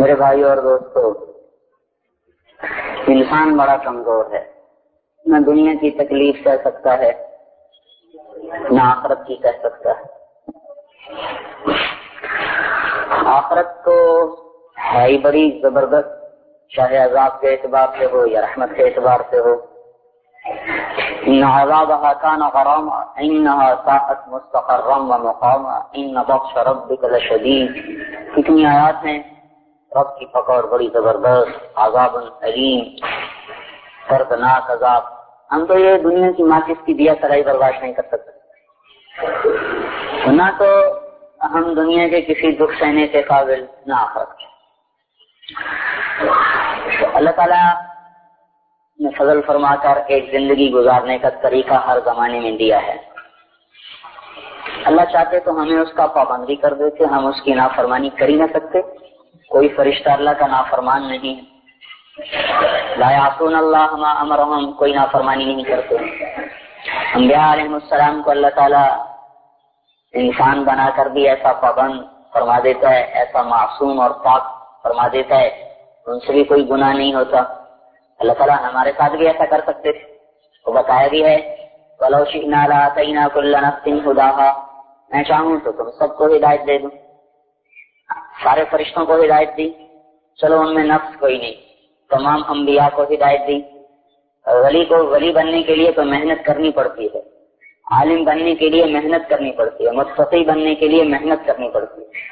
میرے بھائی اور دوستو، انسان بڑا کمزور ہے۔ نہ دنیا کی تکلیف کہہ سکتا ہے، نہ آخرت کی کہہ سکتا ہے۔ آخرت تو ہے ہی بڑی زبردست، چاہے عذاب کے اعتبار سے ہو یا رحمت کے اعتبار سے ہو۔ ان عذابها كان غراما انها ساءت مستقرا ومقاما ان بطش ربك لشديد۔ کتنی آیات ہیں۔ رب کی پکڑ بڑی زبردست، عذاب علیم دردناک عذاب۔ ہم تو یہ دنیا کی ماچس کی دیا سرائی برداشت نہیں کر سکتے۔ نہ تو ہم دنیا کے کسی دکھ سہنے کے قابل نہ آخرت اللہ تعالیٰ نے فضل فرما کر ایک زندگی گزارنے کا طریقہ ہر زمانے میں دیا ہے۔ اللہ چاہتے تو ہمیں اس کا پابندی کر دیتے، ہم اس کی نافرمانی کر ہی نہ سکتے۔ کوئی فرشتہ اللہ کا نافرمان نہیں لا یاسون اللہ امرحم کوئی نافرمانی نہیں کرتے۔ انبیاء علیہ السلام کو اللہ تعالیٰ انسان بنا کر بھی ایسا پابند فرما دیتا ہے، ایسا معصوم اور پاک فرما دیتا ہے۔ ان سے بھی کوئی گناہ نہیں ہوتا۔ اللہ تعالیٰ ہمارے ساتھ بھی ایسا کر سکتے تھے۔ وہ بتایا بھی ہے۔ میں چاہوں تو تم سب کو ہدایت دے دوں۔ سارے فرشتوں کو ہدایت دی۔ چلو ان میں نفس کوئی نہیں۔ تمام انبیاء کو ہدایت دی۔ ولی کو ولی بننے کے لیے تو محنت کرنی پڑتی ہے۔ عالم بننے کے لیے محنت کرنی پڑتی ہے۔ متفقی بننے کے لیے محنت کرنی پڑتی ہے۔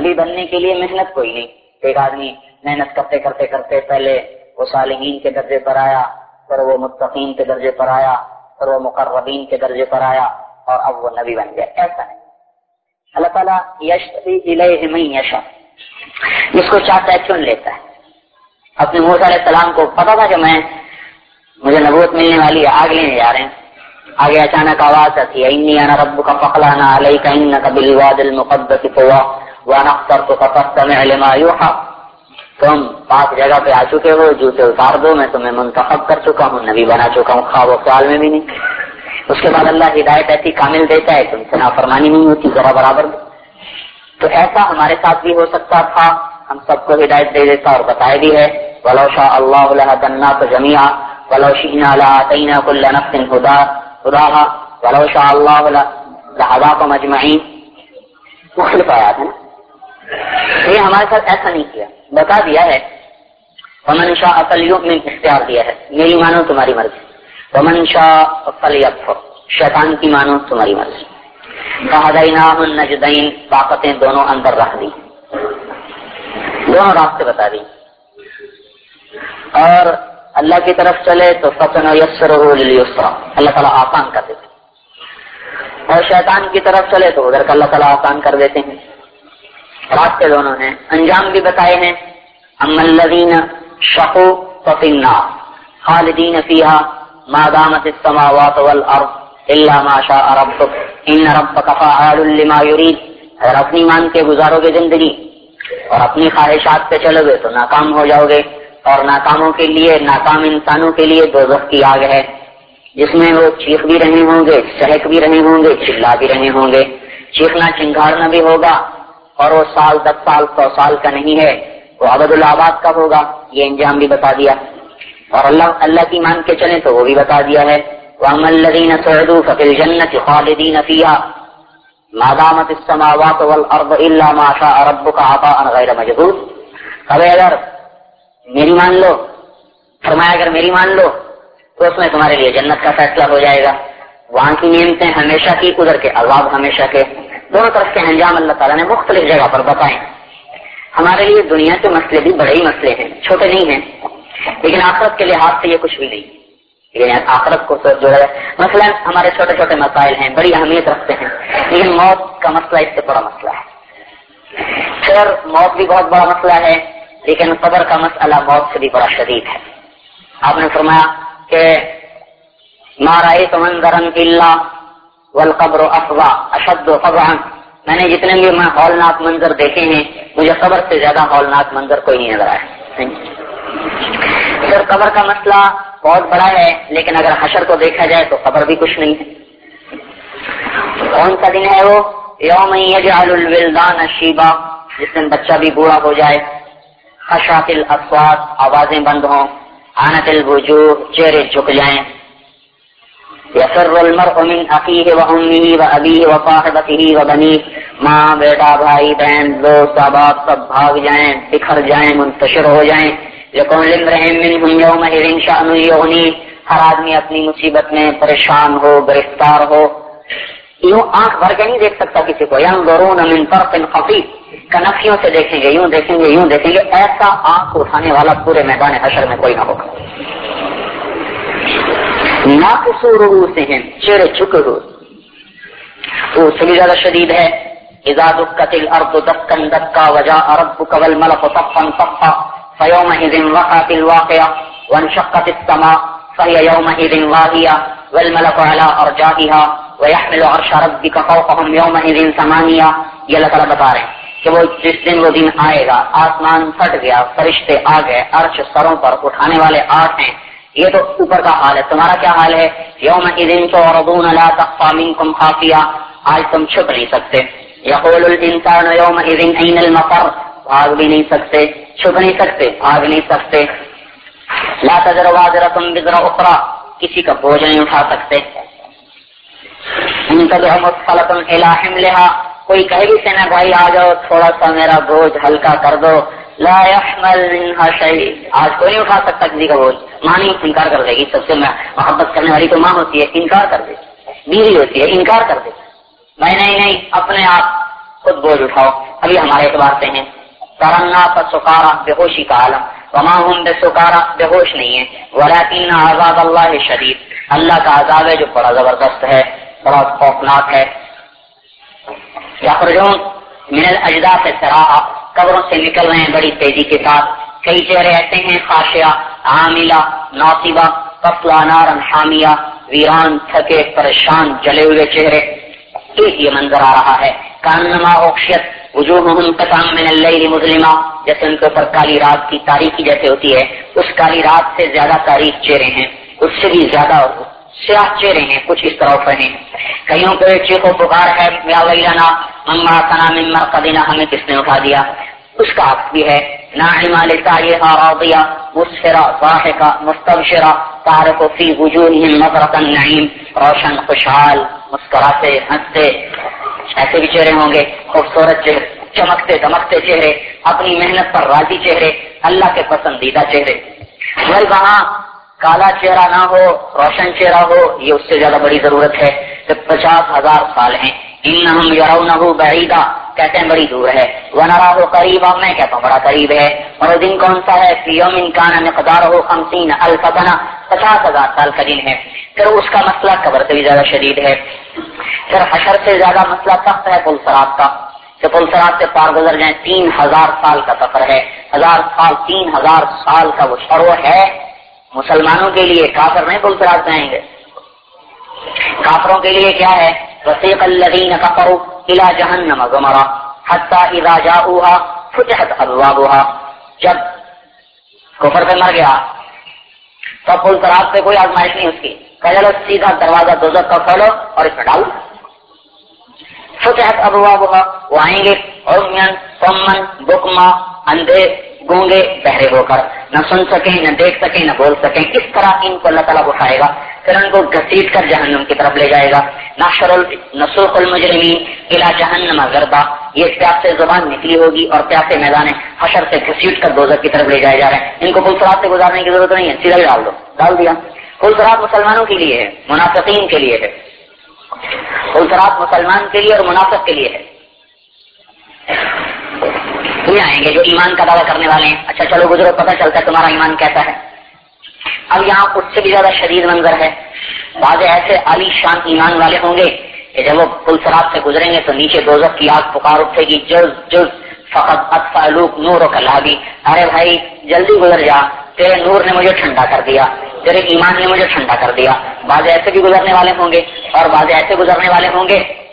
نبی بننے کے لیے محنت کوئی نہیں۔ ایک آدمی محنت کرتے کرتے کرتے پہلے وہ صالحین کے درجے پر آیا، پھر وہ متقین کے درجے پر آیا، پھر وہ مقربین کے درجے پر آیا اور اب وہ نبی بن گیا۔ ایسا نہیں۔ اللہ تعالیٰ یش یشا جس کو چاہتا ہے چن لیتا ہے۔ اپنے موسیٰ علیہ السلام کو پتا تھا کہ میں مجھے نبوت ملنے والی ہے، آگ لینے جا رہے ہیں۔ آگے اچانک آواز آتی ہے، انی انا رب کا پکڑانا علیہ کا ان کا بالواد المقدس فوا وانا اختر تو فاستمع لما یوحا۔ تم پاک جگہ پہ آ چکے ہو، جوتے اتار دو، میں تمہیں منتخب کر چکا ہوں، نبی بنا چکا ہوں، خواب و خیال میں بھی نہیں۔ اس کے بعد اللہ ہدایت ایسی کامل دیتا ہے تم سے نافرمانی نہیں ہوتی، ذرا برابر تو ایسا ہمارے ساتھ بھی ہو سکتا تھا، ہم سب کو ہدایت دے دیتا اور بتایا بھی ہے، ولو شاء اللہ دنا تو جمیا ولو شینا اللہ نفس خدا ولو شاء اللہ لہذا کو مجمعین مختلف آیات ہے یہ ہمارے ساتھ ایسا نہیں کیا۔ بتا دیا ہے۔ ومن شاء اقلیوں میں اختیار دیا ہے۔ میری مانو تمہاری مرضی۔ ومن شاء فلیکفر شیطان کی مانو تمہاری مرضی۔ فہدیناہ النجدین طاقتیں دونوں اندر رکھ دی۔ دونوں راستے بتا دی۔ اور اللہ کی طرف چلے تو فتن و یسر اللہ تعالیٰ آسان کر دیتے اور شیطان کی طرف چلے تو ادھر کا اللہ تعالیٰ آسان کر دیتے ہیں۔ راستے دونوں ہیں۔ انجام بھی بتائے ہیں۔ ام الذین شقو ففنا خالدین فیہا۔ ما دامت السماوات والارض الا ما شاء ربک ان ربک فعال لما يريد. اگر اپنی مان کے گزارو گے زندگی اور اپنی خواہشات پہ چلو گے تو ناکام ہو جاؤ گے اور ناکاموں کے لیے، ناکام انسانوں کے لیے دو کی آگ ہے۔ جس میں وہ چیخ بھی رہے ہوں گے چہک بھی رہے ہوں گے، چلا بھی رہے ہوں گے۔ چیخنا چنگھاڑنا بھی ہوگا اور وہ سال دس سال، سو سال کا نہیں ہے۔ وہ عبد الآباد کا ہوگا، یہ انجام بھی بتا دیا۔ اور اللہ اللہ کی مان کے چلیں تو وہ بھی بتا دیا ہے۔ وَأَمَّا الَّذِينَ سُعِدُوا فَفِي الْجَنَّةِ خَالِدِينَ فِيهَا۔ مَا دَامَتِ السَّمَاوَاتُ وَالْأَرْضُ إِلَّا مَا شَاءَ رَبُّكَ عَطَاءً غَيْرَ مَجْذُوذ اب اگر میری مان لو، فرمایا اگر میری مان لو، تو اس میں تمہارے لیے جنت کا فیصلہ ہو جائے گا۔ وہاں کی نعمتیں ہمیشہ کی، ادھر کے عذاب ہمیشہ کے۔ دونوں طرف کے انجام اللہ تعالیٰ نے مختلف جگہ پر بتائے۔ ہمارے لیے دنیا کے مسئلے بھی بڑے ہی مسئلے ہیں، چھوٹے نہیں ہیں۔ لیکن آخرت کے لحاظ سے یہ کچھ بھی نہیں۔ لیکن آخرت کو جو ہے، مثلا ہمارے چھوٹے چھوٹے مسائل ہیں، بڑی اہمیت رکھتے ہیں، لیکن موت کا مسئلہ اس سے بڑا مسئلہ ہے۔ پھر موت بھی بہت بڑا مسئلہ ہے، لیکن قبر کا مسئلہ موت سے بھی بڑا شدید ہے۔ آپ نے فرمایا کہ مارا تو منظر والقبر افوا اشد و فضا میں نے جتنے بھی میں ہولناک منظر دیکھے ہیں، مجھے قبر سے زیادہ ہولناک منظر کوئی نہیں نظر آیا۔ پھر قبر کا مسئلہ بہت بڑا ہے، لیکن اگر حشر کو دیکھا جائے تو قبر بھی کچھ نہیں ہے۔ کون سا دن ہے وہ؟ یوم الولدان شیبا، جس دن بچہ بھی بوڑھا ہو جائے۔ خشات الاسوات آوازیں بند ہوں۔ آنت الوجوہ، چہرے جھک جائیں۔ یسر المرء من اخیه و امیه و ابیه و صاحبته و بنیه ماں، بیٹا، بھائی، بہن، دوست احباب سب بھاگ جائیں، بکھر جائیں، منتشر ہو جائیں۔ یکون لمرہم منہم شأن یغنی۔ ہر آدمی اپنی مصیبت میں پریشان ہو، گرفتار ہو۔ یوں آنکھ بھر کے نہیں دیکھ سکتا کسی کو۔ ینظرون من فرق خفیف۔ کنفیوں سے دیکھیں گے، یوں دیکھیں گے، یوں دیکھیں گے۔ ایسا آنکھ اٹھانے والا پورے میدان حشر میں کوئی نہ ہوگا۔ نہ سے ہیں چہرے چکے ہو تو اس زیادہ شدید ہے۔ اذا دکت الارض دکن دکا وجاء ربك والملك صفا صفا۔ فيومئذ وقعت الواقعة وانشقت السماء، فهي يومئذ واهية، والملك على ارجائها ويحمل عرش ربك فوقهم يومئذ ثمانية. یہ اللہ تعالیٰ بتا رہے ہیں کہ وہ جس دن وہ دن آئے گا، آسمان پھٹ گیا، فرشتے آ گئے، عرش سروں پر اٹھانے والے آٹھ ہیں۔ یہ تو اوپر کا حال ہے۔ تمہارا کیا حال ہے؟ یوم دن تو اردون لا تخفى منكم خافیہ۔ آج تم چھپ نہیں سکتے۔ یقول الانسان یوم اذن این المفر بھاگ بھی نہیں سکتے۔ چھپ نہیں سکتے بھاگ نہیں سکتے۔ لا تجر وازرتم بذر اخرى، کسی کا بوجھ نہیں اٹھا سکتے۔ ان تدعو مصفلتم الى کوئی کہے بھی سینا بھائی آ جاؤ، تھوڑا سا میرا بوجھ ہلکا کر دو۔ لا يحمل منها شيء آج کوئی نہیں اٹھا سکتا کسی کا بوجھ۔ ماں نہیں انکار کر دے گی۔ سب سے محبت کرنے والی تو ماں ہوتی ہے، انکار کر دے۔ بیوی ہوتی ہے، انکار کر دے۔ میں نہیں نہیں، اپنے آپ خود بوجھ اٹھاؤ۔ ابھی ہمارے اعتبار سے ہیں۔ ترنا کا سکارا بے ہوشی کا عالم۔ وما ہوں بے سکارا بے ہوش نہیں ہے ولیکن عذاب اللہ شدید۔ اللہ کا عذاب ہے جو بڑا زبردست ہے، بڑا خوفناک ہے۔ من الاجداء سے سراہ قبروں سے نکل رہے ہیں بڑی تیزی کے ساتھ۔ کئی چہرے ایسے ہیں خاشیا عاملہ، ناصبہ قفلا نارن حامیہ۔ ویران، تھکے، پریشان، جلے ہوئے چہرے۔ ایک یہ منظر آ رہا ہے۔ کانما اوکشت وجوہہم قطعا من اللیل مظلمہ جیسے ان کے اوپر کالی رات کی تاریخی جیسے ہوتی ہے، اس کالی رات سے زیادہ تاریخ چہرے ہیں، اس سے بھی زیادہ سیاہ چہرے ہیں، کچھ اس طرح پر ہیں کئیوں کے چیخو پکار ہے، یا ویلنا مما سنا مما قدینا ہمیں کس نے اٹھا دیا؟ اس کا حق بھی ہے، ناعمہ لسائیہا راضیہ مسفرہ ضاحکہ، مستبشرہ تارکو فی وجوہہم مطرق النعیم، روشن، خوشحال۔ مسکراتے، ہنستے، ایسے بھی چہرے ہوں گے، خوبصورت چہرے، چمکتے، دمکتے چہرے، اپنی محنت پر راضی چہرے، اللہ کے پسندیدہ چہرے۔ وہاں کالا چہرہ نہ ہو، روشن چہرہ ہو، یہ اس سے زیادہ بڑی ضرورت ہے۔ کہ پچاس ہزار سال ہیں۔ ان یرونہ بعیدا کہتے ہیں، بڑی دور ہے. ونرا ہو قریبا میں کہتا ہوں، بڑا قریب ہے. اور دن کون سا ہے؟ فی یوم کان مقدار ہو خمسین الف سنہ پچاس ہزار سال کا دن ہے. پھر اس کا مسئلہ قبر سے بھی زیادہ شدید ہے. پھر حشر سے زیادہ مسئلہ سخت ہے پل سراب کا. کہ پل سراب سے پار گزر جائیں تین ہزار سال کا سفر ہے. ہزار سال، تین ہزار سال کا وہ شروع ہے. مسلمانوں کے لیے کافر نہیں پل سراج میں آئیں گے. کافروں کے لیے کیا ہے؟ وسیق الذین کفروا الى جہنم زمرا حتی اذا جاؤها فتحت ابوابها جب کفر پہ مر گیا تو پل سراج پہ کوئی آزمائش نہیں اس کی۔ کہ چلو سیدھا دروازہ دوزخ کا کھولو اور اس میں ڈالو۔ فتحت ابوابها وہ آئیں گے عمین سمن بکما اندھے، گونگے بہرے ہو کر۔ نہ سن سکیں، نہ دیکھ سکیں، نہ بول سکیں۔ اس طرح ان کو اللہ تعالیٰ اٹھائے گا۔ پھر ان کو گھسیٹ کر جہنم کی طرف لے جائے گا۔ ناشر نسوخ المجرمین الا جہنم گردا یہ پیاسے زبان نکلی ہوگی اور پیاسے میدان حشر سے گھسیٹ کر دوزر کی طرف لے جائے جا رہے ہیں۔ ان کو پلسرات سے گزارنے کی ضرورت نہیں ہے۔ سیدھا ڈال دو۔ ڈال دیا۔ پلسرات مسلمانوں کے لیے ہے۔ منافقین کے لیے ہے۔ پلسرات مسلمان کے لیے اور منافق کے لیے ہے۔ آئیں گے جو ایمان کا دعویٰ کرنے والے ہیں۔ اچھا چلو گزرو، پتہ چلتا ہے تمہارا ایمان کیسا ہے۔ اب یہاں اس سے بھی زیادہ شدید منظر ہے۔ بعض ایسے علی شان ایمان والے ہوں گے کہ جب وہ پل سراب سے گزریں گے تو نیچے دوزخ کی آگ پکار اٹھے گی۔ جز جز، فقط اطفا لوک نور و کلابی ارے بھائی، جلدی گزر جا۔ تیرے نور نے مجھے ٹھنڈا کر دیا۔ تیرے ایمان نے مجھے ٹھنڈا کر دیا۔ بعض ایسے بھی گزرنے والے ہوں گے اور بعض ایسے گزرنے والے ہوں گے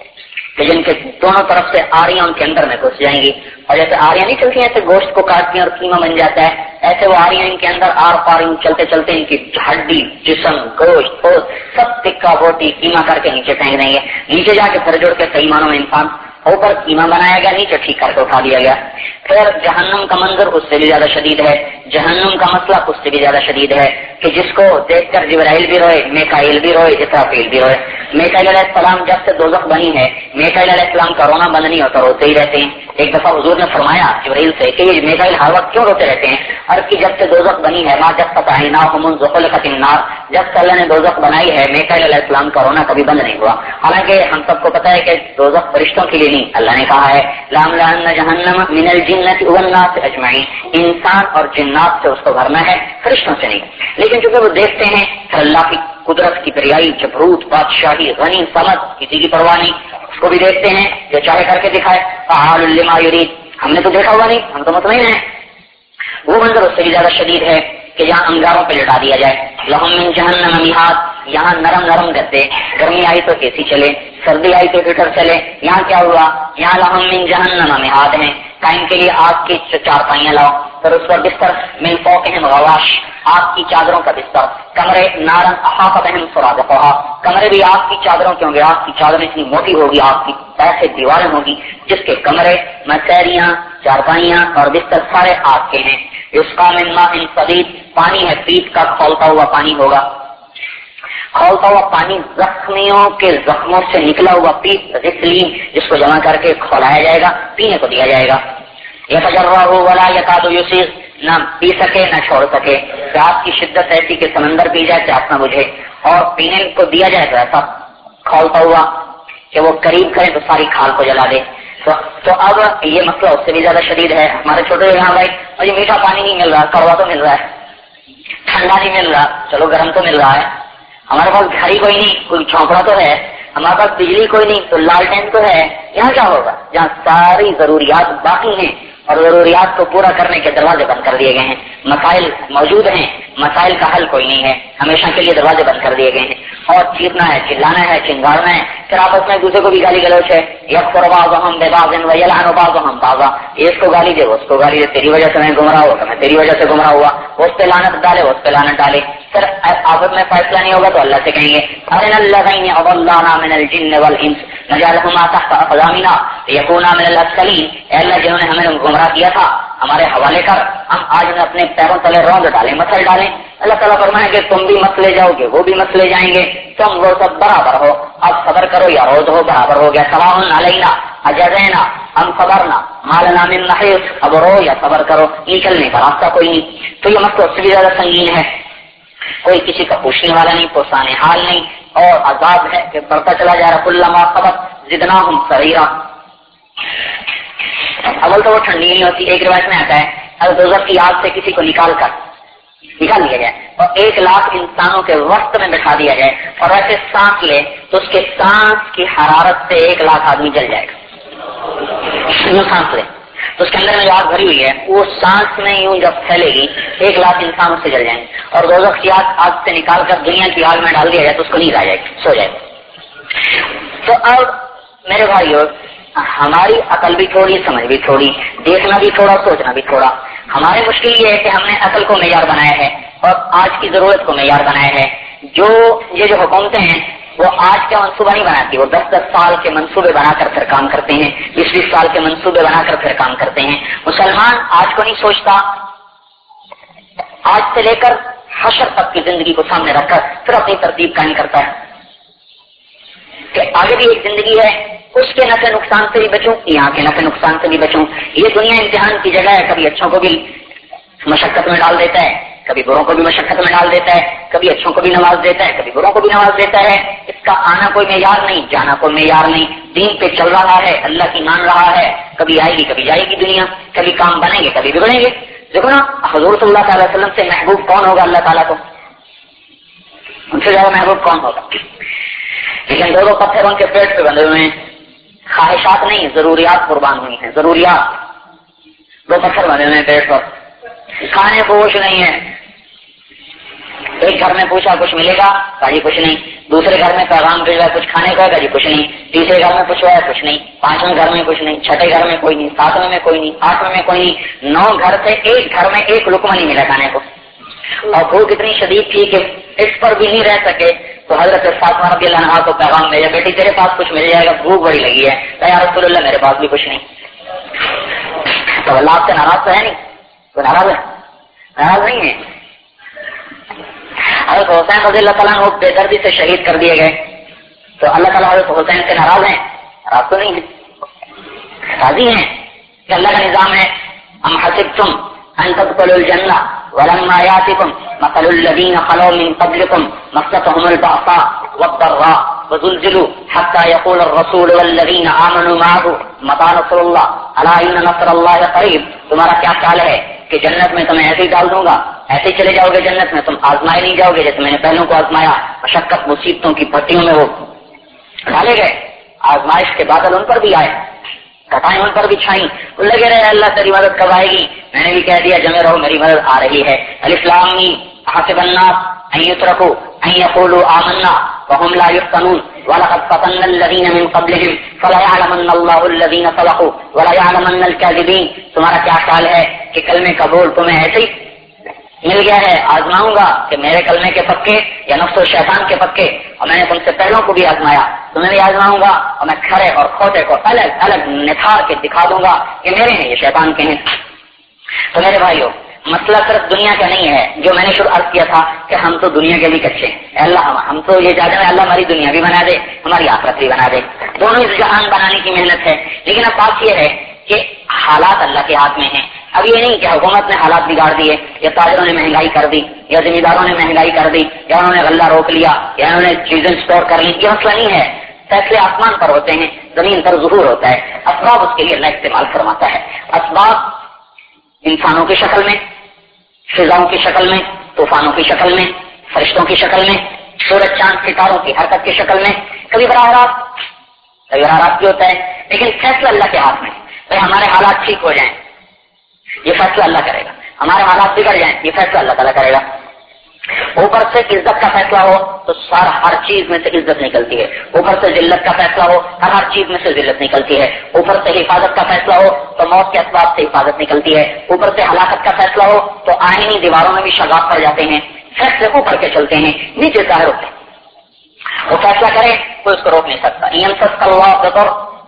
کہ یعنی جن کے دونوں طرف سے آریاں ان کے اندر میں گھس جائیں گی۔ اور جیسے آریاں نہیں چلتی ہیں، ایسے گوشت کو کاٹتی ہیں اور قیمہ بن جاتا ہے۔ ایسے وہ آریاں ان کے اندر آر پار چلتے چلتے ان کی ہڈی جسم، گوشت سب ٹکا بوٹی قیمہ کر کے نیچے پھینک دیں گے۔ نیچے جا کے پھر جوڑ کے صحیح مانو انسان اوپر قیمہ بنایا گیا، نیچے ٹھیک کر کے اٹھا دیا گیا۔ پھر جہنم کا منظر اس سے بھی زیادہ شدید ہے۔ جہنم کا مسئلہ اس سے بھی زیادہ شدید ہے کہ جس کو دیکھ کر جبرائیل بھی روئے میکائل بھی روئے، اسرافیل بھی روئے۔ میکائل علیہ السلام جب سے دوزخ بنی ہے میکائل علیہ السلام کا رونا بند نہیں ہوتا، روتے ہی رہتے ہیں۔ ایک دفعہ حضور نے فرمایا جبرائیل سے کہ یہ میکائل ہر وقت کیوں روتے رہتے ہیں؟ اور کی جب سے دوزخ بنی ہے ماں جب تک آئی نا ذخل نار جب سے اللہ نے دوزخ بنائی ہے میکائل علیہ السلام کا رونا کبھی بند نہیں ہوا۔ حالانکہ ہم سب کو پتا ہے کہ دوزخ فرشتوں کے لیے نہیں۔ اللہ نے کہا ہے لام جہنم من الجنت والناس اجمعین۔ انسان اور جنات سے اس کو بھرنا ہے، فرشتوں سے نہیں۔ لیکن چونکہ وہ دیکھتے ہیں کہ اللہ کی قدرت کی پریائی، جبروت، بادشاہی، غنی سمجھ کسی کی پرواہ نہیں۔ اس کو بھی دیکھتے ہیں، جو چاہے کر کے دکھائے۔ فعال لما یرید۔ ہم نے تو دیکھا ہوا نہیں، ہم تو مطمئن ہیں۔ وہ منظر اس سے بھی زیادہ شدید ہے کہ جہاں انگاروں پہ لٹا دیا جائے۔ لہم من جہنم میہات یہاں نرم نرم گدے گرمی آئی تو اے سی چلے، سردی آئی تو ہیٹر چلے، یہاں کیا ہوا؟ یہاں لہم من جہنم میہات ہیں۔ ٹائم کے لیے آگ کی چار پائیاں لاؤ۔ پھر اس پر بستر، من فوقہم غواش۔ آگ کی چادروں کا بستر۔ کمرے نارن احاط بہن سراغ کمرے بھی آگ کی چادروں کے ہوں گے۔ آگ کی چادریں اتنی موٹی ہوگی، آگ کی ایسے دیواریں ہوگی، جس کے کمرے، مسیریاں، چارپائیاں اور بستر سارے آگ کے ہیں۔ اس کا من ماء پانی ہے پیٹ کا کھولتا ہوا پانی ہوگا۔ کھولتا ہوا پانی زخمیوں کے زخموں سے نکلا ہوا پیٹ غسلین جس کو جمع کر کے کھولایا جائے گا پینے کو دیا جائے گا۔ یہ تجربہ ہو والا یا کادو یوسیز نہ پی سکے نہ چھوڑ سکے۔ پیاس کی شدت ایسی کہ سمندر پی جائے پیاس نہ بجھے۔ اور پینے کو دیا جائے تو ایسا کھولتا ہوا کہ وہ قریب کرے تو ساری کھال کو جلا دے۔ تو, تو اب یہ مسئلہ اس سے بھی زیادہ شدید ہے۔ ہمارے چھوٹے یہاں بھائی مجھے میٹھا پانی نہیں مل رہا کڑوا تو مل رہا ہے۔ ٹھنڈا نہیں مل رہا چلو گرم تو مل رہا ہے۔ ہمارے پاس گھر ہی کوئی نہیں، کوئی چونکڑا تو ہے، ہمارے پاس بجلی کوئی نہیں تو لالٹین تو ہے۔ یہاں کیا ہوگا؟ جہاں ساری ضروریات باقی ہیں اور ضروریات کو پورا کرنے کے دروازے بند کر دیے گئے ہیں۔ مسائل موجود ہیں، مسائل کا حل کوئی نہیں ہے۔ ہمیشہ کے لیے دروازے بند کر دیے گئے ہیں۔ اور چیخنا ہے، چلانا ہے، چنگاڑنا ہے۔ پھر آپس میں دوسرے کو بھی گالی گلوچ ہے۔ یک فرباز ہم بے باز ہم بازا اس کو گالی دے اس کو گالی دے۔ تیری وجہ سے میں گمراہ ہوا، میں تیری وجہ سے گمراہ ہوا۔ اس پہ لانت ڈالے اس پہ لانت ڈالے۔ پھر آپس میں فیصلہ نہیں ہوگا تو اللہ سے کہیں گے ارے اللہ من الجن والانس نجعلهما تحت اقدامنا من الاسفلين اے اللہ، جنہوں نے ہمیں گمراہ کیا تھا، ہمارے حوالے کر، ہم آج انہیں اپنے پیروں تلے روند ڈالیں مسل ڈالیں۔ اللہ تعالیٰ فرمائے کہ تم بھی مسلے جاؤ گے، وہ بھی مسلے جائیں گے۔ تم وہ سب برابر ہو۔ اب صبر کرو یا روز ہو، برابر ہو گیا۔ سلام علینا اجزینا ہم صبرنا۔ مالنا من نحیف اب رو یا صبر کرو نکلنے کا راستہ کوئی نہیں۔ تو یہ مسئلہ اس سے بھی زیادہ سنگین ہے۔ کوئی کسی کا پوچھنے والا نہیں پوسانے حال نہیں، اور عذاب ہے کہ بڑھتا چلا جا رہا کل ما سبق جتنا ہم سریرا اول تو وہ ٹھنڈی نہیں ہوتی، ایک روایت میں آتا ہے، اگر دوزخ کی یاد سے کسی کو نکال کر نکال دیا جائے اور ایک لاکھ انسانوں کے وقت میں بٹھا دیا جائے اور ویسے سانس لے تو اس کے سانس کی حرارت سے ایک لاکھ آدمی جل جائے گا۔ سانس لے۔ تو اس کے اندر میں جو آگ بھری ہوئی ہے، وہ سانس میں یوں جب پھیلے گی، ایک لاکھ انسان اس سے جل جائیں گے۔ اور دوزخ کی آگ آگ سے نکال کر دنیا کی آگ میں ڈال دیا جائے تو اس کو نیند آ جائے گی، سو جائے گی۔ تو اب میرے بھائیو، ہماری عقل بھی تھوڑی، سمجھ بھی تھوڑی، دیکھنا بھی تھوڑا، سوچنا بھی تھوڑا۔ ہماری مشکل یہ ہے کہ ہم نے عقل کو معیار بنایا ہے اور آج کی ضرورت کو معیار بنایا ہے۔ جو یہ جو حکومتیں ہیں وہ آج کا منصوبہ نہیں بناتی، وہ دس دس سال کے منصوبے بنا کر پھر کام کرتے ہیں، بیس بیس سال کے منصوبے بنا کر پھر کام کرتے ہیں۔ مسلمان آج کو نہیں سوچتا، آج سے لے کر حشر تک کی زندگی کو سامنے رکھ کر پھر اپنی ترتیب قائم کرتا ہے۔ کہ آگے بھی ایک زندگی ہے، اس کے نفع نقصان سے بھی بچوں، یہاں کے نفع نقصان سے بھی بچوں۔ یہ دنیا امتحان کی جگہ ہے، کبھی اچھوں کو بھی مشقت میں ڈال دیتا ہے۔ کبھی بروں کو بھی مشقت میں ڈال دیتا ہے، کبھی اچھوں کو بھی نواز دیتا ہے، کبھی بروں کو بھی نواز دیتا ہے۔ اس کا آنا کوئی معیار نہیں، جانا کوئی معیار نہیں۔ دین پہ چل رہا ہے، اللہ کی مان رہا ہے۔ کبھی آئے گی، کبھی جائے گی دنیا۔ کبھی کام بنیں گے، کبھی بگڑیں گے۔ دیکھو نا، حضور صلی اللہ تعالی وسلم سے محبوب کون ہوگا اللہ تعالیٰ کو؟ ان سے زیادہ محبوب کون ہوگا؟ لیکن دو دو پتھر ان کے پیٹ پہ بندے ہوئے ہیں۔ خواہشات نہیں، ضروریات قربان ہوئی ہیں، ضروریات۔ دو پتھر بنے ہوئے ہیں پیٹ پر۔ کھانے کو نہیں ہے ایک گھر میں پوچھا کچھ ملے گا جی کچھ نہیں۔ دوسرے گھر میں پیغام بھیجا کچھ کھانے کو ہے؟ جی کچھ نہیں۔ تیسرے گھر میں پوچھا، ہے کچھ نہیں۔ پانچویں گھر میں کچھ نہیں، چھٹے گھر میں کوئی نہیں، ساتویں میں کوئی نہیں، آٹھویں میں کوئی نہیں۔ نو گھر سے ایک گھر میں ایک لکما نہیں ملا کھانے کو۔ اور بھوک اتنی شدید تھی کہ اس پر بھی نہیں رہ سکے۔ تو حضرت فاطمہ رضی اللہ عنہ کو پیغام بھیجا، بیٹی، تیرے پاس کچھ مل جائے گا، بھوک بڑی لگی ہے۔ یا رسول اللہ، میرے پاس بھی کچھ نہیں۔ تو اللہ آپ سے ناراض تو ہے نہیں؟ تو ناراض ہے؟ ناراض نہیں ہے؟ حضرت حسین رضی اللہ تعالیٰ وہ بے دردی سے شہید کر دیے گئے۔ تو اللہ تعالیٰ حضرت حسین سے ناراض ہیں۔ ناراض تو نہیں راضی ہیں کہ اللہ کا نظام ہے۔ ہم حسب تم ان الجنہ ولما ياتكم مثل الذين خلوا من قبلكم مستهم البعصاء والضراء وزلزلوا حتى يقول الرسول والذين آمنوا معه متى نصر الله الا ان نصر الله قريب تمہارا کیا خیال ہے کہ جنت میں تمہیں ایسے ہی ڈال دوں گا؟ ایسے ہی چلے جاؤ گے جنت میں، تم آزمائے نہیں جاؤ گے، جیسے میں نے پہلوں کو آزمایا۔ مشقت، مصیبتوں کی پٹیوں میں وہ ڈالے گئے۔ آزمائش کے بادل ان پر بھی آئے، کٹائیں ان پر بھی چھائیں۔ وہ لگے رہے، اللہ تیری مدد کب آئے گی میں نے بھی کہہ دیا جمے رہو، میری مدد آ رہی ہے۔ الاسلامی حسب الناس، ان يتركوا ان يقولوا آمنا وهم لا يفتنون ولقد فتن الذين من قبلهم فلا يعلمن الله الذين صدقوا ولا يعلمن الكاذبين تمہارا کیا خیال ہے کہ کلمے قبول تمہیں ایسے ہی مل گیا ہے، آزماؤں گا کہ میرے کلمے کے پکے یا نفس و شیطان کے پکے۔ اور میں نے تم سے پہلوں کو بھی آزمایا۔ تمہیں بھی آزماؤں گا اور میں کھڑے اور کھوٹے کو الگ الگ نتھار کے دکھا دوں گا کہ میرے ہیں یہ شیطان کے ہیں۔ تو میرے بھائیو، مسئلہ صرف دنیا کا نہیں ہے۔ جو میں نے شروع عرض کیا تھا کہ ہم تو دنیا کے بھی کچے ہیں۔ اللہ، ہم تو یہ چاہتے ہیں اللہ، ہماری دنیا بھی بنا دے، ہماری آخرت بھی بنا دے۔ دونوں اس جہان بنانے کی محنت ہے۔ لیکن اب بات یہ ہے کہ حالات اللہ کے ہاتھ میں ہیں۔ اب یہ نہیں کہ حکومت نے حالات بگاڑ دیے، یا تاجروں نے مہنگائی کر دی، یا ذمہ داروں نے مہنگائی کر دی، یا انہوں نے غلہ روک لیا، یا انہوں نے چیزیں اسٹور کر لی، یہ مسئلہ نہیں ہے۔ فیصلے آسمان پر ہوتے ہیں، زمین پر ظہور ہوتا ہے۔ اسباب اس کے لیے اللہ استعمال فرماتا ہے۔ اسباب انسانوں کی شکل میں، فضاؤں کی شکل میں، طوفانوں کی شکل میں، فرشتوں کی شکل میں، سورج چاند ستاروں کی حرکت کی شکل میں۔ کبھی براہ راست کبھی براہ راست بھی ہوتا ہے، لیکن فیصلہ اللہ کے ہاتھ میں بھائی ہمارے حالات ٹھیک ہو جائیں۔ یہ فیصلہ اللہ کرے گا۔ ہمارے حالات بگڑ جائیں، یہ فیصلہ اللہ تعالیٰ کرے گا۔ اوپر سے عزت کا فیصلہ ہو تو سارا ہر چیز میں سے عزت نکلتی ہے۔ اوپر سے ذلت کا فیصلہ ہو، ہر ہر چیز میں سے ذلت نکلتی ہے۔ اوپر سے حفاظت کا فیصلہ ہو تو موت کے اسباب سے حفاظت نکلتی ہے۔ اوپر سے ہلاکت کا فیصلہ ہو تو آئینی دیواروں میں بھی شگاف پڑ جاتے ہیں۔ فیصلے اوپر کے چلتے ہیں، نیچے ظاہر ہوتے ہیں وہ فیصلہ کرے تو اس کو روک نہیں سکتا۔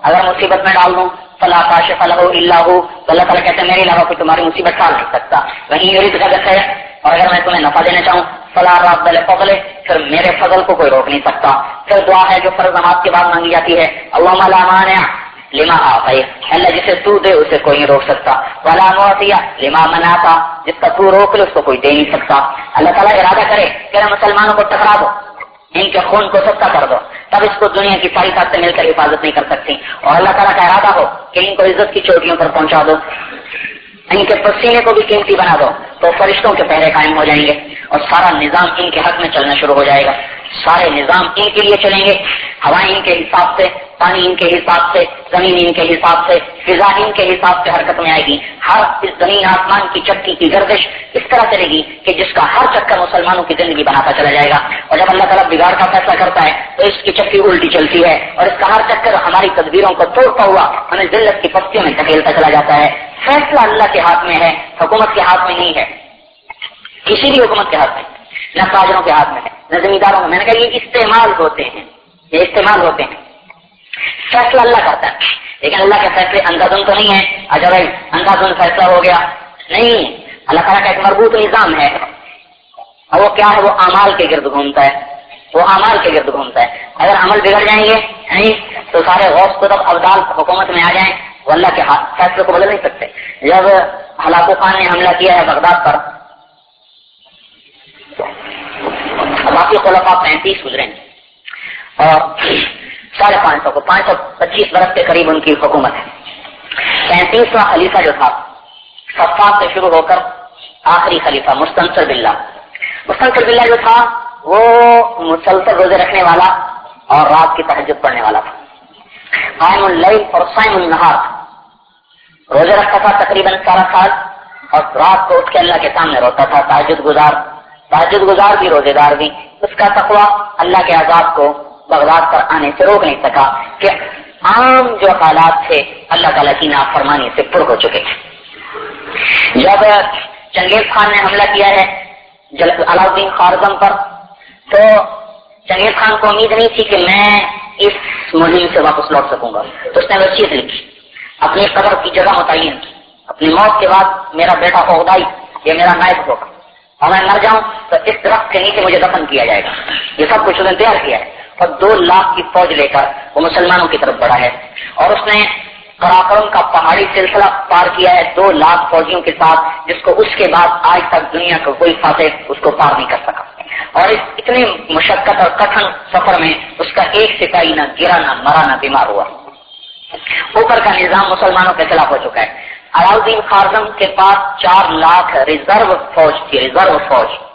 اگر مصیبت میں ڈال دوں فلا کاشف له الا هو. تو اللہ تعالیٰ کہتے ہیں، میرے علاوہ کوئی تمہاری مصیبت ٹال نہیں سکتا۔ وہیں یورید کا ہے۔ اور اگر میں تمہیں نفع دینا چاہوں، فلا رات دل فضل پھر میرے فضل کو کوئی روک نہیں سکتا۔ پھر دعا ہے جو فرض نماز کے بعد مانگی جاتی ہے۔ اللہ لا مانع لما آفائی اللہ، جسے تو دے، اسے کوئی نہیں روک سکتا۔ ولا موتیا لما مناتا جس کا تو روک لے، اس کو کوئی دے نہیں سکتا۔ اللہ تعالیٰ ارادہ کرے کہ مسلمانوں کو ٹکرا دو، ان کے خون کو سستا کر دو۔ تب اس کو دنیا کی ساری طاقتیں مل کر حفاظت نہیں کر سکتی۔ اور اللہ تعالیٰ کا ارادہ ہو کہ ان کو عزت کی چوٹیوں پر پہنچا دو۔ ان کے پسینے کو بھی قیمتی بنا دو۔ تو فرشتوں کے پہرے قائم ہو جائیں گے۔ اور سارا نظام ان کے حق میں چلنا شروع ہو جائے گا۔ سارے نظام ان کے لیے چلیں گے۔ ہوائیں ان کے حساب سے۔ پانی ان کے حساب سے زمین ان کے حساب سے فضا ان کے حساب سے حرکت میں آئے گی۔ ہر اس زمین آسمان کی چکی کی گردش اس طرح چلے گی کہ جس کا ہر چکر مسلمانوں کی زندگی بناتا چلا جائے گا۔ اور جب اللہ تعالیٰ بگاڑ کا فیصلہ کرتا ہے، تو اس کی چکی الٹی چلتی ہے اور اس کا ہر چکر ہماری تدبیروں کو توڑتا ہوا، ہمیں ذلت کی پستیوں میں دھکیلتا چلا جاتا ہے۔ فیصلہ اللہ کے ہاتھ میں ہے، حکومت کے ہاتھ میں نہیں ہے۔ کسی بھی حکومت کے ہاتھ میں، نہ تاجروں کے ہاتھ میں ہے، نہ زمینداروں میں۔ میں نے کہا یہ استعمال ہوتے ہیں۔ یہ استعمال ہوتے ہیں۔ فیصلہ اللہ کرتا ہے۔ لیکن اللہ کے فیصلے اندازن تو نہیں ہے اچھا بھائی اندازن فیصلہ ہو گیا۔ نہیں، اللہ تعالیٰ کا ایک مربوط نظام ہے۔ اور وہ کیا ہے؟ وہ امال کے گرد گھومتا ہے۔ وہ امال کے گرد گھومتا ہے۔ اگر عمل بگڑ جائیں گے، نہیں، تو سارے غوث کو تب ابدال حکومت میں آ جائیں، وہ اللہ کے فیصلے کو بدل نہیں سکتے۔ جب ہلاکو خان نے حملہ کیا ہے بغداد پر، باقی خلفا پینتیس گزرے اور ساڑھے پانچ سو کو، پانچ سو پچیس برس کے قریب ان کی حکومت ہے۔ پینتیسواں خلیفہ جو تھا صفات سے شروع ہو کر آخری خلیفہ، مستنصر بلّہ مستنصر بلّہ جو تھا، وہ مسلسل روزے رکھنے والا اور رات کی تحجد پڑھنے والا تھا۔ قائم اللیل اور سائم النہار۔ روزے رکھتا تھا تقریباً سارا سال اور رات کو اٹھ کے اللہ کے سامنے روتا تھا۔ تاجد گزار تاجد گزار بھی روزے دار بھی۔ اس کا تقوی اللہ کے عذاب کو بغداد پر آنے سے روک نہیں سکا کہ عام جو حالات تھے، اللہ تعالیٰ کی نافرمانی سے پر ہو چکے جب چنگیز خان نے حملہ کیا ہے الدین خارزم پر، تو چنگیز خان کو امید نہیں تھی کہ میں اس مہم سے واپس لوٹ سکوں گا۔ تو اس نے وصیت لکھی، اپنی قبر کی جگہ متعین کی، اپنی موت کے بعد میرا بیٹا عہدائی یہ میرا نائب ہوگا۔ اور میں مر جاؤں تو اس درخت کے نیچے مجھے دفن کیا جائے گا۔ یہ سب کچھ نے تیار کیا ہے۔ اور دو لاکھ کی فوج لے کر وہ مسلمانوں کی طرف بڑھا ہے۔ اور اس نے کراکرم کا پہاڑی سلسلہ پار کیا ہے دو لاکھ فوجیوں کے ساتھ، جس کو اس کے بعد آج تک دنیا کا کوئی فاتح اس کو پار نہیں کر سکا۔ اور اس اتنی مشقت اور کٹن سفر میں اس کا ایک سپاہی نہ گرا، نہ مرا، نہ بیمار ہوا۔ اوپر کا نظام مسلمانوں کے خلاف ہو چکا ہے۔ الاؤدین خارزم کے پاس چار لاکھ ریزرو فوج تھی، ریزرو فوج۔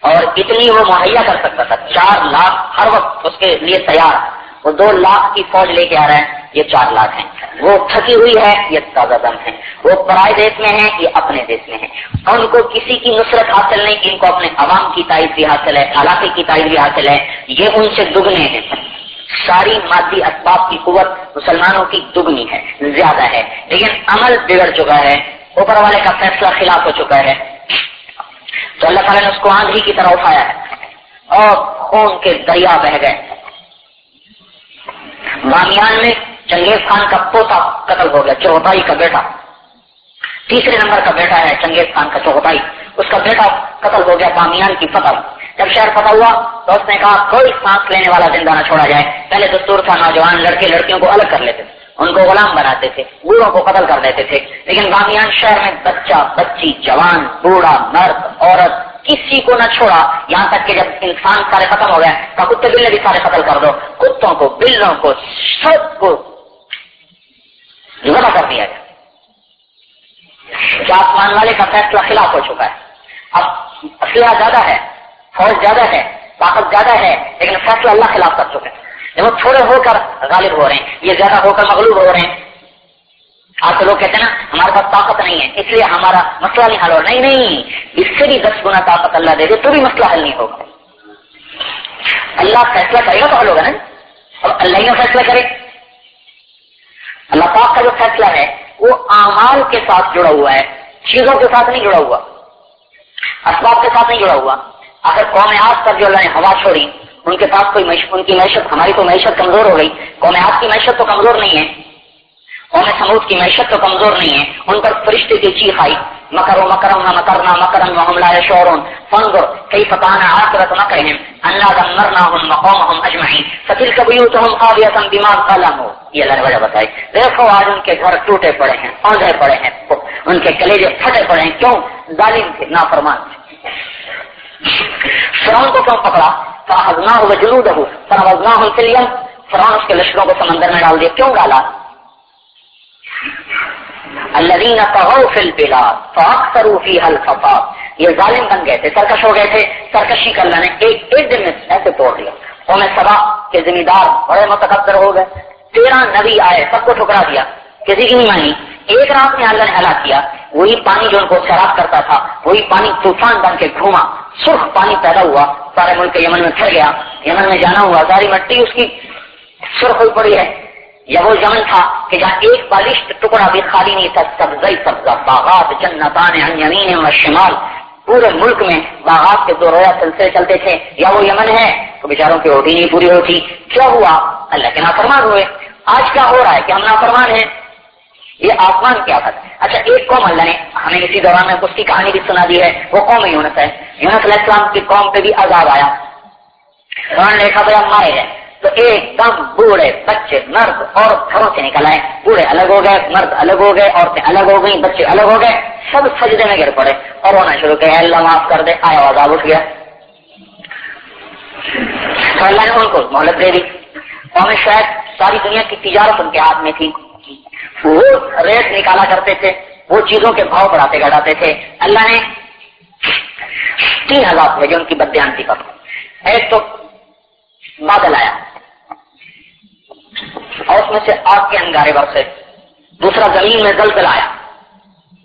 اور اتنی وہ مہیا کر سکتا تھا، چار لاکھ ہر وقت اس کے لیے تیار وہ دو لاکھ کی فوج لے کے آ رہے ہیں یہ چار لاکھ ہیں۔ وہ تھکی ہوئی ہے، یہ تازہ دم ہے۔ وہ پرائے دیش میں ہے یہ اپنے دیش میں ہے ان کو کسی کی نصرت حاصل نہیں، ان کو اپنے عوام کی تائید بھی حاصل ہے، علاقے کی تائید بھی حاصل ہے۔ یہ ان سے دگنے ہیں۔ ساری مادی اسباب کی قوت مسلمانوں کی دگنی ہے، زیادہ ہے۔ لیکن عمل بگڑ چکا ہے، اوپر والے کا فیصلہ خلاف ہو چکا ہے۔ تو اللہ تعالیٰ نے اس کو آندھی کی طرح اٹھایا ہے اور خون کے دریا بہ گئے۔ بامیان میں چنگیز خان کا پوتا قتل ہو گیا چوہتائی کا بیٹا۔ تیسرے نمبر کا بیٹا ہے چنگیز خان کا چوہتائی اس کا بیٹا قتل ہو گیا بامیان کی فتح جب شہر فتح ہوا تو اس نے کہا، کوئی سانس لینے والا زندہ نہ چھوڑا جائے۔ پہلے دستور تھا، نوجوان لڑکے لڑکیوں کو الگ کر لیتے ان کو غلام بناتے تھے، بوڑھوں کو قتل کر دیتے تھے۔ لیکن بامیان شہر میں بچہ، بچی، جوان، بوڑھا، مرد، عورت، کسی کو نہ چھوڑا۔ یہاں تک کہ جب انسان سارے ختم ہو گئے، تو کتے بلے بھی سارے قتل کر دو۔ کتوں کو، بلوں کو، سب کو جمع کر دیا گیا۔ آسمان والے کا فیصلہ خلاف ہو چکا ہے۔ اب اسلحہ زیادہ ہے، فوج زیادہ ہے، طاقت زیادہ ہے، لیکن فیصلہ اللہ خلاف کر چکے۔ ہیں وہ تھوڑے ہو کر غالب ہو رہے ہیں، یہ زیادہ ہو کر مغلوب ہو رہے ہیں۔ آپ تو لوگ کہتے ہیں نا، ہمارے پاس طاقت نہیں ہے، اس لیے ہمارا مسئلہ نہیں حل ہو نہیں نہیں، اس سے بھی دس گنا طاقت اللہ دے دے، تو بھی مسئلہ حل نہیں ہوگا۔ اللہ فیصلہ کرے گا تو حل ہوگا نا۔ اور اللہ ہی فیصلہ کرے۔ اللہ پاک کا جو فیصلہ ہے، وہ اعمال کے ساتھ جڑا ہوا ہے۔ چیزوں کے ساتھ نہیں جڑا ہوا۔ اسباب کے ساتھ نہیں جڑا ہوا۔ اگر قوم آج تک جو اللہ نے ہوا چھوڑی ان کے پاس کوئی ان کی معیشت ہماری تو معیشت کمزور ہو گئی۔ قوم آپ کی معیشت تو کمزور نہیں ہے۔ قوم سمود کی معیشت تو کمزور نہیں ہے۔ ان پر فرشتے کی چیخ آئی۔ مکر و مکرم نہ مکرنا مکرم و حملہ شورون فنظر کئی فتانا آخرت مکرہم۔ اللہ دمرنا ہم مقومہم اجمعین۔ فتل کبیوتہم قاویتا بما ظلموا۔ یہ اللہ نے وجہ بتائی۔ دیکھو آج ان کے گھر ٹوٹے پڑے ہیں اوندھے پڑے ہیں۔ ان کے کلیجے پھٹے پڑے ہیں۔ کیوں؟ ظالم تھے، نافرمان تھے۔ فرعون کو کیوں پکڑا؟ فرعون اس کے لشکروں کو سمندر میں ڈال دیا، کیوں ڈالا؟ یہ ظالم بن گئے تھے، سرکش ہو گئے تھے، سرکشی کر نے ایک ایک دن میں ایسے توڑ دیا۔ قوم سبا کے ذمہ دار بڑے متقدر ہو گئے۔ تیرہ نبی آئے، سب کو ٹھکرا دیا، کسی کی نہیں مانی۔ ایک رات میں اللہ نے ہلاک کیا۔ وہی پانی جو ان کو سیراب کرتا تھا، وہی پانی طوفان بن کے گھوما، سرخ پانی پیدا ہوا، سارے ملک یمن میں پھر گیا۔ یمن میں جانا ہوا، ساری مٹی اس کی سرخ ہوئی پڑی ہے۔ یا وہ یمن تھا کہ جہاں ایک بالشت ٹکڑا بھی خالی نہیں تھا سبزئی سبزہ باغات، جنتان یمین و شمال۔ پورے ملک میں باغات کے دو رویا سلسلے چلتے تھے۔ یا وہ یمن ہے، تو بیچاروں کی روٹی نہیں پوری ہوتی۔ کیا ہوا؟ اللہ کے نافرمان ہوئے۔ آج کیا ہو رہا ہے؟ کہ ہم نافرمان ہیں؟ یہ آسمان کیا تھا اچھا ایک قوم اللہ نے ہمیں اسی دوران میں اس کی کہانی بھی سنا دی ہے۔ وہ قوم یونس ہے۔ یونس علیہ السلام کی قوم پہ بھی عذاب آیا۔ انہوں نے دیکھا بھائی مارے گئے۔ تو ایک دم بوڑھے بچے مرد اور گھروں سے نکل آئے۔ بوڑھے الگ ہو گئے، مرد الگ ہو گئے، عورتیں الگ ہو گئی بچے الگ ہو گئے۔ سب سجدے میں گر پڑے۔ اور رونا شروع کیا اللہ، معاف کر دے۔ آیا، عذاب اٹھ گیا۔ اللہ نے ان کو مہلت دے دی۔ اور شاید ساری دنیا کی تجارت ان کے ہاتھ میں تھی ریٹ نکالا کرتے تھے، وہ چیزوں کے بھاؤ بڑھاتے گھٹاتے تھے۔ اللہ نے تین ہزار بھیجے ان کی بدیانتی پر۔ ایک تو بادل آیا۔ اور اس میں سے آگ کے انگارے برسے۔ دوسرا زمین میں زلزلہ آیا۔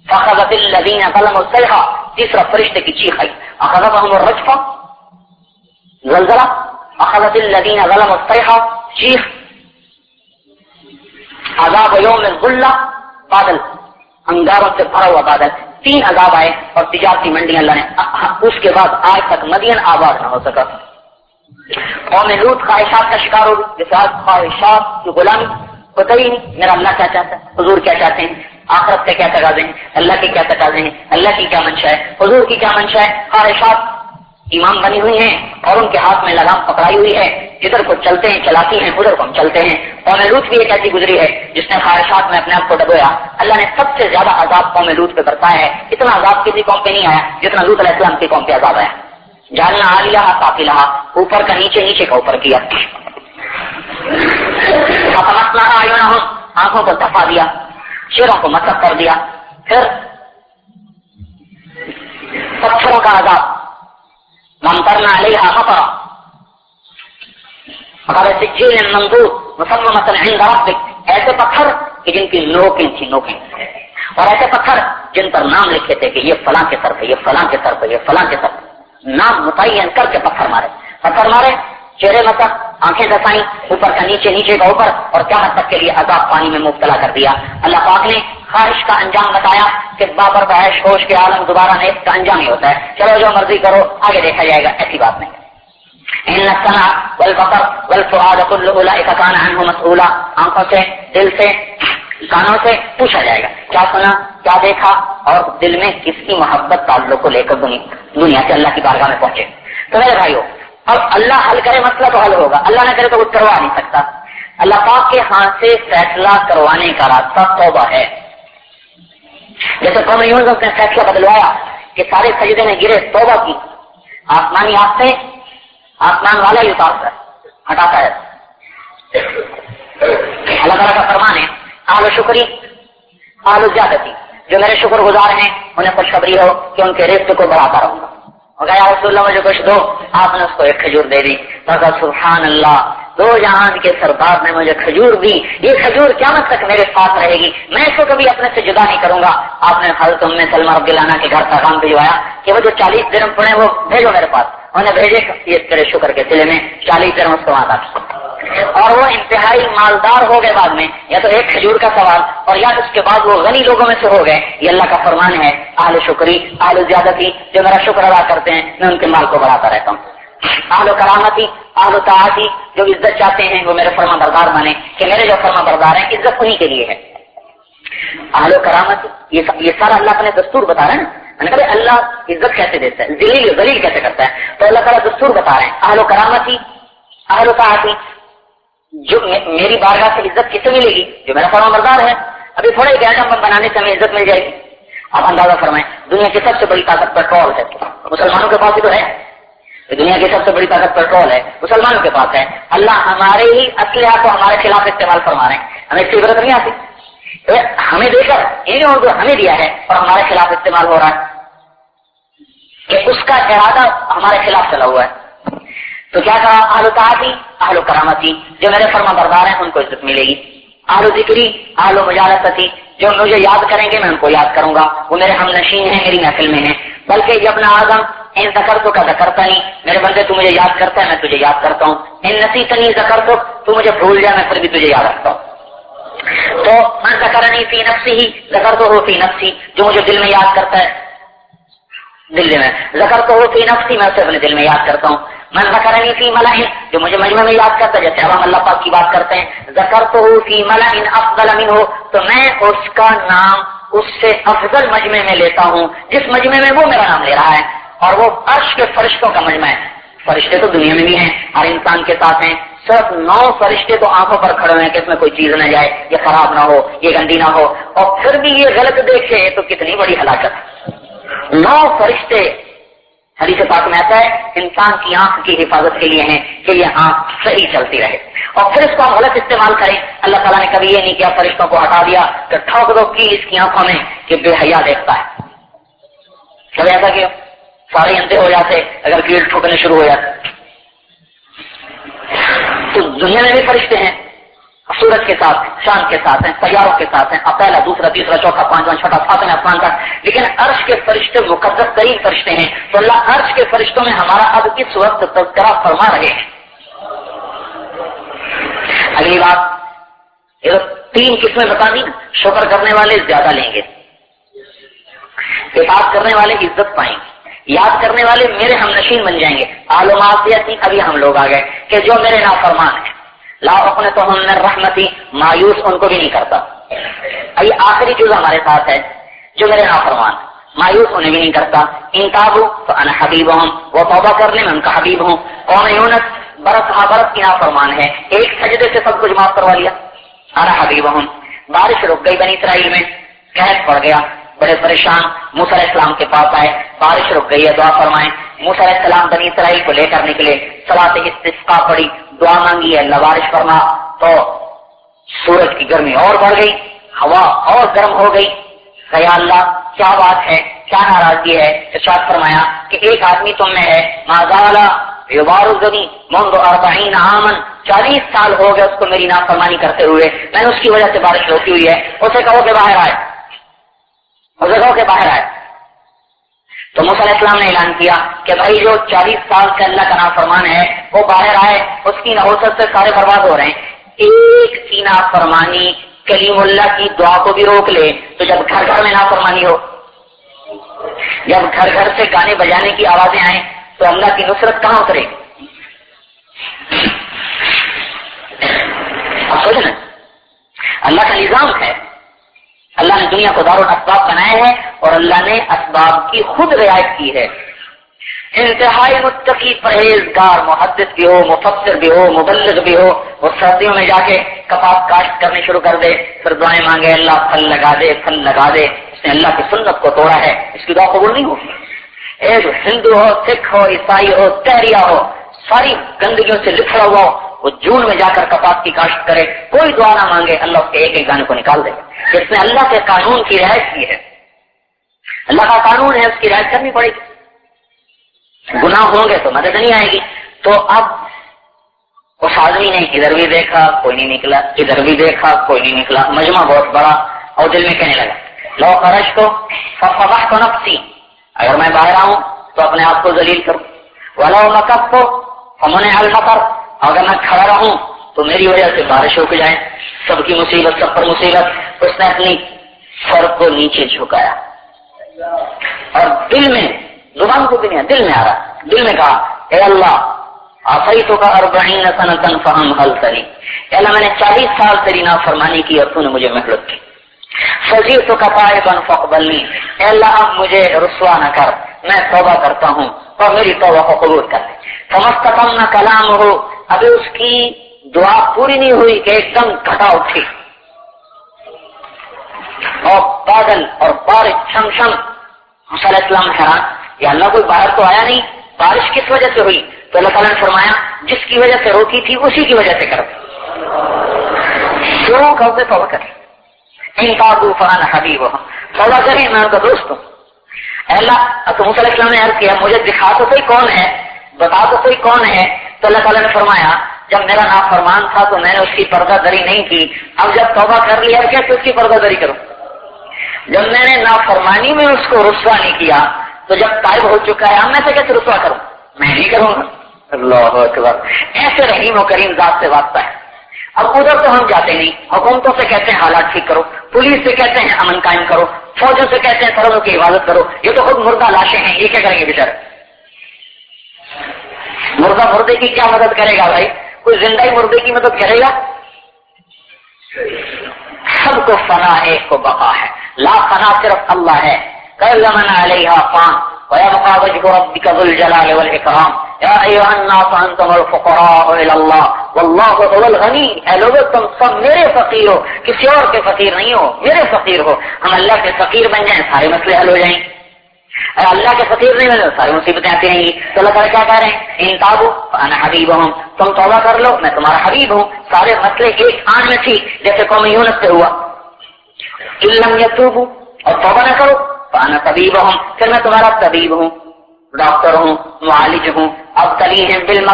فخذت الذین ظلموا الصیحہ تیسرا فرشتے کی چیخ آئی۔ اخذتهم الرجفہ زلزلہ۔ اخذت الذین ظلموا الصیحہ چیخ۔ عذاب یوم غلہ بادل، انگاروں سے بھرا ہوا بادل، تین عذاب آئے اور تجارتی منڈی اللہ نے اس کے بعد آج تک مدین آباد نہ ہو سکا۔ قوم لوت خواہشات کا شکار ہوگی جیسے آج خواہشات کی غلامی پتہ ہی نہیں۔ میرا اللہ کیا چاہتا ہے؟ حضور کیا چاہتے ہیں؟ آخرت کے کیا تقاضے ہیں؟ اللہ کے کیا تقاضے ہیں؟ اللہ کی کیا منشا ہے؟ حضور کی کیا منشا ہے؟ خواہشات ایمان بنی ہوئی ہیں اور ان کے ہاتھ میں لگام پکڑائی ہوئی ہے۔ ادھر کو چلتے ہیں، چلاتی ہیں، ادھر کو ہم چلتے ہیں۔ قوم لوت بھی ایک ایسی گزری ہے، جس نے خواہشات میں اپنے آپ کو ڈبویا اللہ نے سب سے زیادہ عذاب قوم لوت پہ برتایا ہے۔ اتنا عذاب کسی قوم پہ نہیں آیا، جتنا لوت علیہ السلام کی قوم پہ عذاب آیا۔ جاننا آ لیا کافی لہا اوپر کا نیچے نیچے کا اوپر کیا۔ آنکھوں کو دفا دیا، شیروں کو مطلب کر دیا۔ پھر پتھروں کا عذاب۔ ممترنا علیہ مطرا۔ مگر سجیل منظور مسلمت عند ربک، ایسے پتھر کہ جن کی نوکیں تھی نوکیں اور ایسے پتھر جن پر نام لکھے تھے کہ یہ فلاں کے سر پہ یہ فلاں کے سر پہ یہ فلاں کے سر پہ نام متعین کر کے پتھر مارے۔ پتھر مارے، چہرے مطلب آنکھیں دسائی اوپر کا نیچے نیچے کا اوپر، اور کیا حد تک کے لیے عذاب پانی میں مبتلا کر دیا۔ اللہ پاک نے خواہش کا انجام بتایا کہ بابر بحش ہوش کے عالم دوبارہ نیک کا انجام ہی ہوتا ہے۔ چلو جو مرضی کرو، آگے دیکھا جائے گا، ایسی بات نہیں۔ مسئولہ آنکھوں سے، دل سے، کانوں سے پوچھا جائے گا، کیا سنا، کیا دیکھا؟ اور دل میں کس کی محبت تعلق کو لے کر دنیا سے اللہ کی بارگاہ میں پہنچے۔ تو میرے بھائیو، اب اللہ حل کرے مسئلہ تو حل ہوگا۔ اللہ نہ کرے تو وہ کروا نہیں سکتا۔ اللہ پاک کے ہاتھ سے فیصلہ کروانے کا راستہ توبہ ہے۔ جیسے قوم یونس نے فیصلہ بدلوایا کہ سارے سجدے میں گرے، توبہ کی۔ آسمانی ہاتھ سے آسمان والا ہی اتارتا ہے ہٹاتا ہے۔ اللہ تعالیٰ کا فرمان ہے آلو شکری آلو زیادتی جو میرے شکر گزار ہیں، انہیں خوشخبری ہو کہ ان کے رزق کو بڑھاتا رہوں گا۔ گیا رسول اللہ، مجھے کچھ دو۔ آپ نے اس کو ایک کھجور دے دی۔ سبحان اللہ، دو جہان کے سردار نے مجھے کھجور دی۔ یہ کھجور کیا تک میرے ساتھ رہے گی۔ میں اس کو کبھی اپنے سے جدا نہیں کروں گا۔ آپ نے حضرت ام سلمہ رب اللہ کے گھر پیغام بھجوایا کہ وہ جو چالیس درم پڑے، وہ بھیجو میرے پاس۔ انہیں بھیجے یہ تیرے شکر کے سلے میں چالیس درم اس کو اور وہ انتہائی مالدار ہو گئے بعد میں، یا تو ایک کھجور کا سوال، اور یا اس کے بعد وہ غنی لوگوں میں سے ہو گئے۔ یہ اللہ کا فرمان ہے آل شکری آل زیادتی، جو میرا شکر ادا کرتے ہیں، میں ان کے مال کو بڑھاتا رہتا ہوں۔ آل و کرامتی آل و تعاتی جو عزت چاہتے ہیں، وہ میرے فرما بردار بنے کہ میرے جو فرما بردار ہیں، عزت انہیں کے لیے ہے۔ آل و کرامت یہ سارا اللہ اپنے دستور بتا رہے ہیں میں نے کہا اللہ عزت کیسے دیتا ہے؟ ذلیل ذلیل کیسے کرتا ہے؟ تو اللہ تعالیٰ دستور بتا رہے ہیں آل و کرامتی آل و تعاتی جو میری بارگاہ سے عزت کسے ملے گی؟ جو میرا فرما بردار ہے۔ ابھی تھوڑا ایک ایٹم بنانے سے ہمیں عزت مل جائے گی۔ آپ اندازہ فرمائیں، دنیا کی سب سے بڑی طاقت پیٹرول ہے۔ مسلمانوں کے پاس ہی تو ہے۔ دنیا کی سب سے بڑی طاقت پیٹرول ہے۔ مسلمانوں کے پاس ہے۔ اللہ ہمارے ہی اسلحہ کو ہمارے خلاف استعمال فرما رہے ہیں۔ ہمیں اس کی ضرورت نہیں آتی۔ ہمیں دے کر انہوں جو ہمیں دیا ہے اور ہمارے خلاف استعمال ہو رہا ہے۔ کہ اس کا ارادہ ہمارے خلاف چلا ہوا ہے۔ تو کیا کہا آلو تعاتی آلو کرامتی۔ جو میرے فرما بردار ہیں، ان کو عزت ملے گی۔ آلو ذکری آلو مجالستی، جو مجھے یاد کریں گے، میں ان کو یاد کروں گا۔ وہ میرے ہم نشین ہیں، میری محفل میں ہیں۔ بلکہ جب نہ اعظم، ان زکر تو کا زکرتا نہیں میرے بندے، تو مجھے یاد کرتا ہے، میں تجھے یاد کرتا ہوں۔ ان نسی تنی زکر تو مجھے بھول جائے میں پھر بھی تجھے یاد رکھتا ہوں۔ تو من زکرنی فی نفسی ہی زکر تو ہو فی نفسی، جو مجھے دل میں یاد کرتا ہے۔ دل میں زکر تو ہو فی نفسی، میں اسے اپنے دل میں یاد کرتا ہوں۔ من ذکرنی فی ملائن جو مجھے مجمع میں یاد کرتا ہے، جیسے اب ہم اللہ پاک کی بات کرتے ہیں، ذکر تو فی ملائن افضل من ہو تو میں اس کا نام، اس سے افضل مجمع میں لیتا ہوں۔ جس مجمع میں وہ میرا نام لے رہا ہے، اور وہ عرش کے فرشتوں کا مجمع ہے۔ فرشتے تو دنیا میں بھی ہیں، ہر انسان کے ساتھ ہیں۔ صرف نو فرشتے تو آنکھوں پر کھڑے ہیں کہ اس میں کوئی چیز نہ جائے، یہ خراب نہ ہو، یہ گندی نہ ہو۔ اور پھر بھی یہ غلط دیکھے تو کتنی بڑی ہلاکت۔ نو فرشتے، حدیث پاک میں آتا ہے، انسان کی آنکھ کی حفاظت کے لیے ہے کہ یہ آنکھ صحیح چلتی رہے۔ اور پھر اس کو ہم غلط استعمال کریں۔ اللہ تعالیٰ نے کبھی یہ نہیں کیا، فرشتوں کو ہٹا دیا کہ ٹھوک دو کی اس کی آنکھوں میں کہ بے حیا دیکھتا ہے۔ کبھی ایسا کہ سارے اندھے ہو جاتے، اگر کیڑ ٹھوکنے شروع ہو جاتے۔ تو دنیا میں بھی فرشتے ہیں، سورج کے ساتھ چاند کے ساتھ ہیں، سیاروں کے ساتھ ہیں پہلا، دوسرا، تیسرا، چوتھا، پانچواں، چھٹا، ساتواں آسمان کا لیکن عرش کے فرشتے مقدس ترین فرشتے ہیں۔ تو اللہ عرش کے فرشتوں میں ہمارا اب اس وقت تذکرہ فرما رہے ہیں۔ اگلی بات تین قسمیں بتا دی شکر کرنے والے زیادہ لیں گے۔ اطاعت کرنے والے عزت پائیں گے۔ یاد کرنے والے میرے ہم نشین بن جائیں گے۔ آلو معافیتی ابھی ہم لوگ آ گئے کہ جو میرے نافرمان ہیں۔ لا اپنے تو ہم نے رحمتی، مایوس ان کو بھی نہیں کرتا۔ یہ آخری چیز ہمارے ساتھ ہے جو میرے نافرمان مایوس انہیں بھی نہیں کرتا۔ ان تو ان حبیب ہوں وہ توبہ کرنے میں ان کا حبیب ہوں۔ کون یونس، برس ہاں برس کی نافرمان ہے ایک سجدے سے سب کچھ معاف کروا لیا۔ انا حبیب ہوں بارش رک گئی بنی اسرائیل میں، قید پڑ گیا۔ بڑے پریشان موسر اسلام کے پاس آئے، بارش رک گئی ہے، دعا فرمائے موسر اسلام بنی اسرائیل کو لے کر نکلے۔ سلا استفا پڑی دعا مانگی ہے اللہ بارش فرما۔ تو سورج کی گرمی اور بڑھ گئی، ہوا اور گرم ہو گئی۔ یا اللہ، کیا بات ہے؟ کیا ناراضگی ہے؟ ارشاد فرمایا کہ ایک آدمی تم میں ہے۔ مازالا مند اربعین آمن چالیس سال ہو گئے اس کو میری نافرمانی کرتے ہوئے۔ میں نے اس کی وجہ سے بارش روکی ہوئی ہے۔ اسے کہو کہ باہر آئے۔ اسے کہو کہ باہر آئے۔ تو علیہ السلام نے اعلان کیا کہ بھائی جو چالیس سال سے اللہ کا نافرمان ہے، وہ باہر آئے، اس کی نوسط سے سارے برباد ہو رہے ہیں۔ ایک کی نافرمانی کلیم اللہ کی دعا کو بھی روک لے تو جب گھر گھر میں نافرمانی ہو، جب گھر گھر سے گانے بجانے کی آوازیں آئیں تو اللہ کی نصرت کہاں اترے؟ سوچنا اللہ کا نظام ہے۔ اللہ نے دنیا کو دار اسباب بنائے ہیں اور اللہ نے اسباب کی خود رعایت کی ہے۔ انتہائی متقی پرہیزگار محدث بھی ہو، مفسر بھی ہو، مبلغ بھی ہو، وہ سردیوں میں جا کے کپاس کاشت کرنے شروع کر دے، پھر دعائیں مانگے، اللہ پھل لگا دے، پھل لگا دے۔ اس نے اللہ کی سنت کو توڑا ہے، اس کی دعا قبول نہیں ہوگی۔ ایک ہندو ہو، سکھ ہو، عیسائی ہو تحریہ ہو، ساری گندگیوں سے لکھڑا ہوا ہو وہ جون میں جا کر کپاس کی کاشت کرے، کوئی دعا نہ مانگے، اللہ اس کے ایک ایک گانے کو نکال دے۔ اس نے اللہ کے قانون کی رعایت کی ہے۔ اللہ کا قانون ہے، اس کی رعایت کرنی پڑے گی۔ گناہ ہوں گے تو مدد نہیں آئے گی۔ تو اب اس آدمی نے ادھر بھی دیکھا، کوئی نہیں نکلا۔ ادھر بھی دیکھا، کوئی نہیں نکلا۔ مجمع بہت بڑا اور دل میں کہنے لگا، لو خرش کو کو نفسی۔ اگر میں باہر آؤں تو اپنے آپ کو ذلیل کروں۔ والا مکب کو امن المکر اگر میں کھڑا رہوں تو میری وجہ سے بارش ہو کے جائیں، سب کی مصیبت، سب پر مصیبت۔ اس نے اپنی سر کو نیچے جھکایا۔ اور دل میں، زبان کو بھی نہیں، دل میں آ رہا۔ دل میں کہا، اے اللہ آسائی تو کا اربعین سنتن فہم حل کری اے اللہ، میں نے چالیس سال تیری نافرمانی کی اور تو نے مجھے محلت کی۔ فضیر تو کا پائے بن فقبلنی اے اللہ، اب مجھے رسوا نہ کر، میں توبہ کرتا ہوں اور میری توبہ کو قبول کر دے سمجھتا نہ کلام ہو ابھی اس کی دعا پوری نہیں ہوئی کہ ایک دم گھٹا اٹھی۔ اور بادل اور بارش چھم چھم۔ علیہ السلام حیران۔ یا اللہ، کوئی باہر تو آیا نہیں۔ بارش کس وجہ سے ہوئی؟ تو اللہ تعالیٰ نے فرمایا، جس کی وجہ سے روکی تھی، اسی کی وجہ سے کر شروع کرتے توبہ کریں۔ ان کا طوفان حبیب توبہ کریں، میں ان کا دوست ہوں۔ اللہ تو علیہ السلام نے عرض کیا، مجھے دکھا تو کوئی کون ہے؟ بتا تو کوئی کون ہے؟ تو اللہ تعالیٰ نے فرمایا، جب میرا نام فرمان تھا تو میں نے اس کی پردہ دری نہیں کی۔ اب جب توبہ کر لیا کیسے اس کی پردہ دری کروں جب میں نے نافرمانی میں اس کو رسوا نہیں کیا، تو جب طائب ہو چکا ہے، اب میں سے کیسے رسوا کروں؟ میں نہیں کروں گا۔ اللہ اکبر۔ ایسے رحیم و کریم ذات سے واسطہ ہے۔ اب ادھر تو ہم جاتے نہیں۔ حکومتوں سے کہتے ہیں حالات ٹھیک کرو، پولیس سے کہتے ہیں امن قائم کرو، فوجوں سے کہتے ہیں سرحدوں کی حفاظت کرو۔ یہ تو خود مردہ لاشیں ہیں، یہ کیا کریں گے بےچارے مردہ مردے کی کیا مدد کرے گا بھائی؟ کوئی زندہ ہی مردے کی مدد کرے گا؟ سب کو فنا ایک کو بقا ہے۔ لا فنا صرف اللہ ہے۔ کل زمن علیہ فان۔ ويبقى وجه ربك ذو الجلال والإكرام يا أيها الناس أنتم الفقراء إلى الله والله هو الغني اے لوگو، تم سب میرے فقیر ہو۔ کسی اور کے فقیر نہیں ہو۔ میرے فقیر ہو۔ ہم اللہ کے فقیر بن جائیں، سارے مسئلے حل ہو جائیں۔ اللہ کے فقیر نہیں بنے ساری مصیبتیں آتی رہیں گی تو اللہ تعالیٰ کیا کہہ رہے ہیں؟ ان تابو انا حبیب ہوں تم توبہ کر لو، میں تمہارا حبیب ہوں۔ سارے مسئلے ایک آن میں تھی، جیسے قوم یونس سے ہوا۔ علم یتوبو، اور توبہ نہ کرو۔ انا طبیب ہوں پھر میں تمہارا طبیب ہوں، ڈاکٹر ہوں، معالج ہوں۔ اب تلی ہے بل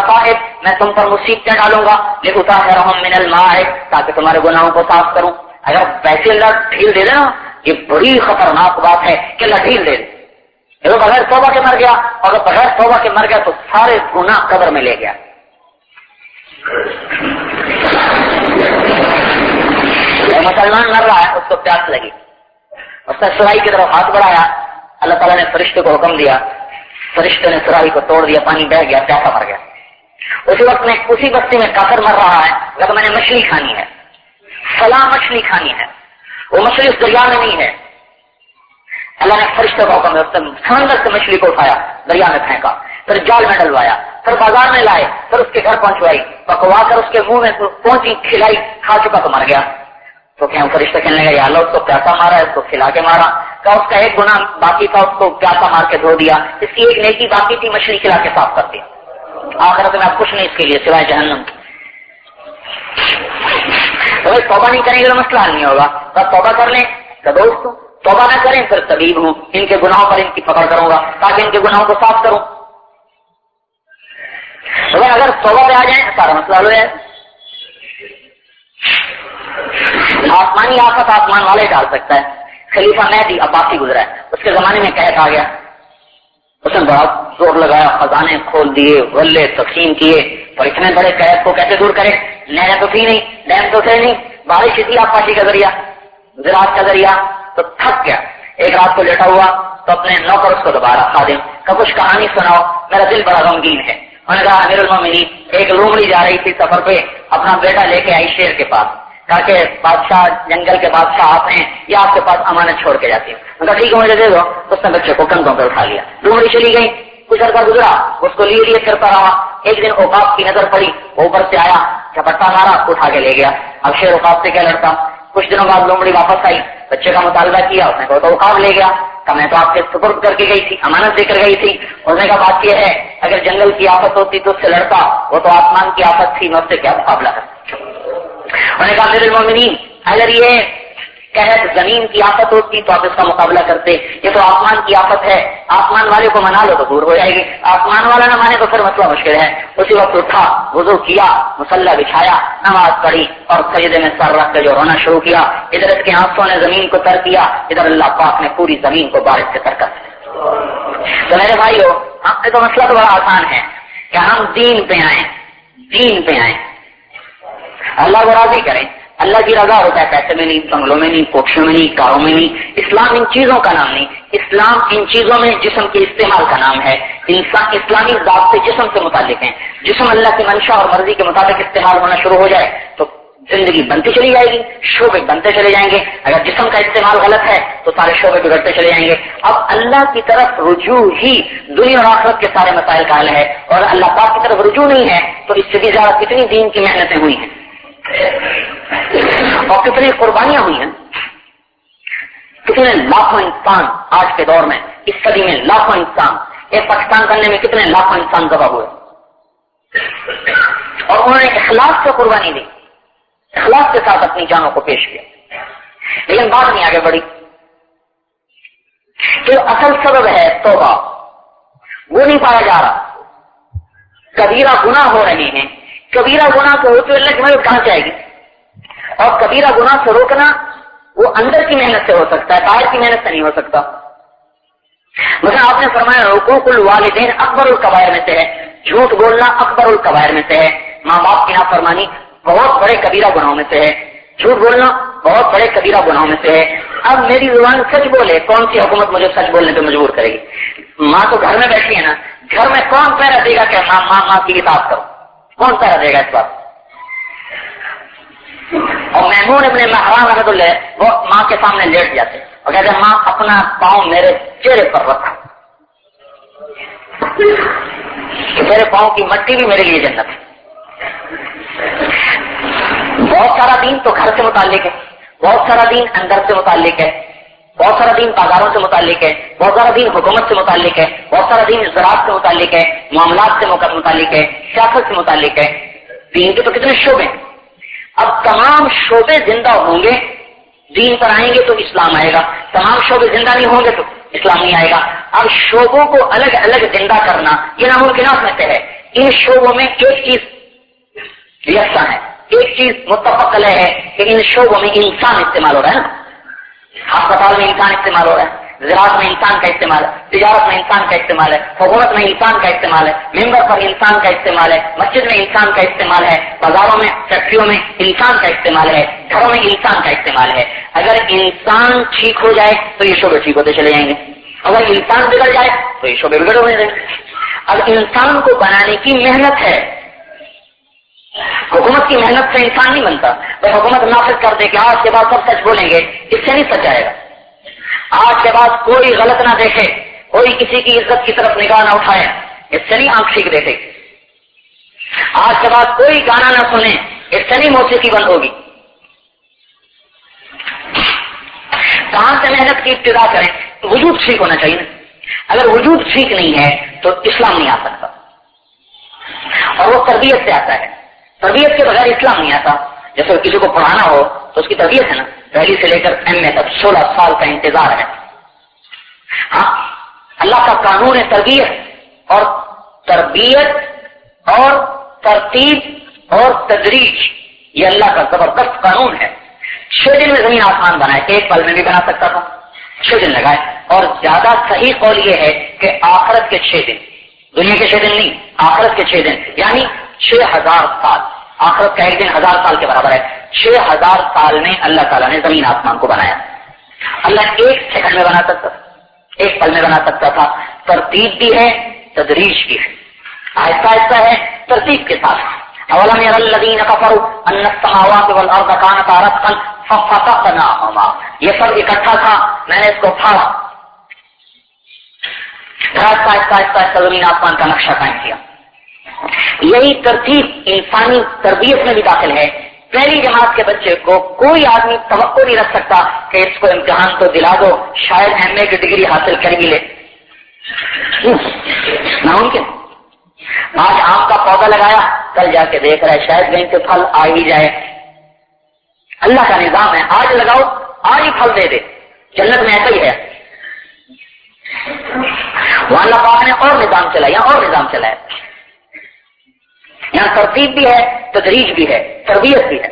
میں تم پر مصیبتیں ڈالوں گا۔ لکھتا ہے رحم من الماء تاکہ تمہارے گناہوں کو صاف کروں۔ اگر پیسے اللہ ڈھیل دے دے نا یہ بڑی خطرناک بات ہے کہ اللہ ڈھیل دے دے۔ بغیر توبہ کے مر گیا، اور بغیر توبہ کے مر گیا تو سارے گناہ قبر میں لے گیا۔ مسلمان مر رہا ہے، اس کو پیاس لگی۔ اس نے سلائی کی طرف ہاتھ بڑھایا۔ اللہ تعالیٰ نے فرشتے کو حکم دیا۔ فرشتے نے سراہی کو توڑ دیا، پانی بہ گیا، پیاسا مر گیا۔ اسی وقت میں، اسی بستی میں کافر مر رہا ہے۔ اگر میں نے مچھلی کھانی ہے۔ فلاں مچھلی کھانی ہے۔ وہ مچھلی اس دریا میں نہیں ہے۔ اللہ نے فرشتے کا حکم سمندر سے مچھلی کو اٹھایا، دریا میں پھینکا، پھر جال میں ڈلوایا، پھر بازار میں لائے، پھر اس کے گھر پہنچوائی پکوا کر اس کے منہ میں پہنچی، کھلائی، کھا چکا تو مر گیا۔ تو کیا فرشتہ کہنے لگا یا اللہ اس کو پیاسا مارا، اس کو کھلا کے مارا۔ کیا اس کا ایک گنا باقی تھا، اس کو پیاسا مار کے دھو دیا۔ اس کی ایک نیکی باقی تھی، مچھلی کھلا کے صاف کر دیا۔ آخرت میں آپ کچھ نہیں اس کے لیے سوائے جہنم توبہ نہیں کریں گے تو مسئلہ حل نہیں ہوگا۔ بس توبہ کر لیں۔ تو دوست توبہ نہ کریں، پھر طبیب ہوں۔ ان کے گناہوں پر ان کی پکڑ کروں گا، تاکہ ان کے گناہوں کو صاف کروں۔ اگر توبہ پہ آ جائیں، سارا مسئلہ ہو جائے آسمانی آفت آسمان والے ڈال سکتا ہے۔ خلیفہ میں عباسی گزرا ہے۔ اس کے زمانے میں قید آ گیا۔ اس نے بڑا زور لگایا، خزانے کھول دیے، غلے تقسیم کیے۔ اور اتنے بڑے قید کو کیسے دور کرے نہریں تو تھی نہیں، ڈیم تو تھے نہیں۔ بارش تھی آپاسی کا ذریعہ، زراعت کا ذریعہ۔ تو تھک گیا۔ ایک رات کو لیٹا ہوا تو اپنے نوکر اس کو دوبارہ کھا دیں۔ کا کچھ کہانی سناؤ، میرا دل بڑا غمگین ہے۔ انہوں نے کہا امیر المومنین ایک لومڑی جا رہی تھی سفر پہ، اپنا بیٹا لے کے آئی شیر کے پاس۔ تاکہ بادشاہ جنگل کے بادشاہ آپ ہیں یا آپ کے پاس امانت چھوڑ کے جاتی ہیں ٹھیک ہے، مجھے دے دو۔ اس نے بچے کو کندھوں پہ اٹھا لیا۔ ڈومڑی چلی گئی۔ کچھ عرصہ گزرا، اس کو لیے لیے کرتا رہا۔ ایک دن اوقاف کی نظر پڑی اوپر سے آیا جھپٹا مارا، اٹھا کے لے گیا۔ اب شیر اوقاف سے کیا لڑتا کچھ دنوں بعد لومڑی واپس آئی، بچے کا مطالبہ کیا، اس نے کہا تو اوقاف لے گیا۔ کہ میں تو آپ کے سپرد کر کے گئی تھی، امانت دے کر گئی تھی۔ اس نے کہا، بات یہ ہے، اگر جنگل کی آفت ہوتی تو اس سے لڑتا، وہ تو آسمان کی آفت تھی، میں اس سے کیا مقابلہ کرتا انہوں نے کہا، میرے مومنین اگر یہ قحط زمین کی آفت ہوتی تو آپ اس کا مقابلہ کرتے یہ تو آسمان کی آفت ہے، آسمان والے کو منا لو تو دور ہو جائے گی۔ آسمان والا نہ مانے تو پھر مسئلہ مشکل ہے۔ اسی وقت اٹھا، وضو کیا، مسلح بچھایا، نماز پڑھی اور سجدے میں سر رکھ کے جو رونا شروع کیا۔ ادھر اس کے آنسوں نے زمین کو تر کیا، ادھر اللہ پاک نے پوری زمین کو بارش سے تر کر تو میرے بھائیو، ہم تو مسئلہ تو بڑا آسان ہے کہ ہم دین پہ آئیں، دین پہ آئیں۔ اللہ کو راضی کریں۔ اللہ کی رضا ہوتا ہے، پیسے میں نہیں، بنگلوں میں نہیں کوٹھیوں میں نہیں، کاروں میں نہیں۔ اسلام ان چیزوں کا نام نہیں۔ اسلام ان چیزوں میں جسم کے استعمال کا نام ہے۔ انسان، اسلامی ذات سے جسم سے متعلق ہیں۔ جسم اللہ کی منشا اور مرضی کے مطابق استعمال ہونا شروع ہو جائے تو زندگی بنتی چلی جائے گی، شعبے بنتے چلے جائیں گے۔ اگر جسم کا استعمال غلط ہے تو سارے شعبے بگڑتے چلے جائیں گے۔ اب اللہ کی طرف رجوع ہی دنیا اور آخرت کے سارے مسائل کا حل ہے اور اللہ پاک کی طرف رجوع نہیں ہے تو اس سے بھی زیادہ کتنی دین کی محنتیں ہوئی ہیں۔ اور کتنی قربانیاں ہوئی ہیں؟ کتنے لاکھوں انسان آج کے دور میں اس صدی میں لاکھوں انسان ایک پاکستان کرنے میں کتنے لاکھوں انسان دبا ہوئے؟ اور انہوں نے اخلاق سے قربانی دی اخلاق کے ساتھ اپنی جانوں کو پیش کیا۔ لیکن بات نہیں آگے بڑھی۔ جو اصل سبب ہے توبہ، وہ نہیں پایا جا رہا۔ کبیرہ گناہ ہو رہے ہیں۔ کبیرہ گنا کو ہوتے اللہ کی مدد کہاں جائے گی؟ اور کبیرہ گنا سے روکنا وہ اندر کی محنت سے ہو سکتا ہے، باہر کی محنت سے نہیں ہو سکتا۔ مگر آپ نے فرمایا، حقوق الوالدین اکبر القبائر میں سے ہے۔ جھوٹ بولنا اکبر القبائر میں سے ہے۔ ماں باپ کی نافرمانی بہت بڑے کبیرہ گناہوں میں سے ہے۔ جھوٹ بولنا بہت بڑے کبیرہ گناہوں میں سے ہے۔ اب میری زبان سچ بولے، کون سی حکومت مجھے سچ بولنے پہ مجبور کرے گی؟ ماں تو گھر میں بیٹھی ہے نا۔ گھر میں کون پیرا دے گا کہ ماں ماں ماں کی بات کرو۔ کون سا رہے گا اس بات اور محمود اپنے محرام رحمت اللہ وہ ماں کے سامنے لیٹ جاتے اور کہتے ماں، اپنا پاؤں میرے چہرے پر رکھا۔ میرے پاؤں کی مٹی بھی میرے لیے جنت ہے۔ بہت سارا دین تو گھر سے متعلق ہے۔ بہت سارا دین اندر سے متعلق ہے۔ بہت سارا دین بازاروں سے متعلق ہے، بہت سارا دین حکومت سے متعلق ہے، بہت سارا دین زراعت سے متعلق ہے، معاملات سے متعلق ہے، سیاست سے متعلق ہے۔ دین کے تو کتنے شعبے اب تمام شعبے زندہ ہوں گے، دین پر آئیں گے تو اسلام آئے گا۔ تمام شعبے زندہ نہیں ہوں گے تو اسلام نہیں آئے گا۔ اب شعبوں کو الگ الگ زندہ کرنا، یہ ناممکنات میں سے ہے۔ ان شعبوں میں ایک چیز یکساں ہے ایک چیز متفق ہے کہ ان شعبوں میں انسان استعمال ہو رہا ہے نا۔ ہسپتال میں انسان استعمال ہو رہا ہے، زراعت میں انسان کا استعمال ہے، تجارت میں انسان کا استعمال ہے، حکومت میں انسان کا استعمال ہے، ممبر پر انسان کا استعمال ہے، مسجد میں انسان کا استعمال ہے، بازاروں میں، فیکٹریوں میں انسان کا استعمال ہے، گھروں میں انسان کا استعمال ہے۔ اگر انسان ٹھیک ہو جائے تو یہ شعبے ٹھیک ہوتے چلے جائیں گے۔ اگر انسان بگڑ جائے تو یہ شعبے بگڑ ہوئے رہے اب انسان کو بنانے کی محنت ہے حکومت کی محنت سے انسان نہیں بنتا۔ بھائی حکومت نافذ کر دے کہ آج کے بعد سب سچ بولیں گے، اس سے نہیں سچ جائے گا۔ آج کے بعد کوئی غلط نہ دیکھے، کوئی کسی کی عزت کی طرف نگاہ نہ اٹھائے، اس سے نہیں آنکھ سیکھ دیتے۔ آج کے بعد کوئی گانا نہ سنے، اس سے نہیں موسیقی بند ہوگی۔ کہاں سے محنت کی ابتدا کریں، وجود ٹھیک ہونا چاہیے۔ اگر وجود ٹھیک نہیں ہے تو اسلام نہیں آ سکتا۔ اور وہ تربیت سے آتا ہے۔ تربیت کے بغیر اسلام نہیں آتا۔ جیسے کسی کو پڑھانا ہو تو اس کی تربیت ہے نا۔ پہلی سے لے کر ایم اے تک سولہ سال کا انتظار ہے۔ ہاں اللہ کا قانون ہے تربیت اور تربیت اور ترتیب اور تدریج، یہ اللہ کا زبردست قانون ہے۔ چھ دن میں زمین آسمان بنائے، ایک پل میں بھی بنا سکتا تھا۔ چھ دن لگائے۔ اور زیادہ صحیح قول یہ ہے کہ آخرت کے چھ دن۔ دنیا کے چھ دن نہیں، آخرت کے چھ دن۔ یعنی چھ ہزار سال۔ آخرت کا ایک دن ہزار سال کے برابر ہے۔ چھ ہزار سال میں اللہ تعالیٰ نے زمین آسمان کو بنایا۔ اللہ ایک سیکنڈ میں بنا سکتا ایک پل میں بنا سکتا تھا۔ ترتیب بھی ہے، تدریج بھی ہے۔ آہستہ آہستہ ہے، ترتیب کے ساتھ۔ اولم الذين كفروا ان السماوات والارض كانتا رتقا ففتقناهما۔ یہ سب اکٹھا تھا، میں نے اس کو پھاڑا آہستہ آہستہ آہستہ زمین آسمان کا نقشہ قائم کیا۔ یہی ترتیب انسانی تربیت میں بھی داخل ہے۔ پہلی جماعت کے بچے کو کوئی آدمی توقع نہیں رکھ سکتا کہ اس کو امتحان تو دلا دو، شاید ایم اے کی ڈگری حاصل کر ہی لے۔ ناممکن۔ آج آم کا پودا لگایا، کل جا کے دیکھ رہا ہے، شاید کہیں سے پھل آ ہی جائے۔ اللہ کا نظام ہے، آج لگاؤ، آج ہی پھل دے دے۔ جنت میں ایسا ہی ہے۔ وہاں اللہ پاک نے اور نظام چلایا، اور نظام چلایا۔ یہاں ترتیب بھی ہے تدریج بھی ہے تربیت بھی ہے۔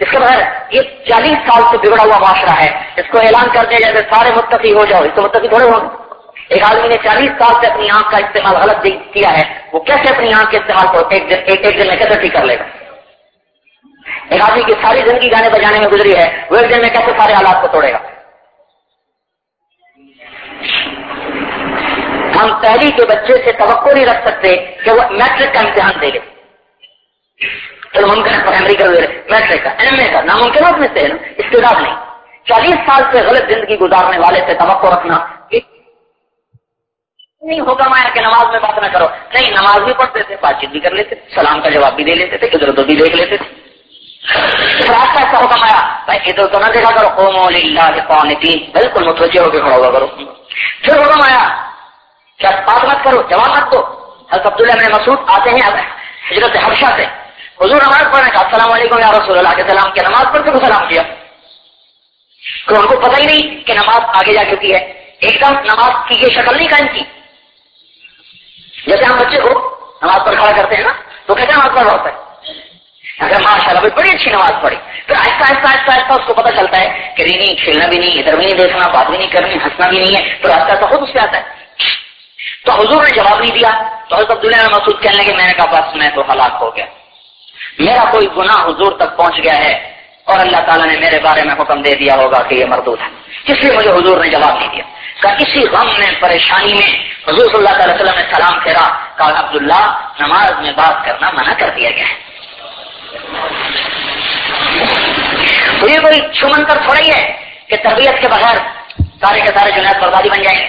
اس کے بعد یہ چالیس سال سے بگڑا ہوا معاشرہ ہے۔ اس کو اعلان کر دیا جائے سارے متفق ہو جاؤ اس کو متفق تھوڑے ہو ایک آدمی نے چالیس سال سے اپنی آنکھ کا استعمال غلط کیا ہے وہ کیسے اپنی آنکھ کے استعمال کو ایک دن ایک, ایک دن میں کیسے ٹھیک کر لے گا؟ ایک آدمی کی ساری زندگی گانے بجانے میں گزری ہے وہ ایک دن میں کیسے سارے حالات کو توڑے گا؟ ہم پہلی کے بچے سے توقع نہیں رکھ سکتے کہ وہ میٹرک کا امتحان دے لے۔ چلو ممکن ہے پرائمری کا میٹرک کا ایم اے کا۔ ناممکن میں سے استعداد نہیں۔ چالیس سال سے غلط زندگی گزارنے والے سے توقع رکھنا۔ نہیں ہوگا مایا کہ نماز میں بات نہ کرو۔ نہیں، نماز بھی پڑھتے تھے، بات چیت بھی کر لیتے سلام کا جواب بھی دے لیتے تھے ادھر ادھر بھی دیکھ لیتے تھے۔ راستہ ایسا ہوگا مایا، بھائی ادھر تو نہ دیکھا کرو۔ قوم اللہ بالکل متوجہ ہو کے کھڑا ہوا کرو۔ پھر ہوگا مایا کیا بات مت کرو، جواب مت دو۔ حضرت عبداللہ میں مسعود آتے ہیں ہجرت حبشہ سے۔ حضور نماز پڑھنے کا السلام علیکم یا رسول اللہ کے سلام کیا؟ نماز پڑھ کے سلام کیا؟ تو ان کو پتہ ہی نہیں کہ نماز آگے جا چکی ہے۔ ایک دم نماز کی یہ شکل نہیں قائم کی۔ جیسے ہم بچے کو نماز پر کھڑا کرتے ہیں نا، تو کیسے نماز پڑھ رہا ہوتا ہے؟ اگر ماشاء اللہ بڑی اچھی نماز پڑھی پھر آہستہ آہستہ آہستہ آہستہ اس کو پتا چلتا ہے کہ نہیں کھیلنا بھی نہیں، ادھر بھی نہیں دیکھنا، بات بھی نہیں کرنی، ہنسنا بھی نہیں ہے تو آہستہ آہستہ خود اس پہ آتا ہے۔ تو حضور نے جواب نہیں دیا، تو حضرت عبداللہ میں محسوس کہنے لگے، میں نے کہا، بس میں تو ہلاک ہو گیا۔ میرا کوئی گناہ حضور تک پہنچ گیا ہے اور اللہ تعالیٰ نے میرے بارے میں حکم دے دیا ہوگا کہ یہ مردود ہے۔ اس لیے مجھے حضور نے جواب نہیں دیا۔ کہ کسی غم میں، پریشانی میں حضور صلی اللہ تعالی وسلم نے سلام پھیرا۔ کہا، عبداللہ، نماز میں بات کرنا منع کر دیا گیا ہے۔ تو یہ کوئی چھمن کر تھوڑا ہی ہے کہ تربیت کے بغیر سارے کے سارے جنید بربادی بن جائیں۔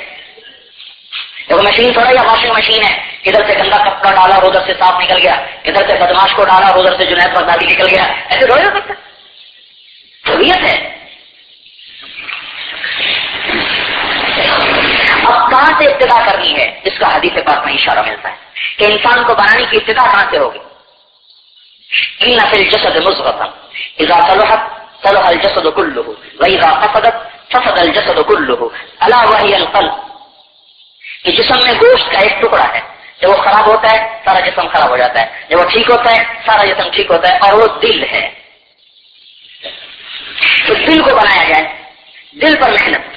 گے مشین تھوڑا یا واشنگ مشین ہے۔ ادھر سے گندا کپڑا ڈالا اور ادھر سے صاف نکل گیا۔ ادھر سے بدماش کو ڈالا اور ادھر سے جنید بغدادی نکل گیا۔ ایسے تھوڑے ہو سکتا طبیعت ہے۔ اب کہاں سے ابتدا کرنی ہے؟ اس کا حدیث پاس میں اشارہ ملتا ہے کہ انسان کو بنانے کی ابتدا کہاں سے ہوگی؟ ان نفل جسد مثبت اذا صلحت، صلح الجسد كله واذا فسدت فسد الجسد كله الا وهي القلب؟ کہ جسم میں گوشت کا ایک ٹکڑا ہے۔ جب وہ خراب ہوتا ہے، سارا جسم خراب ہو جاتا ہے۔ جب وہ ٹھیک ہوتا ہے، سارا جسم ٹھیک ہوتا ہے اور وہ دل ہے۔ تو دل کو بنایا جائے۔ دل پر محنت۔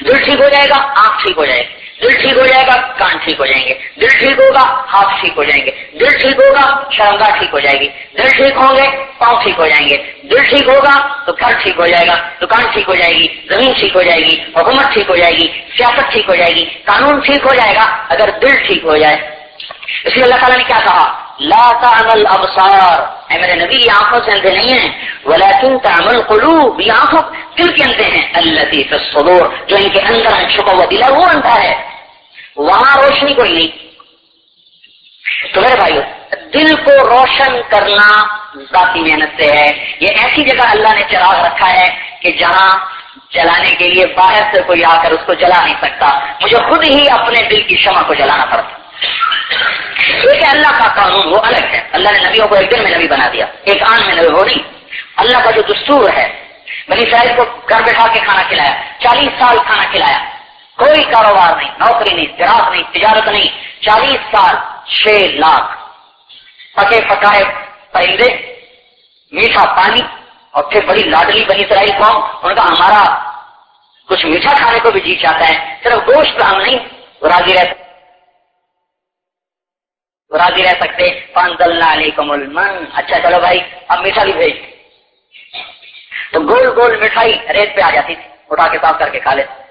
دل ٹھیک ہو جائے گا، آنکھ ٹھیک ہو جائے گی۔ دل ٹھیک ہو جائے گا کان ٹھیک ہو جائیں گے دل ٹھیک ہوگا ہاتھ ٹھیک ہو جائیں گے دل ٹھیک ہوگا شرمگاہ ٹھیک ہو جائے گی دل ٹھیک ہوں گے پاؤں ٹھیک ہو جائیں گے دل ٹھیک ہوگا تو گھر ٹھیک ہو جائے گا دکان ٹھیک ہو جائے گی زمین ٹھیک ہو جائے گی حکومت ٹھیک ہو جائے گی سیاست ٹھیک ہو جائے گی قانون ٹھیک ہو جائے گا اگر دل ٹھیک ہو جائے اس لیے اللہ تعالیٰ نے کیا کہا لا تعمل ابصار اے میرے نبی، یہ آنکھوں سے اندھے نہیں ہیں۔ ولیکن تعمل قلوب یہ آنکھوں دل کے اندھے ہیں۔ اللہ الصدور، جو ان کے اندر چھپا ہوا دل ہے وہ اندھا ہے۔ وہاں روشنی کوئی نہیں۔ تو میرے بھائیو، دل کو روشن کرنا ذاتی محنت سے ہے۔ یہ ایسی جگہ اللہ نے چراغ رکھا ہے کہ جہاں جلانے کے لیے باہر سے کوئی آ کر اس کو جلا نہیں سکتا۔ مجھے خود ہی اپنے دل کی شمع کو جلانا پڑتا۔ ایک اللہ کا قانون وہ الگ ہے۔ اللہ نے نبیوں کو ایک دن میں نبی بنا دیا، ایک آن میں نبی، وہ نہیں۔ اللہ کا جو دستور ہے، بنی صاحب کو گھر بیٹھا کے کھانا کھلایا، چالیس سال کھانا کھلایا۔ کوئی کاروبار نہیں، نوکری نہیں گراہک نہیں، تجارت نہیں۔ چالیس سال، چھ لاکھ۔ پکے پکائے پرندے، میٹھا پانی اور پھر بڑی لاڈلی بنی اسرائیل قوم۔ ان کا ہمارا کچھ میٹھا کھانے کو بھی جی چاہتا ہے، صرف گوشت ہم نہیں راضی رہ راضی رہ سکتے علیکم المن اچھا چلو بھائی، اب میٹھا بھی بھیج۔ تو گول گول مٹھائی ریت پہ آ جاتی تھی۔ اٹھا کے صاف کر کے کھا لیتے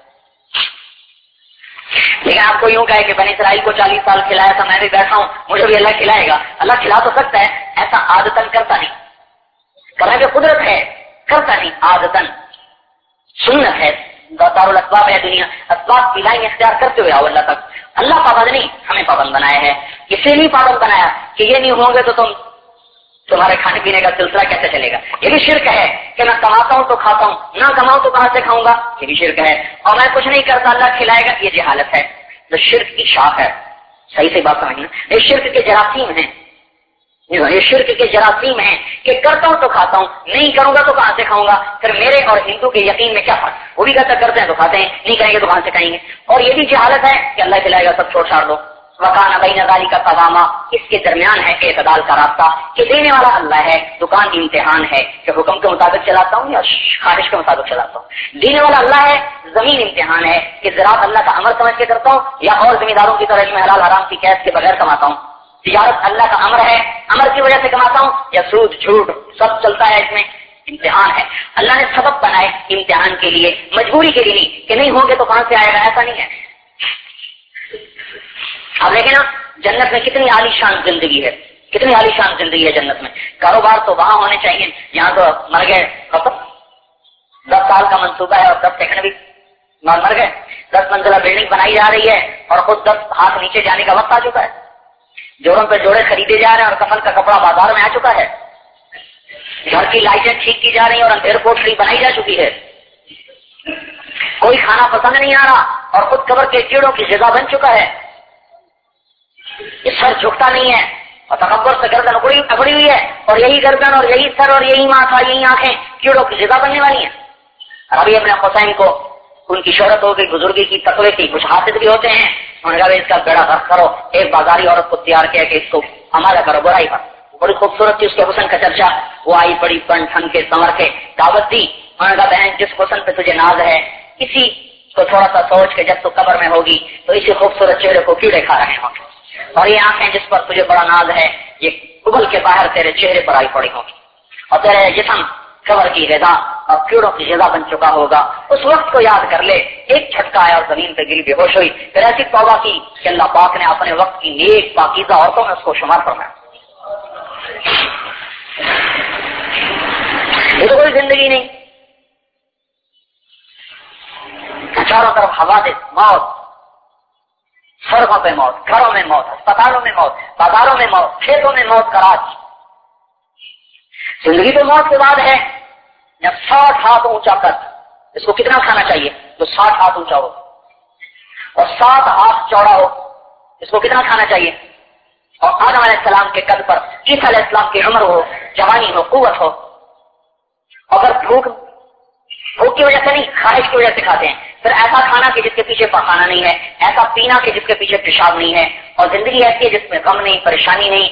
لیکن آپ کو یوں کہے کہ بنی اسرائیل کو چالیس سال کھلایا تھا، میں بھی بیٹھا ہوں، مجھے بھی اللہ کھلائے گا۔ اللہ کھلا تو سکتا ہے، ایسا آدتن کرتا نہیں۔ کرنا کہ قدرت ہے، کرتا نہیں آدتن سنت ہے۔ دار الاسباب ہے دنیا۔ اسباب کی لائن اختیار کرتے ہوئے آؤ اللہ تک۔ اللہ پابند نہیں، ہمیں پابند بنایا ہے۔ اسے نہیں پابند بنایا کہ یہ نہیں ہوں گے تو تم تمہارے کھانے پینے کا سلسلہ کیسے چلے گا؟ یہ بھی شرک ہے کہ میں کماتا ہوں تو کھاتا ہوں، نہ کماؤں تو کہاں سے کھاؤں گا؟ یہ بھی شرک ہے۔ اور میں کچھ نہیں کرتا، اللہ کھلائے گا، یہ جہالت ہے۔ تو شرک کی شاخ ہے۔ صحیح سے بات سمجھنا یہ شرک کے جراثیم ہیں۔ یہ شرک کے جراثیم ہیں کہ کرتا ہوں تو کھاتا ہوں، نہیں کروں گا تو کہاں سے کھاؤں گا؟ پھر میرے اور ہندو کے یقین میں کیا فرق؟ وہ بھی کہتا کرتے ہیں تو کھاتے ہیں، نہیں کریں گے تو کہاں سے کھائیں گے؟ اور یہ بھی جہالت ہے کہ اللہ کھلائے گا، سب چھوڑ چھاڑ دو۔ وکان بین ذالی کا قوامہ اس کے درمیان ہے اعتدال کا راستہ کہ دینے والا اللہ ہے، دکان امتحان ہے کہ حکم کے مطابق چلاتا ہوں یا خواہش کے مطابق چلاتا ہوں۔ دینے والا اللہ ہے، زمین امتحان ہے کہ زراعت اللہ کا امر سمجھ کے کرتا ہوں یا اور ذمہ داروں کی طرح میں حلال حرام کی قید کے بغیر کماتا ہوں۔ تجارت اللہ کا امر ہے، امر کی وجہ سے کماتا ہوں یا سود، جھوٹ، سب چلتا ہے اس میں۔ امتحان ہے۔ اللہ نے سبب بنائے امتحان کے لیے، مجبوری کے لیے نہیں، کہ نہیں ہوں گے تو کہاں سے آئے گا؟ ایسا نہیں ہے۔ اب دیکھیں نا، جنت میں کتنی عالی شان زندگی ہے، کتنی عالی شان زندگی ہے جنت میں۔ کاروبار تو وہاں ہونے چاہیے، یہاں تو مر گئے دس سال کا منصوبہ ہے اور دس سیکنڈ بھی۔ مر گئے۔ دس منزلہ بلڈنگ بنائی جا رہی ہے اور خود دس ہاتھ نیچے جانے کا وقت آ چکا ہے۔ جوڑوں پہ جوڑے خریدے جا رہے ہیں اور کفن کا کپڑا بازار میں آ چکا ہے۔ گھر کی لائٹیں ٹھیک کی جا رہی ہیں اور ایئرپورٹ بنائی جا چکی ہے۔ کوئی کھانا پسند نہیں آ رہا اور خود قبر کے کیڑوں کی جگہ بن چکا ہے۔ یہ سر جھکتا نہیں ہے اور تکبر سے گردن اکڑی اکڑی ہوئی ہے اور یہی گردن اور یہی سر اور یہی ماتھا یہی آنکھیں کیڑوں کی جگہ بننے والی ہیں۔ ابھی اپنے حسین کو ان کی شہرت ہو گئی بزرگی کی، تقوی کی کچھ حاصل بھی ہوتے ہیں۔ انہوں نے کہا اس کا بیڑا گھر کرو، ایک بازاری عورت کو تیار کیا کہ اس کو ہمارا کرو برائی پر بڑی خوبصورت تھی اس کے حسن کا چرچا۔ وہ آئی بڑی پن ٹھن کے سمر کے دعوت دی۔ انہوں نے کہا بہن، جس حسن پہ تجھے ناز ہے کسی کو تھوڑا سا سوچ کے جب تو قبر میں ہوگی تو اسی خوبصورت چہرے کو کیڑے کھا رہے ہوں۔ گے اور یہ آنکھیں جس پر تجھے بڑا ناز ہے، یہ ابل کے باہر تیرے چہرے پر آئی پڑی ہوگی اور تیرے جسم قبر کی غذا اور کیڑوں کی غذا بن چکا ہوگا۔ اس وقت کو یاد کر لے، ایک جھٹکا آیا اور زمین پہ گری بے ہوش ہوئی۔ پھر ایسی توبہ کی کہ اللہ پاک نے اپنے وقت کی نیک پاکیزہ عورتوں میں اس کو شمار فرمایا۔ یہ تو کوئی زندگی نہیں۔ چاروں طرف حوادث موت سڑکوں پہ موت، گھروں میں موت اسپتالوں میں موت، بازاروں میں موت، کھیتوں میں موت کا راج۔ زندگی تو موت کے بعد ہے، جب ساٹھ ہاتھ اونچا کر، اس کو کتنا کھانا چاہیے؟ تو ساٹھ ہاتھ اونچا ہو۔ اور سات ہاتھ چوڑا ہو، اس کو کتنا کھانا چاہیے؟ اور آدم علیہ السلام کے قد پر، عیسیٰ علیہ السلام کی عمر ہو، جوانی ہو، قوت ہو۔ اگر بھوک بھوک کی وجہ سے نہیں، خواہش کی وجہ سے کھاتے ہیں۔ پھر ایسا کھانا کہ جس کے پیچھے پخانا نہیں ہے، ایسا پینا کہ جس کے پیچھے پیشاب نہیں ہے۔ اور زندگی ایسی ہے جس میں غم نہیں، پریشانی نہیں،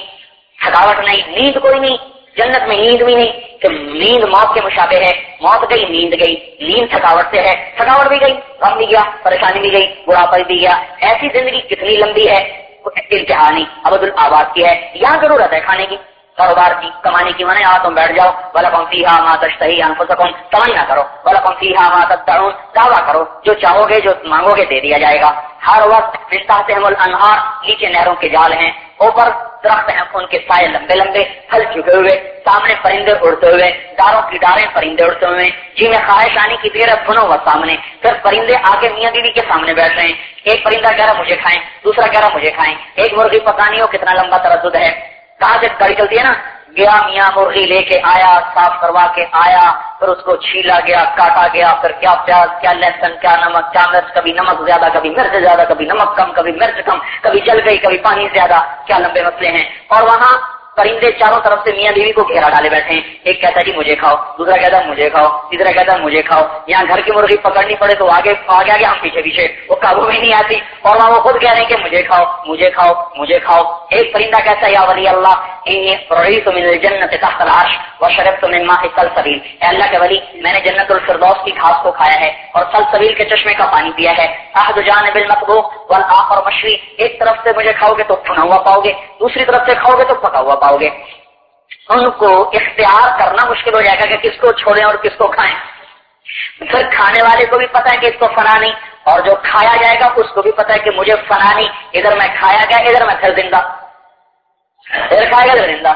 تھکاوٹ نہیں، نیند کوئی نہیں، جنت میں نیند بھی نہیں کہ نیند موت کے مشابے ہے۔ موت گئی، نیند گئی، نیند تھکاوٹ سے ہے۔ تھکاوٹ بھی گئی، غم بھی گیا، پریشانی بھی گئی بڑھاپا بھی گیا۔ ایسی زندگی کتنی لمبی ہے امتحانی ابد الآباد کی ہے۔ یہاں ضرورت ہے کھانے کی۔ کاروبار کی کمانے کی منع آ تم بیٹھ جاؤ۔ بلا پمفی ہا ماں تشتہی انفسکم کمائی نہ کرو۔ بلا پمفی ہا ماں تدعون دعویٰ کرو۔ جو چاہو گے جو مانگو گے دے دیا جائے گا۔ ہر وقت ملتا سے الانہار نیچے نہروں کے جال ہیں۔ اوپر درخت ہیں، ان کے سائے لمبے لمبے، پھل چکے ہوئے، سامنے پرندے اڑتے ہوئے، داروں کی ڈاریں پرندے اڑتے ہوئے۔ جی میں خواہش آنے کی دیر سنو وہ سامنے۔ پھر پرندے آگے میاں بیوی کے سامنے بیٹھ رہے ہیں۔ ایک پرندہ کہہ رہا مجھے کھائیں۔ دوسرا کہہ رہا مجھے کھائیں۔ ایک مرغی پتا نہیں ہو کتنا لمبا تردد ہے۔ کہاں سے گاڑی چلتی ہے نا، گیا میاں مرغی لے کے آیا، صاف کروا کے آیا، پھر اس کو چھیلا گیا، کاٹا گیا، پھر کیا پیاز، کیا لہسن، کیا نمک، کیا مرچ، کبھی نمک زیادہ، کبھی مرچ زیادہ، کبھی نمک کم، کبھی مرچ کم، کبھی جل گئی، کبھی پانی زیادہ، کیا لمبے مسئلے ہیں۔ اور وہاں پرندے چاروں طرف سے میاں بیوی کو گھیرا ڈالے بیٹھے ہیں۔ ایک کہتا ہے جی مجھے کھاؤ، دوسرا کہتا ہے مجھے کھاؤ، تیسرا کہتا ہے مجھے کھاؤ۔ یہاں گھر کی مرغی پکڑنی پڑے تو آگے آگے آگے ہم پیچھے پیچھے۔ وہ قابو میں نہیں آتی۔ اور وہاں وہ خود کہہ رہے ہیں کہ مجھے کھاؤ مجھے کھاؤ مجھے کھاؤ۔ ایک پرندہ کہتا ہے، یا ولی اللہ جنت تلاش و شرف تو مما سل سبیل اے اللہ کے ولی، میں نے جنت الفردوس کی گھاس کو کھایا ہے اور سل سبیل کے چشمے کا پانی پیا ہے. احد جان بل مقبو اور ایک طرف سے مجھے کھاؤ گے تو پھنا ہوا پاؤ گے، دوسری طرف سے کھاؤ گے تو پکا ہوا پاؤ گے. ان کو اختیار کرنا مشکل ہو جائے گا کہ کس کو چھوڑیں اور کس کو کھائیں. پھر کھانے والے کو بھی پتا ہے کہ اس کو فنا نہیں، اور جو کھایا جائے گا اس کو بھی پتا ہے کہ مجھے فنا نہیں، ادھر میں کھایا گیا، ادھر میں پھر زندہ. ادھر کھایا گیا ادھر زندہ۔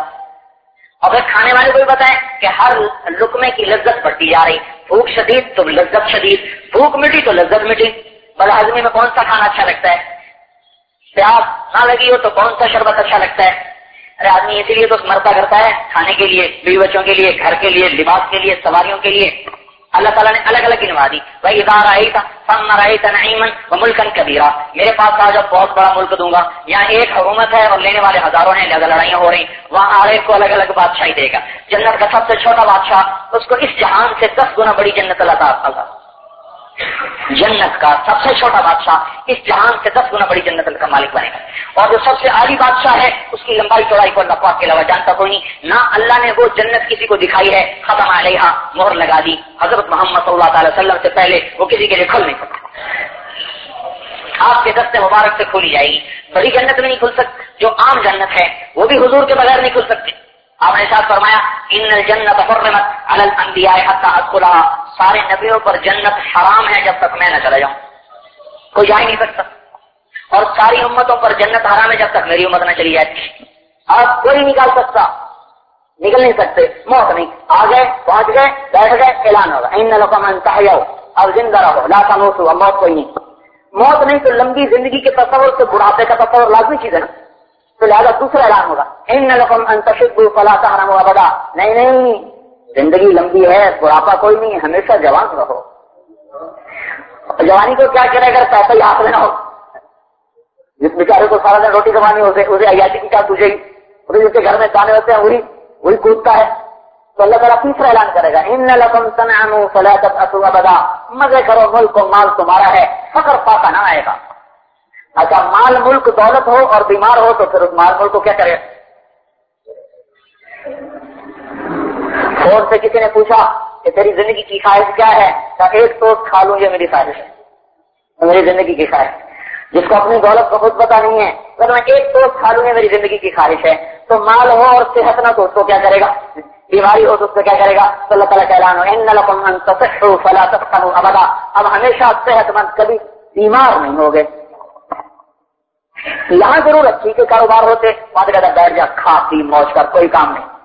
اور پھر کھانے والے کو بھی پتا ہے کہ ہر لکمے کی لذت بڑھتی جا رہی۔ بھوک شدید تو لذت شدید، بھوک مٹی تو لذت مٹی۔ بل ہضمی میں کون سا کھانا اچھا لگتا ہے؟ پیاس نہ لگی ہو تو کون سا شربت اچھا لگتا ہے؟ ارے آدمی اسی لیے تو مرتا کرتا ہے کھانے کے لیے، بیوی بچوں کے لیے، گھر کے لیے، لباس کے لیے، سواریوں کے لیے۔ اللہ تعالیٰ نے الگ الگ گنوا دی۔ بھائی ادارہ آئی تھا فن رہی تھا نعیمن و ملکن کبیرہ میرے پاس آج اب بہت بڑا ملک دوں گا۔ یہاں ایک حکومت ہے اور لینے والے ہزاروں ہیں الگ لڑائیاں ہو رہی وہاں ہر ایک کو الگ الگ بادشاہی دے گا۔ جنت کا سب سے چھوٹا بادشاہ، اس کو اس جہان سے دس گنا بڑی جنت اللہ تعالیٰ جنت کا سب سے چھوٹا بادشاہ اس جہان سے دس گنا بڑی جنت کا مالک بنے گا۔ اور جو سب سے عالی بادشاہ ہے، اس کی لمبائی چوڑائی کو اللہ پاک کے علاوہ جانتا کوئی نہیں۔ نہ اللہ نے وہ جنت کسی کو دکھائی ہے، ختم علیہ مہر لگا دی۔ حضرت محمد صلی اللہ تعالی وسلم سے پہلے وہ کسی کے لیے کھل نہیں سکتا آپ کے دستے مبارک سے کھولی جائے گی۔ بڑی جنت میں نہیں کھل سکتی، جو عام جنت ہے، وہ بھی حضور کے بغیر نہیں کھل سکتی۔ آپ نے ساتھ فرمایا، ان الجنت حرمت علی الانبیاء حتی ادخلها سارے نبیوں پر جنت حرام ہے جب تک میں نہ چلا جاؤں۔ کوئی جا ہی نہیں سکتا۔ اور ساری امتوں پر جنت حرام ہے جب تک میری امت نہ چلی جائے۔ اب کوئی نکال سکتا۔ نکل نہیں سکتے۔ موت نہیں۔ آ گئے، پہنچ گئے، بیٹھ گئے، اعلان ہوگا ان لوگ اب زندہ رہو۔ لا تموتو موت کوئی نہیں۔ موت نہیں تو لمبی زندگی کے تصور سے بڑھاپے کا تصور لازمی چیز ہے نا۔ تو لہٰذا دوسرا اعلان ہوگا۔ ان لکم ان تشدو فلا تحرموا ابدا۔ نہیں نہیں۔ زندگی لمبی ہے، بڑھاپا کوئی نہیں، ہمیشہ جوان رہو۔ جوانی کو کیا کرے اگر پیسہ ہی ہاتھ میں نہ ہو۔ جس بیچارے کو سارا دن روٹی کمانی ہو اسے عیاشی کی کیا تجھے جس کے گھر میں کھانے ہوتے ہیں، وہی وہی کودتا ہے۔ تو اللہ تعالیٰ تیسرا اعلان کرے گا، ان لکم تنعموا فلا تبأسوا ابدا مزے کرو، ملک و مال تمہارا ہے، فخر پاتا نہ آئے گا۔ اچھا مال ملک دولت ہو اور بیمار ہو تو پھر اس مال ملک کو کیا کرے؟ سے کسی نے پوچھا کہ تیری زندگی کی خواہش کیا ہے؟ ایک تو کھا لوں یہ میری خواہش ہے۔ میری زندگی کی خواہش جس کو اپنی دولت کو خود پتا نہیں ہے، اگر میں ایک تو کھا لوں یہ میری زندگی کی خواہش ہے، تو مال ہو اور صحت نہ تو اس کو کیا کرے گا؟ بیماری ہو تو اس کو کیا کرے گا؟ تو اللہ تعالیٰ کہلانو فلا ابدا اب ہمیشہ صحت مند کبھی بیمار نہیں ہوگے۔ یہاں ضرور اچھی کے کاروبار ہوتے وہاں کہتا بیٹھ جا، کھا پی، موج کر، کوئی کام نہیں۔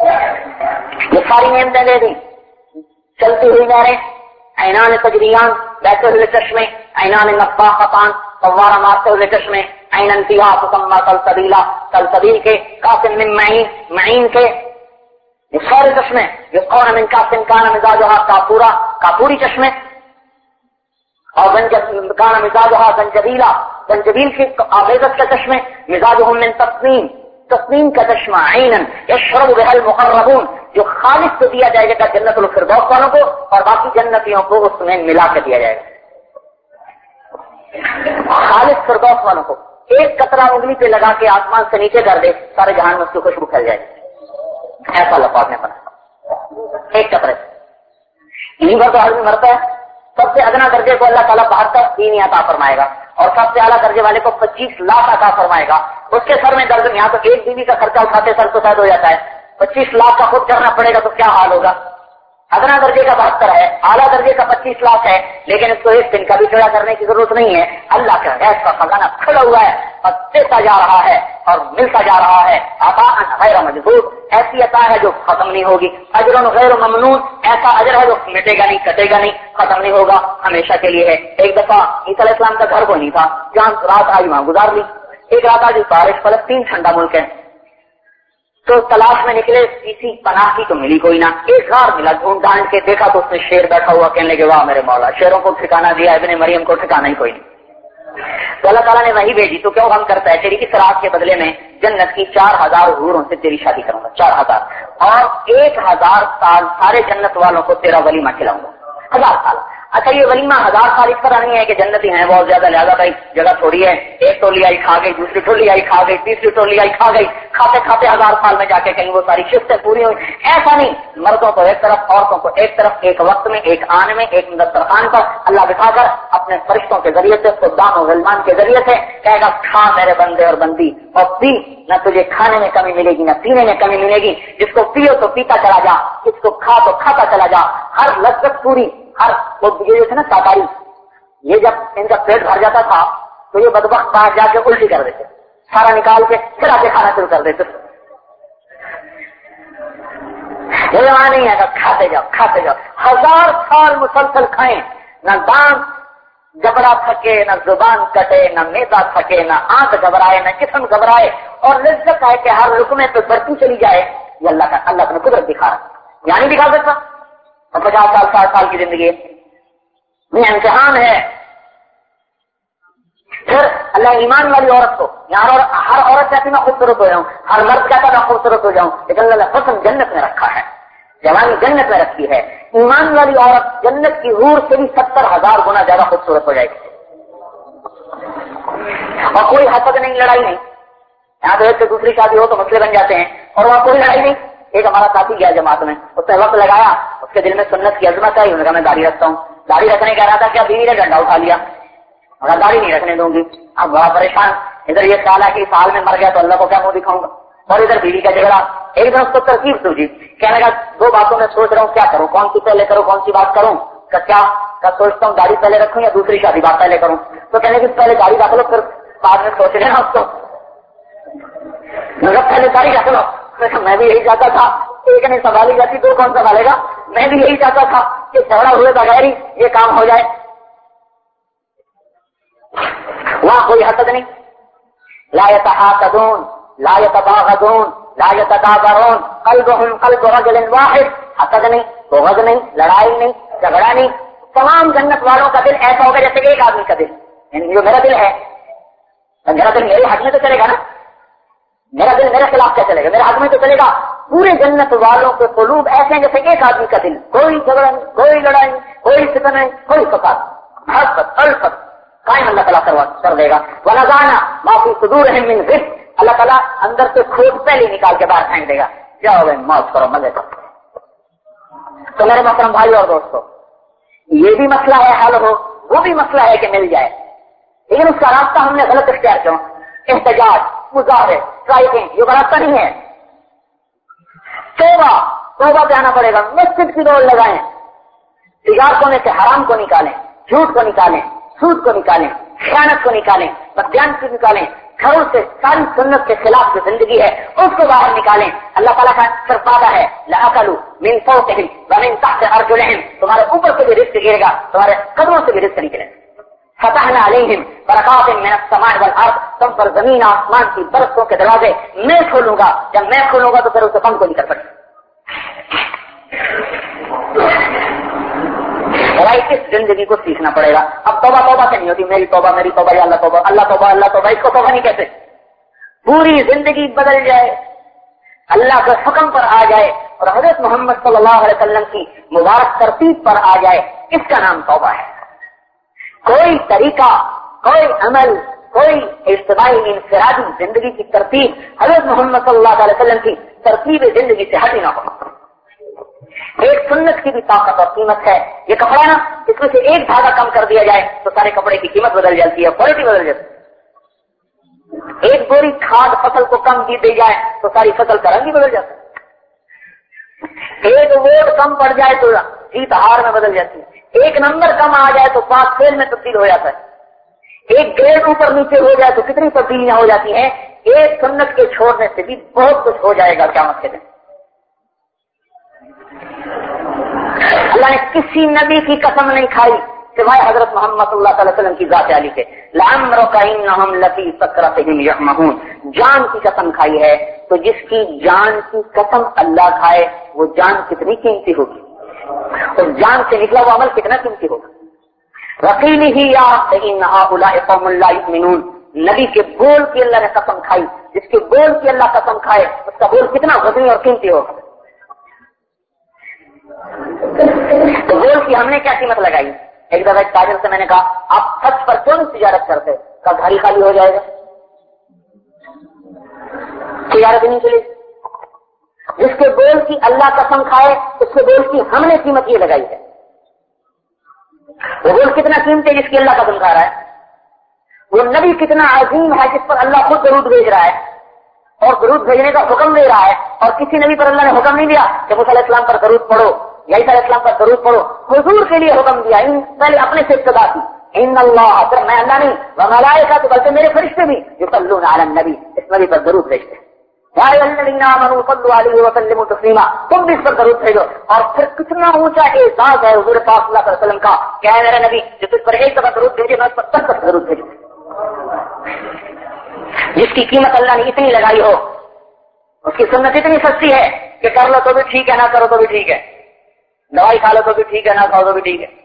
یہ ساری نعمتیں دے دی جی۔ چلتی ہوئی نہریں اینان تجریان بیٹھے ہوئے چشمے اینان نقبہ خطان فوارہ مارتے ہوئے چشمے این انتہا مسمہ کل سبیلا۔ کل سبیل کے قاسم من معین معین کے یہ سارے چشمے۔ یہ کون من قاسم کان مزاجہ کافورا کافوری چشمے۔ اور کان مزاجہ گنجبیلا گنجبیل کی آمیزت کے چشمے۔ مزاج من تسنیم۔ تسنیم کا چشمہ عینن یشرب بحل مقربون جو خالص کو دیا جائے گا جنت الفردوس والوں کو اور باقی جنتیوں کو اس میں ملا کے دیا جائے گا۔ خالص فردوس والوں کو۔ ایک قطرہ انگلی پہ لگا کے آسمان سے نیچے کر دے، سارے جہان میں اس کی خوشبو پھیل جائے گی۔ ایسا لفاظ میں بنا ایک کپڑے انہیں پر تو آدمی مرتا ہے۔ سب سے ادنا درجے کو اللہ تعالیٰ بہتر تین عطا فرمائے گا۔ اور سب سے اعلیٰ درجے والے کو پچیس لاکھ عطا فرمائے گا۔ اس کے سر میں درد یہاں تو ایک بیوی کا خرچہ اٹھاتے سر کو درد ہو جاتا ہے۔ پچیس لاکھ کا خود کرنا پڑے گا تو کیا حال ہوگا؟ ادنا درجے کا بہتر ہے، اعلیٰ درجے کا پچیس لاکھ ہے، لیکن اس کو ایک دن کا بھی کھڑا کرنے کی ضرورت نہیں ہے۔ اللہ کا گیس کا خزانہ کھڑا ہوا ہے، اور دیتا جا رہا ہے، اور ملتا جا رہا ہے۔ غیر مضبوط ایسی عطا ہے جو ختم نہیں ہوگی۔ اجر غیر ممنون، ایسا اجر ہے جو مٹے گا نہیں، کٹے گا نہیں، ختم نہیں ہوگا۔ ہمیشہ کے لیے ہے۔ ایک دفعہ عیسی علیہ السلام کا گھر کو نہیں تھا، جہاں رات آئی وہاں گزار لی۔ ایک رات آج بارش فلسطین ٹھنڈا ملک ہے۔ تو تلاش میں نکلے، کسی پناہ کی تو ملی کوئی نہ۔ ایک غار ملا ڈھونڈ ڈھانڈ کے دیکھا تو اس میں شیر بیٹھا ہوا کہنے کے واہ میرے مولا، شیروں کو ٹھکانا دیا، ابن مریم کو ٹھکانا ہی کوئی نہیں۔ تو اللہ تعالیٰ نے وہی بھیجی، تو کیوں ہم کرتا ہے؟ تیری اس رات کے بدلے میں جنت کی چار ہزار حوروں سے تیری شادی کروں گا، چار ہزار۔ اور ایک ہزار سال سارے جنت والوں کو تیرا ولیمہ کھلاؤں گا۔ ہزار سال۔ اچھا یہ ولیمہ ہزار سال اس طرح نہیں ہے کہ جنتی ہیں، بہت زیادہ لہٰذا بھائی، جگہ تھوڑی ہے۔ ایک ٹولی آئی، کھا گئی، دوسری ٹولی آئی، کھا گئی، تیسری ٹولی آئی، کھا گئی۔ کھاتے کھاتے ہزار سال میں جا کے کہیں وہ ساری شفتیں پوری ہوئی۔ ایسا نہیں، مردوں کو ایک طرف، عورتوں کو ایک طرف، ایک وقت میں، ایک آنے میں، ایک دسترخوان پر۔ اللہ دکھا کر اپنے فرشتوں کے ذریعے سے خدام و غلمان کے ذریعے سے کہے گا، کھا میرے بندے اور بندی۔ اور پی، نہ تجھے کھانے میں کمی ملے گی، نہ پینے میں کمی ملے گی۔ جس کو پیو تو پیتا چلا جا، جس کو کھا تو کھاتا چلا جا۔ ہر لذت پوری ہر وہ یہ تھے نا تاکاری یہ جب ان کا پیٹ بھر جاتا تھا تو یہ بدبخت باہر جا کے الٹی کر دیتے، سارا نکال کے پھر آ کے کھانا شروع کر دیتے۔ یہ وہاں نہیں ہے کھاتے جاؤ کھاتے جاؤ۔ ہزار سال مسلسل کھائیں، نہ دانت جبڑا تھکے، نہ زبان کٹے، نہ میدا تھکے، نہ آنکھ گھبرائے، نہ جسم گھبرائے۔ اور لذت ہے کہ ہر رکنے پہ بڑھتی چلی جائے۔ یہ اللہ کا اللہ اپنے قدرت دکھا رہا یعنی دکھا سکتا۔ اور پچاس سال، ساٹھ سال کی زندگی۔ یہ امتحان ہے۔ پھر اللہ ایمان والی عورت کو یہاں ہر عورت چاہتی میں خوبصورت ہو جاؤں۔ ہر مرد چاہتا میں خوبصورت ہو جاؤں۔ لیکن اللہ حسن جنت میں رکھا ہے۔ جوانی جنت میں رکھی ہے۔ ایمان والی عورت جنت کی حور سے بھی ستر ہزار گنا زیادہ خوبصورت ہو جائے گی۔ اور کوئی حسد نہیں، لڑائی نہیں۔ یہاں تو ایک سے دوسری شادی ہو تو مسئلے بن جاتے ہیں۔ اور وہاں کوئی لڑائی نہیں۔ ایک ہمارا ساتھی گیا جماعت میں، اس نے وقت لگایا، اس کے دل میں سنت کی عظمت ہے انہوں نے کہا میں گاڑی رکھتا ہوں۔ گاڑی رکھنے کہہ رہا تھا کیا بیوی نے ڈنڈا اٹھا لیا۔ مگر گاڑی نہیں رکھنے دوں گی۔ اب بڑا پریشان۔ ادھر یہ سال ہے کہ سال میں مر گیا تو اللہ کو کیا منہ دکھاؤں گا؟ اور ادھر بیوی کا جھگڑا۔ ایک دن اس کو ترکیب سوچی جی۔ کہنے لگا دو باتوں میں سوچ رہا ہوں، کیا کروں؟ کون سی پہلے کروں، کون سی بات کروں؟ کیا؟ سوچتا ہوں گاڑی پہلے رکھوں یا دوسری شادی بات پہلے کروں؟ تو کہنے کی پہلے گاڑی رکھ لو، پھر بعد میں سوچ لینا اس کو پہلے گاڑی رکھ لو۔ میں بھی یہی چاہتا تھا۔ ایک نہیں سنبھالی جاتی تو کون سنبھالے گا؟ میں بھی یہی چاہتا تھا کہ جھگڑا ہوئے بغیر ہی یہ کام ہو جائے۔ وہاں کوئی حسد نہیں۔ لا يتحاسدون لا يتباغضون لا يتدابرون قلبهم قلب رجل واحد۔ حسد نہیں، بغض نہیں، لڑائی نہیں، جھگڑا نہیں۔ تمام جنت والوں کا دل ایسا ہوگا جیسے ایک آدمی کا دل۔ یعنی جو میرا دل ہے۔ میرا دل میرے حق میں تو چلے گا نا؟ میرا دل میرے خلاف کیا چلے گا؟ میرے حق میں تو چلے گا۔ پورے جنت والوں کے قلوب ایسے ہیں جیسے ایک آدمی کا دل۔ کوئی جھگڑا نہیں کوئی لڑائی، کوئی فتن نہیں کوئی فساد۔ الفت الفت۔ قائم اللہ تعالیٰ کروا کر دے گا۔ وہ لگانا معافی سدور ہے من غف اللہ تعالیٰ اندر سے کھود پہلے نکال کے باہر پھینک دے گا۔ کیا ہو گئے کرو، مزے کرو۔ تو میرے محترم بھائی اور دوستو، یہ بھی مسئلہ ہے، حل ہو۔ وہ بھی مسئلہ ہے کہ مل جائے۔ لیکن اس کا راستہ ہم نے غلط اختیار کیوں احتجاج۔ مظاہرے ٹرائکنگ یہ راستہ نہیں ہے۔ توبہ توبہ پہ آنا پڑے گا۔ مسجد کی دوڑ لگائیں۔ تجارتوں میں سے حرام کو نکالیں، جھوٹ کو نکالیں، سود کو نکالیں، خیانت کو نکالیں بدیان کو نکالیں۔ گھروں سے ساری سنت کے خلاف جو زندگی ہے، اس کو باہر نکالیں۔ اللہ تعالیٰ کا سرپادہ ہے۔ لاکلو من سو کے زمین تمہارے اوپر سے بھی رزق گرے گا، تمہارے قدروں سے بھی رزق نکلے گا۔ فتحنا علیہم برکات من السماء والارض تم پر زمین آسمان کی برسوں کے دروازے میں کھولوں گا. جب میں کھولوں گا تو پھر اسے بند کو نہیں کر سکتے اس زندگی کو سیکھنا پڑے گا؟ اب توبہ توبہ سے نہیں ہوتی؟ میری توبہ میری توبہ، یا اللہ توبہ اللہ توبہ اللہ توبہ، اس کو توبہ نہیں کہتے۔ پوری زندگی بدل جائے۔ اللہ کے حکم پر آ جائے اور حضرت محمد صلی اللہ علیہ وسلم کی مبارک ترتیب پر آ جائے۔ اس کا نام توبہ ہے۔ کوئی طریقہ، کوئی عمل، کوئی اجتماعی انفرادی زندگی کی ترتیب حضرت محمد صلی اللہ علیہ وسلم کی ترتیب زندگی سے ہٹی نہ ہو ایک سنت کی بھی طاقت اور قیمت ہے۔ یہ کپڑا نا، اس میں سے ایک دھاگا کم کر دیا جائے تو سارے کپڑے کی قیمت بدل جاتی ہے کوالٹی بدل جاتی ہے۔ ایک بوری کھاد فصل کو کم دی دی جائے تو ساری فصل کا رنگ ہی بدل جاتا ہے۔ ایک ووٹ کم پڑ جائے تو جیت ہار میں بدل جاتی ہے۔ ایک نمبر کم آ جائے تو پاس فیل میں تبدیل ہو جاتا ہے۔ ایک گریڈ اوپر نیچے ہو جائے تو کتنی تبدیلیاں ہو جاتی ہیں۔ ایک سنت کے چھوڑنے سے بھی بہت کچھ ہو جائے گا کیا کے دن۔ اللہ نے کسی نبی کی قسم نہیں کھائی سوائے حضرت محمد صلی اللہ علیہ وسلم کی ذات علی کے۔ لام جان کی قسم کھائی ہے تو جس کی جان کی قسم اللہ کھائے، وہ جان کتنی قیمتی ہوگی؟ اور جان سے نکلا وہ عمل کتنا قیمتی ہوگا؟ رقیلی ہی یا قوم اللہ منون نبی کے بول کی اللہ نے قسم کھائی۔ جس کے بول کی اللہ قسم کھائے، اس کا بول کتنا وزنی اور قیمتی ہوگا؟ تو گول کی ہم نے کیا قیمت لگائی؟ ایک دفعہ ایک تاجر سے میں نے کہا، آپ سچ پر کیوں تجارت کرتے؟ کل گھر خالی ہو جائے گا۔ تجارت نہیں چلی۔ جس کے گول کی اللہ قسم کھائے اس کے گول کی ہم نے قیمت یہ لگائی ہے۔ وہ گول کتنا قیمت ہے جس کی اللہ قسم کھا رہا ہے؟ وہ نبی کتنا عظیم ہے جس پر اللہ خود درود بھیج رہا ہے۔ اور درود بھیجنے کا حکم دے رہا ہے۔ اور کسی نبی پر اللہ نے حکم نہیں دیا کہ علیہ السلام پر درود پڑھو یا علیہ السلام پر درود پڑھو۔ حضور کے لیے حکم دیا پہلے اپنے سے ابتدا کی۔ ان اللہ اگر میں اللہ نہیں، وہ ملائے گا تو بلکہ میرے فرشتے بھی۔ جو سلون عالم نبی اس نبی پر درود بھیجتے ہیں۔ تم بھی اس پر ضرور بھیجو اور پھر کتنا اونچا احساس ہے حضور پاک اللہ علیہ وسلم کا کیا ہے میرا نبی جو تجھ پر ایک دفعہ ضرور بھیجے میں اس پر سب تک ضرور بھیجوں جس کی قیمت اللہ نے اتنی لگائی ہو اس کی سنت اتنی سستی ہے کہ کر لو تو بھی ٹھیک ہے نہ کرو تو بھی ٹھیک ہے دوائی کھا لو تو بھی ٹھیک ہے نہ کھاؤ تو بھی ٹھیک ہے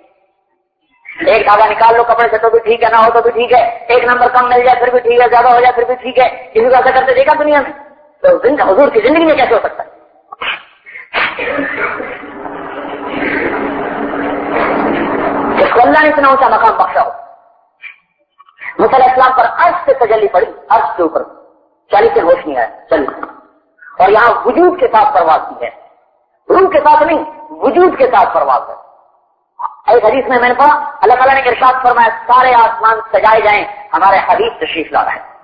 ایک دھاگا نکال لو کپڑے سے تو بھی ٹھیک ہے نہ ہو تو بھی ٹھیک ہے ایک نمبر کم مل جائے پھر بھی ٹھیک ہے زیادہ ہو جائے پھر بھی ٹھیک ہے کسی کو ایسا کرتے دیکھا دنیا میں تو زندہ حضور کی زندگی میں کیسے ہو سکتا ہے؟ جس کو اللہ نے اتنا اونچا مقام بخشا ہو۔ مسل اسلام پر عرض سے تجلی پڑی عرض کے اوپر چالیس سے روشنی ہے چلیے اور یہاں وجود کے ساتھ پرواز کی ہے۔ روح کے ساتھ نہیں، وجود کے ساتھ پرواز ہے۔ ایک حدیث میں میں نے پڑھا، اللہ تعالیٰ نے ارشاد فرمایا، سارے آسمان سجائے جائیں، ہمارے حدیث تشریف لا رہے ہیں۔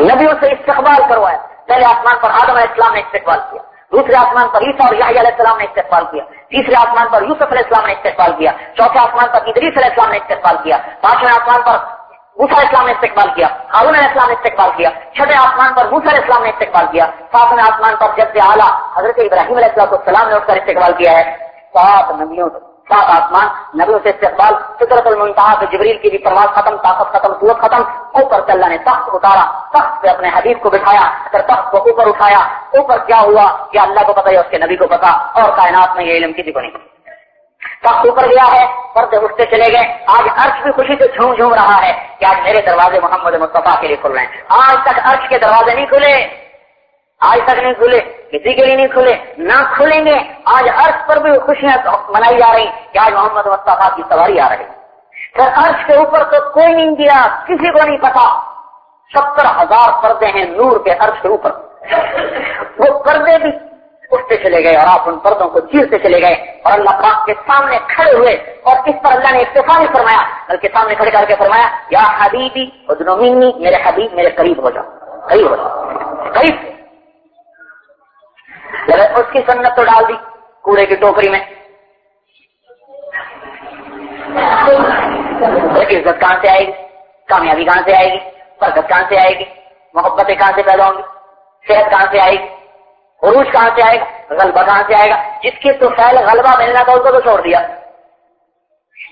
نبیوں سے استقبال کروایا۔ پہلے آسمان پر آدم علیہ السلام نے استقبال کیا، دوسرے آسمان پر عیسیٰ اور علیہ السلام نے استقبال کیا، تیسرے آسمان پر یوسف علیہ السلام نے استقبال کیا، چوتھے آسمان پر ادریس علیہ السلام نے استقبال کیا، پانچویں آسمان پر موسا اسلام نے استقبال کیا، ہارون علیہ السلام نے استقبال کیا، چھٹے آسمان پر موسا علیہ السلام نے استقبال کیا، ساتویں آسمان پر جب سے اعلیٰ حضرت ابراہیم علیہ السلام نے اٹھ کر استقبال کیا ہے۔ سات نبیوں سے۔ سات آسمان، نبیوں سے استقبال، فطرت المنتہا پہ جبریل کی بھی پرواز ختم، طاقت ختم، قوت ختم، اوپر سے اللہ نے تخت اتارا، تخت پہ اپنے حبیب کو بٹھایا پھر تخت کو اوپر اٹھایا، اوپر کیا ہوا؟ کیا اللہ کو پتا یا اس کے نبی کو پتا اور کائنات میں یہ علم کسی کو نہیں۔ تخت اوپر گیا ہے، پردے اٹھتے چلے گئے، آج عرش بھی خوشی سے جھوم جھوم رہا ہے کہ آج میرے دروازے محمد مصطفیٰ کے لیے کھل رہے ہیں۔ آج تک عرش کے دروازے نہیں کھلے۔ آج تک نہیں کھلے، کسی کے لیے نہیں کھلے، نہ کھلیں گے۔ آج عرش پر بھی خوشیاں منائی جا رہی کہ آج محمد مصطفیٰ کی سواری آ رہی پھر عرش کے اوپر تو کوئی نہیں گیا کسی کو نہیں پتا۔ ستر ہزار پردے ہیں نور کے عرش کے اوپر۔ وہ پردے بھی اٹھتے چلے گئے اور آپ ان پردوں کو چیرتے چلے گئے۔ اور اللہ پاک کے سامنے کھڑے ہوئے اور اس پر اللہ نے اکتفا نہیں فرمایا، بلکہ سامنے کھڑے کر کے فرمایا، یا حبیبی ادنومینی میرے حبیب میرے قریب ہو جاؤ، قریب ہو جاؤ، قریب۔ اس کی سنت تو ڈال دی کوڑے کی ٹوکری میں۔ عزت کہاں سے آئے گی؟ کامیابی کہاں سے آئے گی؟ برکت کہاں سے آئے گی؟ محبتیں کہاں سے پیدا ہوں گی؟ صحت کہاں سے آئے گی؟ عروج کہاں سے آئے گا؟ غلبہ کہاں سے آئے گا؟ جس کے تو فیل غلبہ ملنا تھا اس کو تو چھوڑ دیا۔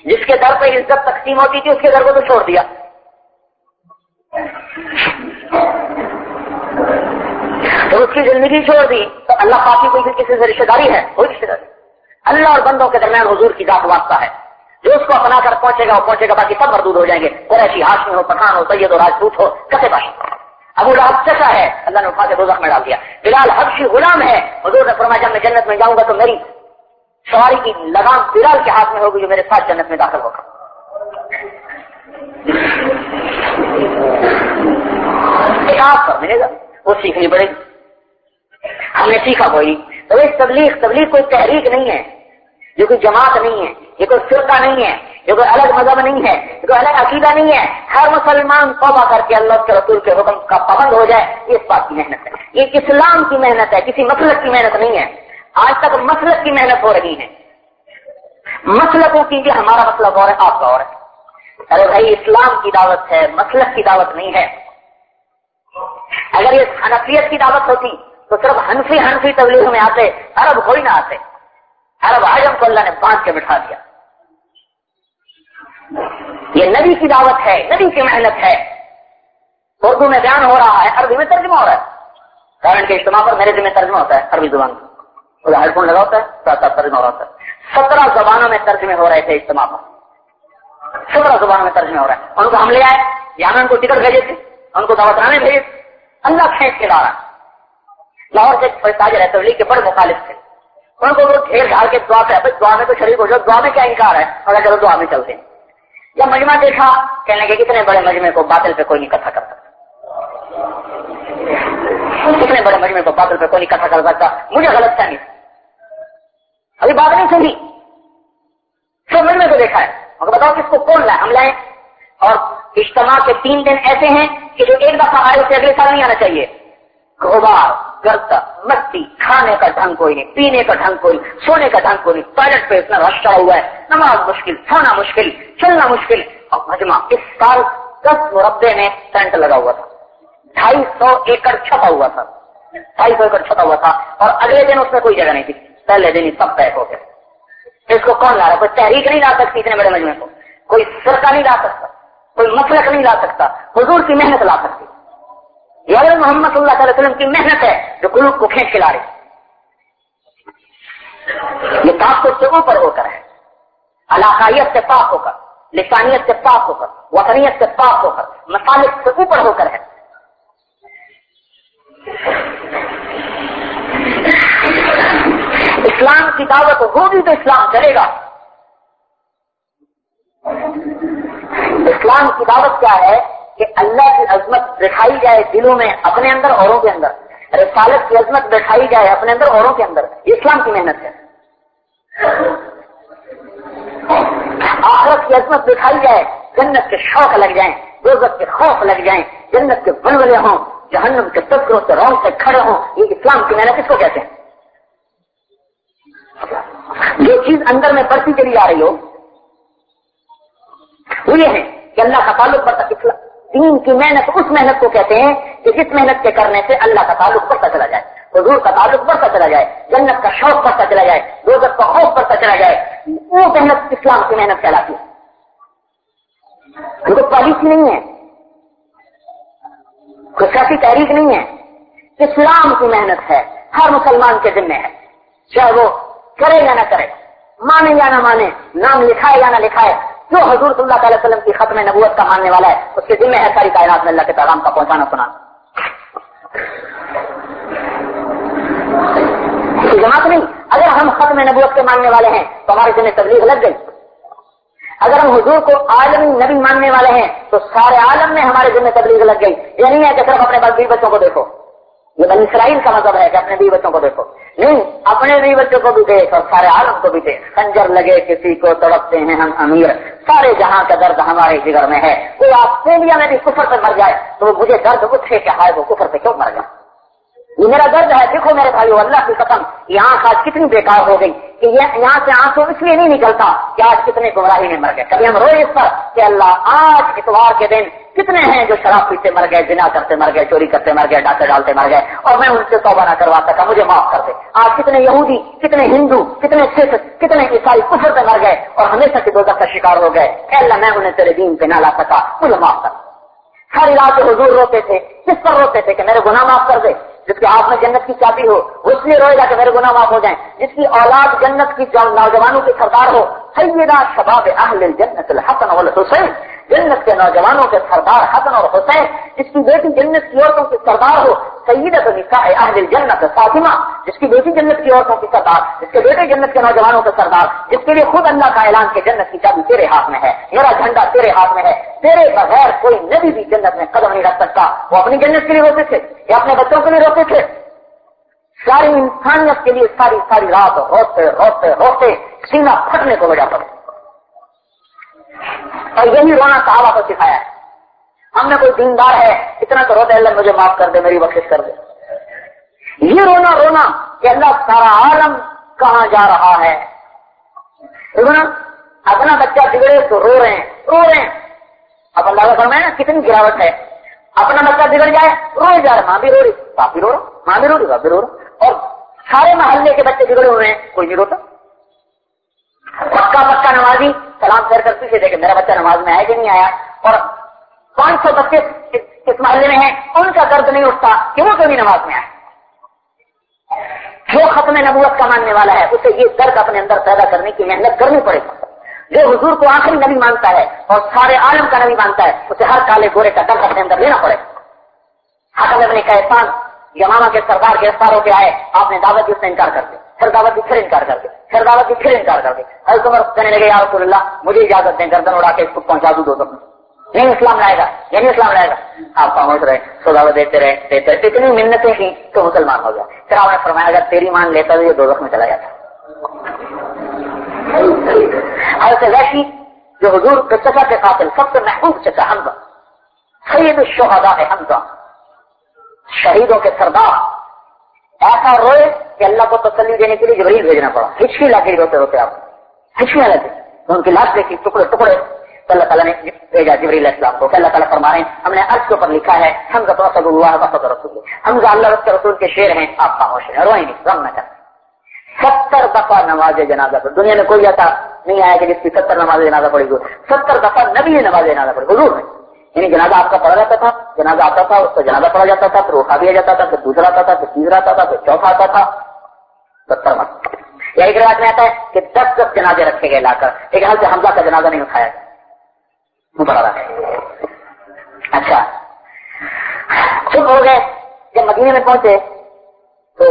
جس کے در پہ عزت تقسیم ہوتی تھی، اس کے در کو تو چھوڑ دیا۔ تو اس کی زندگی چھوڑ دی تو اللہ پاکی کوئی کسی سے رشتے داری ہے؟ کوئی رشتے داری اللہ اور بندوں کے درمیان حضور کی ذات واسطہ ہے۔ جو اس کو اپنا کر پہنچے گا، وہ پہنچے گا، باقی سب مردود ہو جائیں گے۔ قریشی ہاشمی ہو، پٹھان ہو، سید ہو، راجپوت ہو کسے باشی ابو لہب چچا ہے۔ اللہ نے اٹھا کے دوزخ میں ڈال دیا۔ بلال حبشی غلام ہے۔ حضور نے فرمایا، جب میں جنت میں جاؤں گا تو میری سواری کی لگام بلال کے ہاتھ میں ہوگی، جو میرے ساتھ جنت میں داخل ہوگا۔ ایک آپ پر ملے گا۔ وہ سیکھنی پڑے گی۔ ہم نے سیکھا کوئی۔ تو اس تبلیغ تبلیغ کوئی تحریک نہیں ہے۔ یہ کوئی جماعت نہیں ہے یہ کوئی فرقہ نہیں ہے یہ کوئی الگ مذہب نہیں ہے یہ کوئی الگ عقیدہ نہیں ہے، ہر مسلمان توبہ کر کے اللہ کے رسول کے حکم کا پابند ہو جائے یہ اس بات کی محنت ہے۔ یہ اسلام کی محنت ہے، کسی مسلک کی محنت نہیں ہے۔ آج تک مسلک کی محنت ہو رہی ہے۔ مسلکوں کی کہ ہمارا مسلک اور ہے، آپ کا اور ہے۔ ارے بھائی، اسلام کی دعوت ہے، مسلک کی دعوت نہیں ہے۔ اگر یہ حنفیت کی دعوت ہوتی تو صرف ہنفی ہنفی تبلیغ میں آتے، عرب کوئی نہ آتے۔ عرب آجم کو اللہ نے باندھ کے بٹھا دیا۔ یہ نبی کی دعوت ہے، نبی کی محنت ہے۔ اردو میں بیان ہو رہا ہے، عربی میں ترجمہ ہو رہا ہے۔ کارن کے اجتماع پر میرے دل میں ترجمہ ہوتا ہے، عربی زبان ہیڈ فون لگا ہوتا ہے، ساتھ ساتھ ترجمہ ہو رہا ہوتا ہے۔ سترہ زبانوں میں ترجمے ہو رہے تھے اجتماع پر۔ سترہ زبانوں میں ترجمے ہو رہے ہیں۔ ان کو ہم لے آئے یا ان کو ٹکٹ بھیجے تھے، ان کو دعوت نامے بھیجے اللہ کھینچ کے لا رہا لاہور سے تاجر ہے تبلیغ کے بڑے مخالف تھے۔ ان کو وہ ڈھیر ڈھال کے دعا پہ دعا میں تو شریک ہو جاؤ، دعا میں کیا انکار ہے؟ اگر چلو دعا میں چلتے ہیں۔ جب مجمع دیکھا، کہنے لگے کتنے بڑے مجمع کو باطل پہ کوئی نہیں کٹھا کر سکتا۔ کتنے بڑے مجمع کو باطل پہ کوئی نہیں کٹھا کر سکتا۔ مجھے غلط تھا نہیں ابھی بات نہیں سنی۔ سب مجمع کو دیکھا ہے۔ مگر بتاؤ کس کو کون لائے؟ ہم لائیں اور اجتماع کے تین دن ایسے ہیں کہ جو ایک دفعہ آئے، اسے اگلے سال نہیں آنا چاہیے۔ غبار گرتا مٹی، کھانے کا ڈھنگ کوئی نہیں، پینے کا ڈھنگ کوئی سونے کا ڈھنگ کوئی نہیں ٹوائلٹ پہ اتنا رش ہوا ہے، نماز مشکل، سونا مشکل، چلنا مشکل، اور مجمع، اس سال دس مربے میں ٹینٹ لگا ہوا تھا۔ ڈھائی سو ایکڑ چھپا ہوا تھا۔ ڈھائی سو ایکڑ چھپا ہوا تھا، اور اگلے دن اس میں کوئی جگہ نہیں تھی۔ پہلے دن ہی سب پیک ہو گئے اس کو کون لا رہا کوئی تحریک نہیں لا سکتی اتنے بڑے مجمے کو۔ کوئی سرکا نہیں لا سکتا، کوئی مسلک نہیں لا سکتا، حضور کی محنت لا سکتی یہ محمد صلی اللہ علیہ وسلم کی محنت ہے جو گروپ کو کھینچ کے لا رہی یہ طاقت سے اوپر ہو کر ہے۔ علاقائیت سے پاک ہو کر، لسانیت سے پاک ہو کر، وطنیت سے پاک ہو کر مسالت سے اوپر ہو کر ہے۔ اسلام کی دعوت ہوگی تو اسلام چلے گا۔ اسلام کی دعوت کیا ہے؟ کہ اللہ کی عظمت دکھائی جائے دلوں میں اپنے اندر اوروں کے اندر۔ رسالت کی عظمت دکھائی جائے اپنے اندر اوروں کے اندر۔ اسلام کی محنت ہے۔ آخرت کی عظمت دکھائی جائے۔ جنت کے شوق لگ جائیں۔ دوزت کے خوف لگ جائیں۔ جنت کے بلبلے ہوں۔ جہنم کے تذکروں سے رونگ سے کھڑے ہوں۔ یہ اسلام کی محنت کس کو کہتے ہیں؟ جو چیز اندر میں بڑھتی چلی آ رہی ہو، وہ یہ ہے کہ اللہ کا تعلق دین کی محنت اس محنت کو کہتے ہیں کہ جس محنت کے کرنے سے اللہ کا تعلق بڑھتا چلا جائے، حضور کا تعلق بڑھتا چلا جائے، جنت کا شوق بڑھتا چلا جائے، روزت کا خوف بڑھتا چلا جائے۔ وہ محنت اسلام کی محنت کہلاتی ہے۔ ان کو پالیسی نہیں ہے۔ کوئی تحریک نہیں ہے۔ اسلام کی محنت ہے۔ ہر مسلمان کے ذمے ہے۔ چاہے وہ کرے یا نہ کرے، مانے یا نہ مانے، نام لکھائے یا نہ لکھائے جو حضور صلی اللہ علیہ وسلم کی ختم نبوت کا ماننے والا ہے، اس کے ذمہ ہے ساری کائنات میں اللہ کے پیغام کا پہنچانا، سنا۔ جماعت نہیں، اگر ہم ختم نبوت کے ماننے والے ہیں تو ہمارے ذمہ تبلیغ لگ گئی۔ اگر ہم حضور کو عالمی نبی ماننے والے ہیں تو سارے عالم میں ہمارے ذمہ تبلیغ لگ گئی۔ یہ نہیں ہے کہ صرف اپنے بس بچوں کو دیکھو۔ یہ بنی اسرائیل کا مطلب ہے کہ اپنے بیوی بچوں کو دیکھو۔ نہیں، اپنے بیوی بچوں کو بھی دیکھ اور سارے عالم کو بھی دیکھ۔ خنجر لگے، کسی کو تڑپتے ہیں ہم امیر۔ سارے جہاں کا درد ہمارے جگر میں ہے۔ کوئی آسٹریلیا میں بھی کفر سے مر جائے تو مجھے درد اٹھے کہ ہائے وہ کفر سے کیوں مر جائے یہ میرا درد ہے، دیکھو میرے بھائی اللہ کی قسم یہاں آج کتنی بیکار ہو گئی کہ یہاں سے آنسو اس لیے نہیں نکلتا کہ آج کتنے گمراہی میں مر گئے۔ کبھی ہم روئے اس پر کہ اللہ، آج اتوار کے دن کتنے ہیں جو شراب پیتے مر گئے جنا کرتے مر گئے، چوری کرتے مر گئے ڈاکے ڈالتے مر گئے، اور میں ان سے توبہ نہ کروا سکا، مجھے معاف کر دے۔ آج کتنے یہودی، کتنے ہندو، کتنے سکھ، کتنے عیسائی کفر پہ مر گئے اور ہمیشہ کے دوزہ کا شکار ہو گئے۔ اے اللہ، میں انہیں تیرے دین پہ نہ لا سکا، مجھے معاف کر۔ ساری رات حضور روتے تھے، کس پر روتے تھے کہ میرے گناہ معاف کر دے؟ جس کے ہاتھ میں جنت کی چابی ہو، وہ اس لیے روئے گا کہ میرے گناہ معاف ہو جائیں۔ جس کی اولاد جنت کی نوجوانوں کی سردار ہو۔ سیدہ شباب اہل جنت الحسن والحسین۔ جنت کے نوجوانوں کے سردار حسن اور حسین، جس کی بیٹی جنت کی عورتوں کی سردار ہو سیدت نساء اہل جنت فاطمہ، جس کی بیٹی جنت کی عورتوں کی سردار، جس کے بیٹے جنت کے نوجوانوں کے سردار، جس کے لیے خود اللہ کا اعلان کے جنت کی چابی تیرے ہاتھ میں ہے، میرا جھنڈا تیرے ہاتھ میں ہے، تیرے بغیر کوئی نبی بھی جنت میں قدم نہیں رکھ سکتا۔ وہ اپنی جنت کے لیے روتے تھے، یا اپنے بچوں کے لیے روتے تھے۔ ساری انسانیت کے لیے ساری ساری رات روتے روتے روتے سینہ پھٹنے کو وجہ پڑے اور یہی رونا صحابہ کو سکھایا ہے۔ ہم نے کوئی دیندار ہے، اتنا تو روتے اللہ مجھے معاف کر دے، میری بخش کر دے۔ یہ رونا رونا کہ اللہ سارا عالم کہاں جا رہا ہے۔ اپنا بچہ بگڑے تو رو رہے ہیں، رو رہے ہیں۔ اب اللہ کا فرمائے نا کتنی گراوٹ ہے۔ اپنا بچہ بگڑ جائے رو جا رہا ماں بھی رو رہی، باپ بھی رو رہا، ماں بھی رو رہی، باپ بھی رو رہا۔ اور سارے محلے کے بچے بگڑے ہوئے ہیں، کوئی نہیں روتا۔ پکا پکا نمازی، سلام پھیر کر پیچھے دیکھے میرا بچہ نماز میں آیا کہ نہیں آیا۔ اور پانچ سو بچے اس محلے میں ہیں، ان کا درد نہیں اٹھتا کہ وہ کبھی نماز میں آئے؟ جو ختم نبوت کا ماننے والا ہے، اسے یہ درد اپنے اندر پیدا کرنے کی محنت کرنی پڑے گی۔ جو حضور کو آخری نبی مانتا ہے اور سارے عالم کا نبی مانتا ہے، اسے ہر کالے گورے کا درد اپنے اندر لینا پڑے حکم ابن کا احسان یماما کے سردار گرفتار ہو کے آئے، آپ نے دعوت اس سے انکار کر دیا۔ پھر دعوت کی پھر انکار کر دیا پھر دعوت کی پھر انکار کر دیا ہر عمر کہنے لگے، یا رسول اللہ مجھے اجازت دیں، گردن اڑا کے اس کو پہنچا دوں دو نہیں یعنی اسلام لائے گا یہ نہیں اسلام لائے گا۔ آپ پہنچ رہے سو دعوت دیتے رہے دیتے رہے اتنی منتیں کی تو مسلمان ہو گیا۔ پھر آپ نے فرمایا، اگر تیری مان لیتا تو یہ دو میں چلا جاتا۔ حضرت ویسی جو حضور کے چچا کے قاتل، سب سے محبوب چچا حمزہ، سید الشہداء حمزہ، شہیدوں کے سردار۔ ایسا روئے کہ اللہ کو تسلی دینے کے لیے جبریل بھیجنا پڑا۔ ہچکی لگی روتے روتے آپ۔ ہچکیاں لگی ان کی لاش دیکھی، ٹکڑے ٹکڑے۔ تو اللہ تعالیٰ نے بھیجا جبریل اسلام کو۔ کہ اللہ تعالیٰ فرما رہے ہیں ہم نے عرض کے اوپر لکھا ہے، ہم کا تو اللہ وسط رسول۔ ہم اللہ رس رسول کے شیر ہیں، آپ خاموش ہیں، روئیں نہیں، غم نہ کریں۔ ستر دفعہ نماز جنازہ پر۔ دنیا میں کوئی ایسا نہیں آیا کہ جس کی ستر نماز جنازہ پڑی گئی ستر دفعہ نبی نماز جنازہ پڑی حضور میں یعنی جنازہ آپ کا پڑھا جاتا تھا، جنازہ آتا تھا، اس کا جنازہ پڑھا جاتا تھا، پھر اٹھا دیا جاتا تھا، پھر دوسرا آتا تھا، پھر تیسرا آتا تھا، پھر چوتھا آتا تھا۔ ستر مت یا ایک روایت میں آتا ہے کہ دس دس جنازے رکھے گئے لا کر، ایک حال سے حمزہ کا جنازہ نہیں اٹھایا۔ پڑا رہا اچھا۔ چپ ہو گئے۔ جب مدینے میں پہنچے تو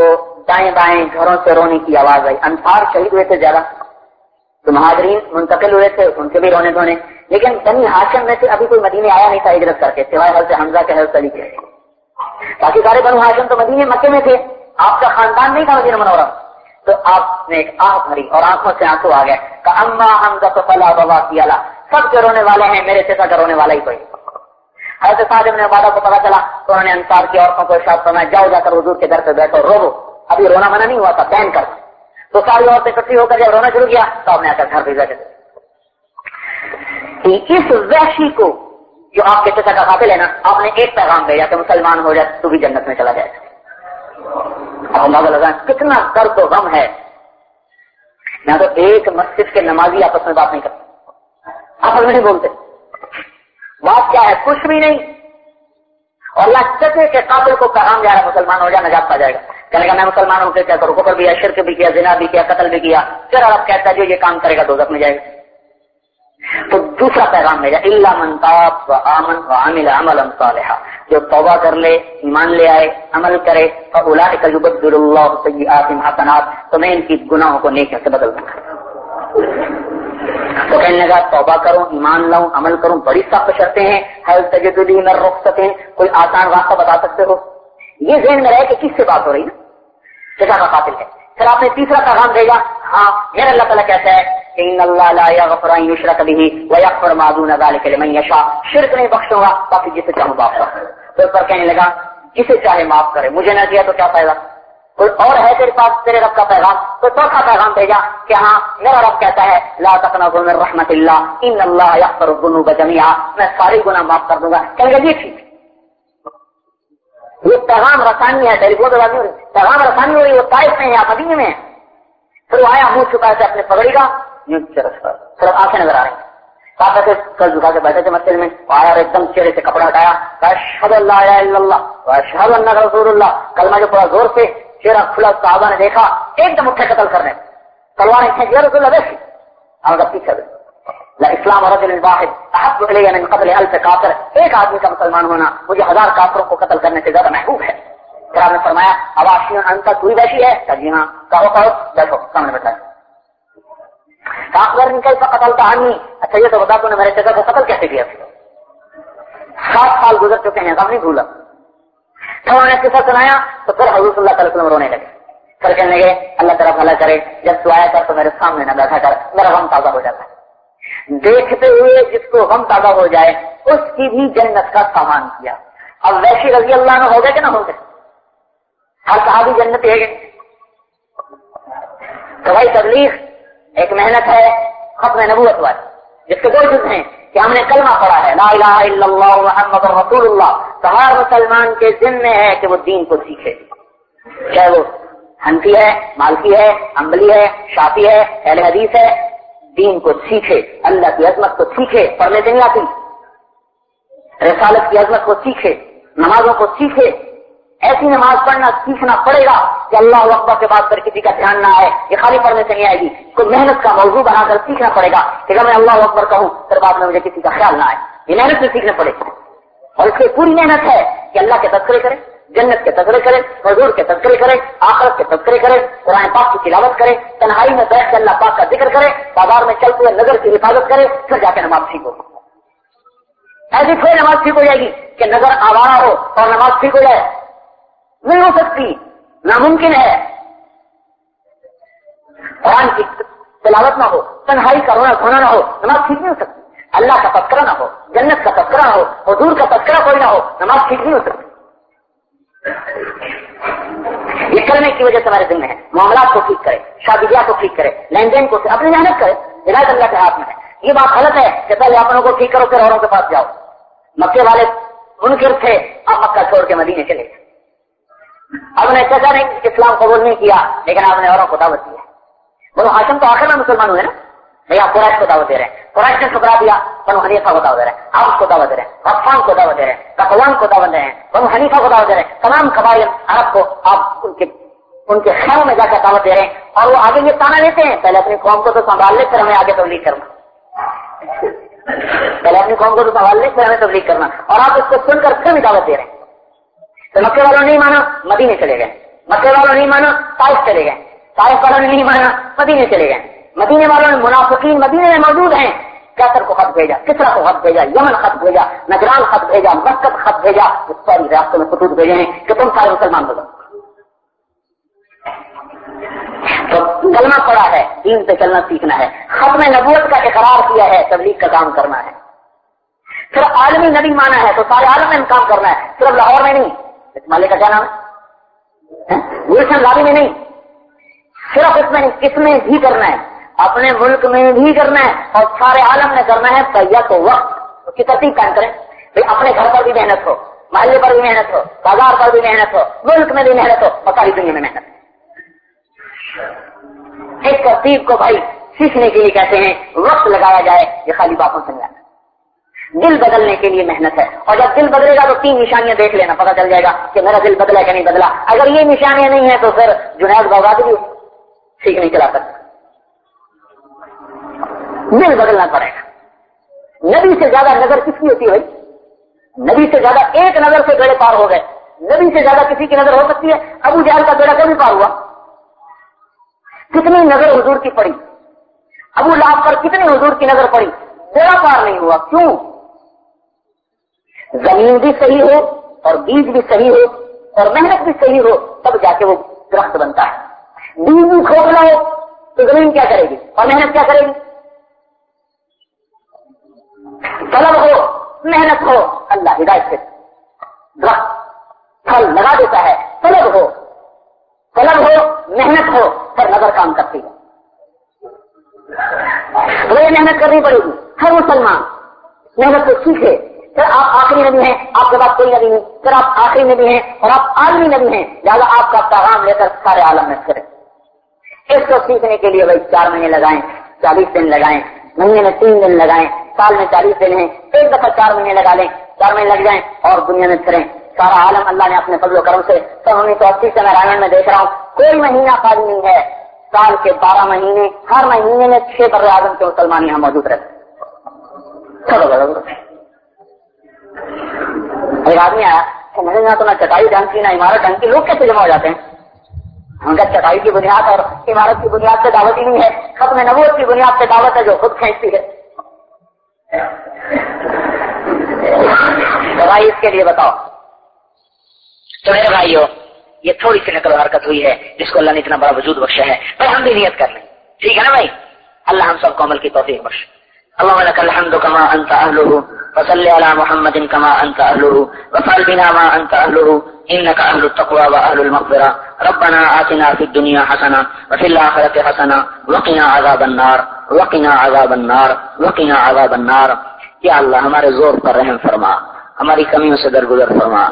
دائیں بائیں گھروں سے رونے کی آواز آئی۔ انصار شہید ہوئے تھے زیادہ۔ تو مہاجرین منتقل ہوئے تھے، ان کے بھی رونے دھونے۔ لیکن بنی ہاشم میں سے ابھی کوئی مدینے آیا نہیں تھا ہجرت کر کے، سوائے حل سے حمزہ کے حل علی کے۔ باقی سارے بنو ہاشم تو مدینے مکے میں تھے۔ آپ کا خاندان نہیں تھا مدینہ منورہ۔ تو آپ نے ایک آنکھ بھری اور آنکھوں سے آنسو آ گئے۔ کہ اما حمزہ تو فلا بابا کی سب کے رونے والے ہیں، میرے چچا کا رونے والا ہی کوئی۔ حضرت صاحب نے وعدہ کو پتا چلا تو انہوں نے انصار کی عورتوں کو ارشاد فرمایا، جاؤ جا کر حضور کے در پہ بیٹھو رو ابھی رونا منع نہیں ہوا تھا بین کر۔ تو ساری عورتیں اکٹھی ہو کر جب رونا شروع کیا، تو آپ نے آ کر گھر بھیجا۔ اس وحشی کو جو آپ کے چچا کا قاتل ہے نا، آپ نے ایک پیغام بھیجا کہ مسلمان ہو جائے تو بھی جنت میں چلا جائے۔ اب لگا کتنا درد و غم ہے۔ نہ تو ایک مسجد کے نمازی آپس میں بات نہیں کرتے آپس میں نہیں بولتے۔ بات کیا ہے؟ کچھ بھی نہیں۔ اور اللہ چچے کے قاتل کو پیغام جا رہا ہے، مسلمان ہو جائے، نجات پا جائے گا۔ کہنے گا میں مسلمان ہوں کیا کروں؟ کفر بھی کیا شرک بھی کیا، زنا بھی کیا، قتل بھی کیا۔ پھر عرب کہتا ہے جو یہ کام کرے گا دو میں جائے گا۔ تو دوسرا پیغام بھیجا اللہ منتاب و آمن و عامل عمل صالحہ جو توبہ کر لے، ایمان لے آئے، عمل کرے اور اولا کلبد اللہ سیئات حسنات، تو میں ان کی گناہوں کو نیک سے بدل دوں تو کہنے لگا، توبہ کروں، ایمان لاؤں، عمل کروں، بڑی سخت شرطیں ہیں۔ ہر تجد میں رخ سکیں کوئی آسان راستہ بتا سکتے ہو؟ یہ ذہن میں رہے کہ کس سے بات ہو رہی نا؟ جگہ کا قاتل ہے۔ پھر آپ نے تیسرا پیغام دے گا ہاں میرا اللہ تعالیٰ کہتا ہے ان اللہ لا یغفر ان یشرک به ویغفر ما دون ذلك لمن یشاء شرک نہیں بخشوں گا، باقی جسے چاہوں معاف کر۔ تو پر کہنے لگا، جسے چاہے معاف کرے۔ مجھے نہ کیا تو کیا فائدہ؟ کوئی اور ہے تیرے پاس، تیرے رب کا پیغام؟ تو چوتھا پیغام بھیجا کہ ہاں میرا رب کہتا ہے، لا تقنطوا من رحمت اللہ، ان اللہ یغفر الذنوب جميعا میں ساری گناہ معاف کر دوں گا۔ کہیں گے جی ٹھیک یہ پیغام رسانی ہے ٹیلی فون پیغام رسانی ہو رہی وہ تائف میں یا مدینے میں پھر وہ آیا، منہ چکا ہے اپنے پگڑی کا یوں طرف صرف آنکھیں نظر آ رہی ہیں۔ کہا کہ کل جھکا کے بیٹھے تھے مسجد میں۔ آیا اور ایک دم چہرے سے کپڑا ہٹایا۔ شہد اللہ الا اللہ۔ شہد اللہ رسول اللہ۔ کل میں جو بڑا زور سے چہرہ کھلا صحابہ نے دیکھا، ایک دم اٹھے قتل کرنے۔ تلوار رسول اللہ دیکھی ہمارا پیچھے لا اسلام رجل واحد احب الیہ من قتل الف کافر۔ ایک آدمی کا مسلمان ہونا مجھے ہزار کافروں کو قتل کرنے سے زیادہ محبوب ہے۔ پھر آپ نے فرمایا اواشی انت، تو بیٹھی ہے؟ کہ جی ہاں۔ کہو کہو، بیٹھو، سامنے بیٹھا کافر نکل کا قتل کہانی اچھا یہ تو بتا تو نے میرے جگہ کو قتل کیسے کیا؟ سات سال گزر چکے ہیں کب نہیں بھولا۔ پھر انہوں نے قصہ سنایا تو پھر حضور صلی اللہ علیہ وسلم رونے لگے۔ پھر کہنے گئے اللہ تعالیٰ بھلا کرے، جب تو آیا کر تو میرے سامنے نہ بیٹھا کر، میرا غم تازہ ہو جاتا ہے۔ دیکھتے ہوئے جس کو غم تازہ ہو جائے، اس کی بھی جنت کا سامان کیا۔ اب ویسی رضی اللہ میں ہو گئے کہ نہ ہو گئے؟ ہر صحابی جنت ہے تو بھائی تبلیغ ایک محنت ہے، ختم نبوت والی جس کے دو جز ہیں کہ ہم نے کلمہ پڑھا ہے، لا الہ الا اللہ محمد رسول اللہ تو ہر مسلمان کے ذمے ہے کہ وہ دین کو سیکھے۔ چاہے وہ ہنفی ہے، مالکی ہے امبلی ہے، شافی ہے، اہل حدیث ہے، دین کو سیکھے، اللہ کی عظمت کو سیکھے، پڑھنے سے نہیں آتی رسالت کی عظمت کو سیکھے، نمازوں کو سیکھے۔ ایسی نماز پڑھنا سیکھنا پڑے گا کہ اللہ اکبر کے بعد پر کسی کا دھیان نہ آئے، یہ خالی پڑھنے سے نہیں آئے گی۔ کوئی محنت کا موضوع بنا کر سیکھنا پڑے گا کہ اگر میں اللہ اکبر کہوں پھر بعد میں مجھے کسی کا خیال نہ آئے۔ یہ محنت سے سیکھنا پڑے۔ گا اور اس کی پوری محنت ہے کہ اللہ کے تذکرے کرے، جنت کے تذکرے کرے، حضور کے تذکرے کرے، آخرت کے تذکرے کرے، قرآن پاک کی تلاوت کرے، تنہائی میں بیٹھ کے اللہ پاک کا ذکر کرے، بازار میں چلتے ہوئے نظر کی حفاظت کرے، پھر جا کے نماز سیکھو ایسی کوئی نماز ٹھیک ہو جائے گی کہ نظر آوارا ہو اور نماز ٹھیک ہو جائے۔ نہیں ہو سکتی، ناممکن ہے۔ قرآن کی تلاوت نہ ہو، تنہائی کا رونا دھونا نہ ہو، نماز ٹھیک نہیں ہو سکتی۔ اللہ کا تذکرہ نہ ہو، جنت کا تذکرہ نہ ہو، حضور کا تذکرہ کوئی نہ ہو، نماز ٹھیک نہیں ہو سکتی۔ یہ کرنے کی وجہ سے ہمارے دن میں ہے۔ معاملات کو ٹھیک کرے شادیات کو ٹھیک کرے، لین دین کو اپنی محنت کرے ہدایت اللہ کے ہاتھ میں ہے۔ یہ بات غلط ہے کہ پہلے اپنوں کو ٹھیک کرو، پھر اوروں کے پاس جاؤ۔ مکے والے منکر تھے اب مکہ چھوڑ کے مدینے چلے۔ اب نے چچا نے اسلام قبول نہیں کیا، لیکن آپ نے اوروں کو دعوت دیا بولو ہاشم تو آخر میں مسلمان ہوئے نا؟ بھائی آپ قرائش کو دعوت دے رہے ہیں۔ قرائش نے ٹھکرا دیا، بنو حنیفہ کو دعوت دے رہے ہیں۔ آپ کو دعوت دے رہے ہیں غفان کو دعوت دے رہے ہیں، کپوان کو دعوت دے رہے ہیں۔ بنو حنیفہ کو دعوت دے رہے ہیں۔ تمام قبائل عرب کو آپ ان کے ان کے خیروں میں جا کے دعوت دے رہے ہیں۔ اور وہ آگے یہ تانا لیتے ہیں۔ پہلے اپنی قوم کو تو سنبھال لے، پھر ہمیں آگے تبلیغ کرنا۔ پہلے اپنی قوم کو تو سنبھال لے، پھر ہمیں تبلیغ کرنا۔ اور آپ اس کو سن کر پھر بھی دعوت دے رہے ہیں۔ تو مکے والوں نہیں مانا، مدینے چلے گئے۔ مکے والوں نہیں مانا تائف چلے گئے۔ تائف والوں نے نہیں مانا، مدینے چلے گئے۔ مدینے والوں نے منافقین مدینے میں موجود ہیں۔ کیسر کو خط بھیجا، کسرا کو خط بھیجا، یمن خط بھیجا نگران خط بھیجا مسکت خط بھیجا۔ اس ساری ریاستوں میں خطوط بھیجے ہیں کہ تم سارے مسلمان ہو جاؤ۔ تو کلمہ پڑا ہے، دین پہ چلنا سیکھنا ہے۔ ختم نبوت کا اقرار کیا ہے، تبلیغ کا کام کرنا ہے۔ پھر عالمی نبی مانا ہے تو سارے عالم میں کام کرنا ہے۔ صرف لاہور میں نہیں اس مالک کا کیا نام ہے؟ گلشن لابی میں نہیں۔ صرف اس میں اس میں بھی کرنا ہے۔ اپنے ملک میں بھی کرنا ہے اور سارے عالم میں کرنا ہے پہیا تو وقت کی ترتیب قائم کریں۔ بھائی، اپنے گھر پر بھی محنت ہو، محلے پر بھی محنت ہو، بازار پر بھی محنت ہو، ملک میں بھی محنت ہو اور ساری دنیا میں محنت۔ ایک ترتیب کو بھائی، سیکھنے کے لیے کہتے ہیں، وقت لگایا جائے، یہ خالی باتوں سے نہیں۔ دل بدلنے کے لیے محنت ہے۔ اور جب دل بدلے گا تو تین نشانیاں دیکھ لینا پتا چل جائے گا کہ میرا دل بدلا کہ نہیں بدلا۔ اگر یہ نشانیاں نہیں ہیں تو پھر جنید باباد بھی سیکھ نہیں چلا سکتا۔ دل بدلنا پڑے گا۔ نبی سے زیادہ نظر کس کی ہوتی ہے نبی سے زیادہ ایک نظر سے گڑے پار ہو گئے۔ نبی سے زیادہ کسی کی نظر ہو سکتی ہے؟ ابو جہل کا بیڑا کبھی پار ہوا؟ کتنی نظر حضور کی پڑی؟ ابو لاب پر کتنی حضور کی نظر پڑی؟ بیڑا پار نہیں ہوا۔ کیوں؟ زمین بھی صحیح ہو اور بیج بھی صحیح ہو اور محنت بھی صحیح ہو، تب جا کے وہ درخت بنتا ہے۔ بیج بھی کھوکھلا ہو تو زمین کیا کرے گی؟ اور محنت کیا کرے گی؟ طلب ہو، محنت ہو، اللہ ہدایت سے۔ درخت پھل لگا دیتا ہے، طلب ہو۔ طلب ہو، محنت ہو پھر نظر کام کرتی ہے۔ وہ محنت کرنی پڑے گی، ہر مسلمان محنت کو سیکھے۔ پھر آپ آخری نبی ہیں، آپ کے پاس کوئی نبی نہیں۔ پھر آپ آخری نبی ہیں اور آپ عالمی نبی ہیں۔ لہٰذا آپ کا پیغام لے کر سارے عالم میں پھرے اس کو سیکھنے کے لیے بھائی چار مہینے لگائیں، چالیس دن لگائیں، مہینے میں تین دن لگائیں، سال میں چالیس دن ہیں۔ ایک دفعہ چار مہینے لگا لیں، چار مہینے لگ جائیں اور دنیا میں پھریں۔ سارا عالم اللہ نے اپنے فضل و کرم سے سن انیس سو اسی سے میں رائن میں دیکھ رہا ہوں۔ کوئی مہینہ خالی نہیں ہے۔ سال کے بارہ مہینے، ہر مہینے میں چھ بر اعظم کے مسلمان یہاں موجود رہتے ایک آدمی آیا کہ میرے یہاں تو نہ چٹائی ڈھنگ کی، نہ عمارت ڈھنگ کی، لوگ کیسے جمع ہو جاتے ہیں؟ ان کا چٹائی کی بنیاد اور عمارت کی بنیاد سے دعوت ہی نہیں ہے۔ ختم نبوت کی بنیاد سے دعوت ہے جو خود کھینچتی ہے۔ بھائی، اس کے لیے بتاؤ۔ تو میرے بھائیو، یہ تھوڑی سی نقل حرکت ہوئی ہے، جس کو اللہ نے اتنا بڑا وجود بخشا ہے بھائی ہم بھی نیت کر لیں۔ ٹھیک ہے نا بھائی؟ اللہ ہم سب کو عمل کی توفیق بخش اللهم لك الحمد كما أنت أهله، وصل على محمد كما أنت أهله وفعل بنا ما أنت أهله، إنك أهل التقوى وأهل المغفرة. ربنا آتنا في الدنيا حسنة، وفي الآخرة حسنة، وقنا عذاب النار، وقنا عذاب النار، وقنا عذاب النار. یا اللہ ہمارے زور پر رحم فرما، ہماری کمیوں سے درگزر فرما،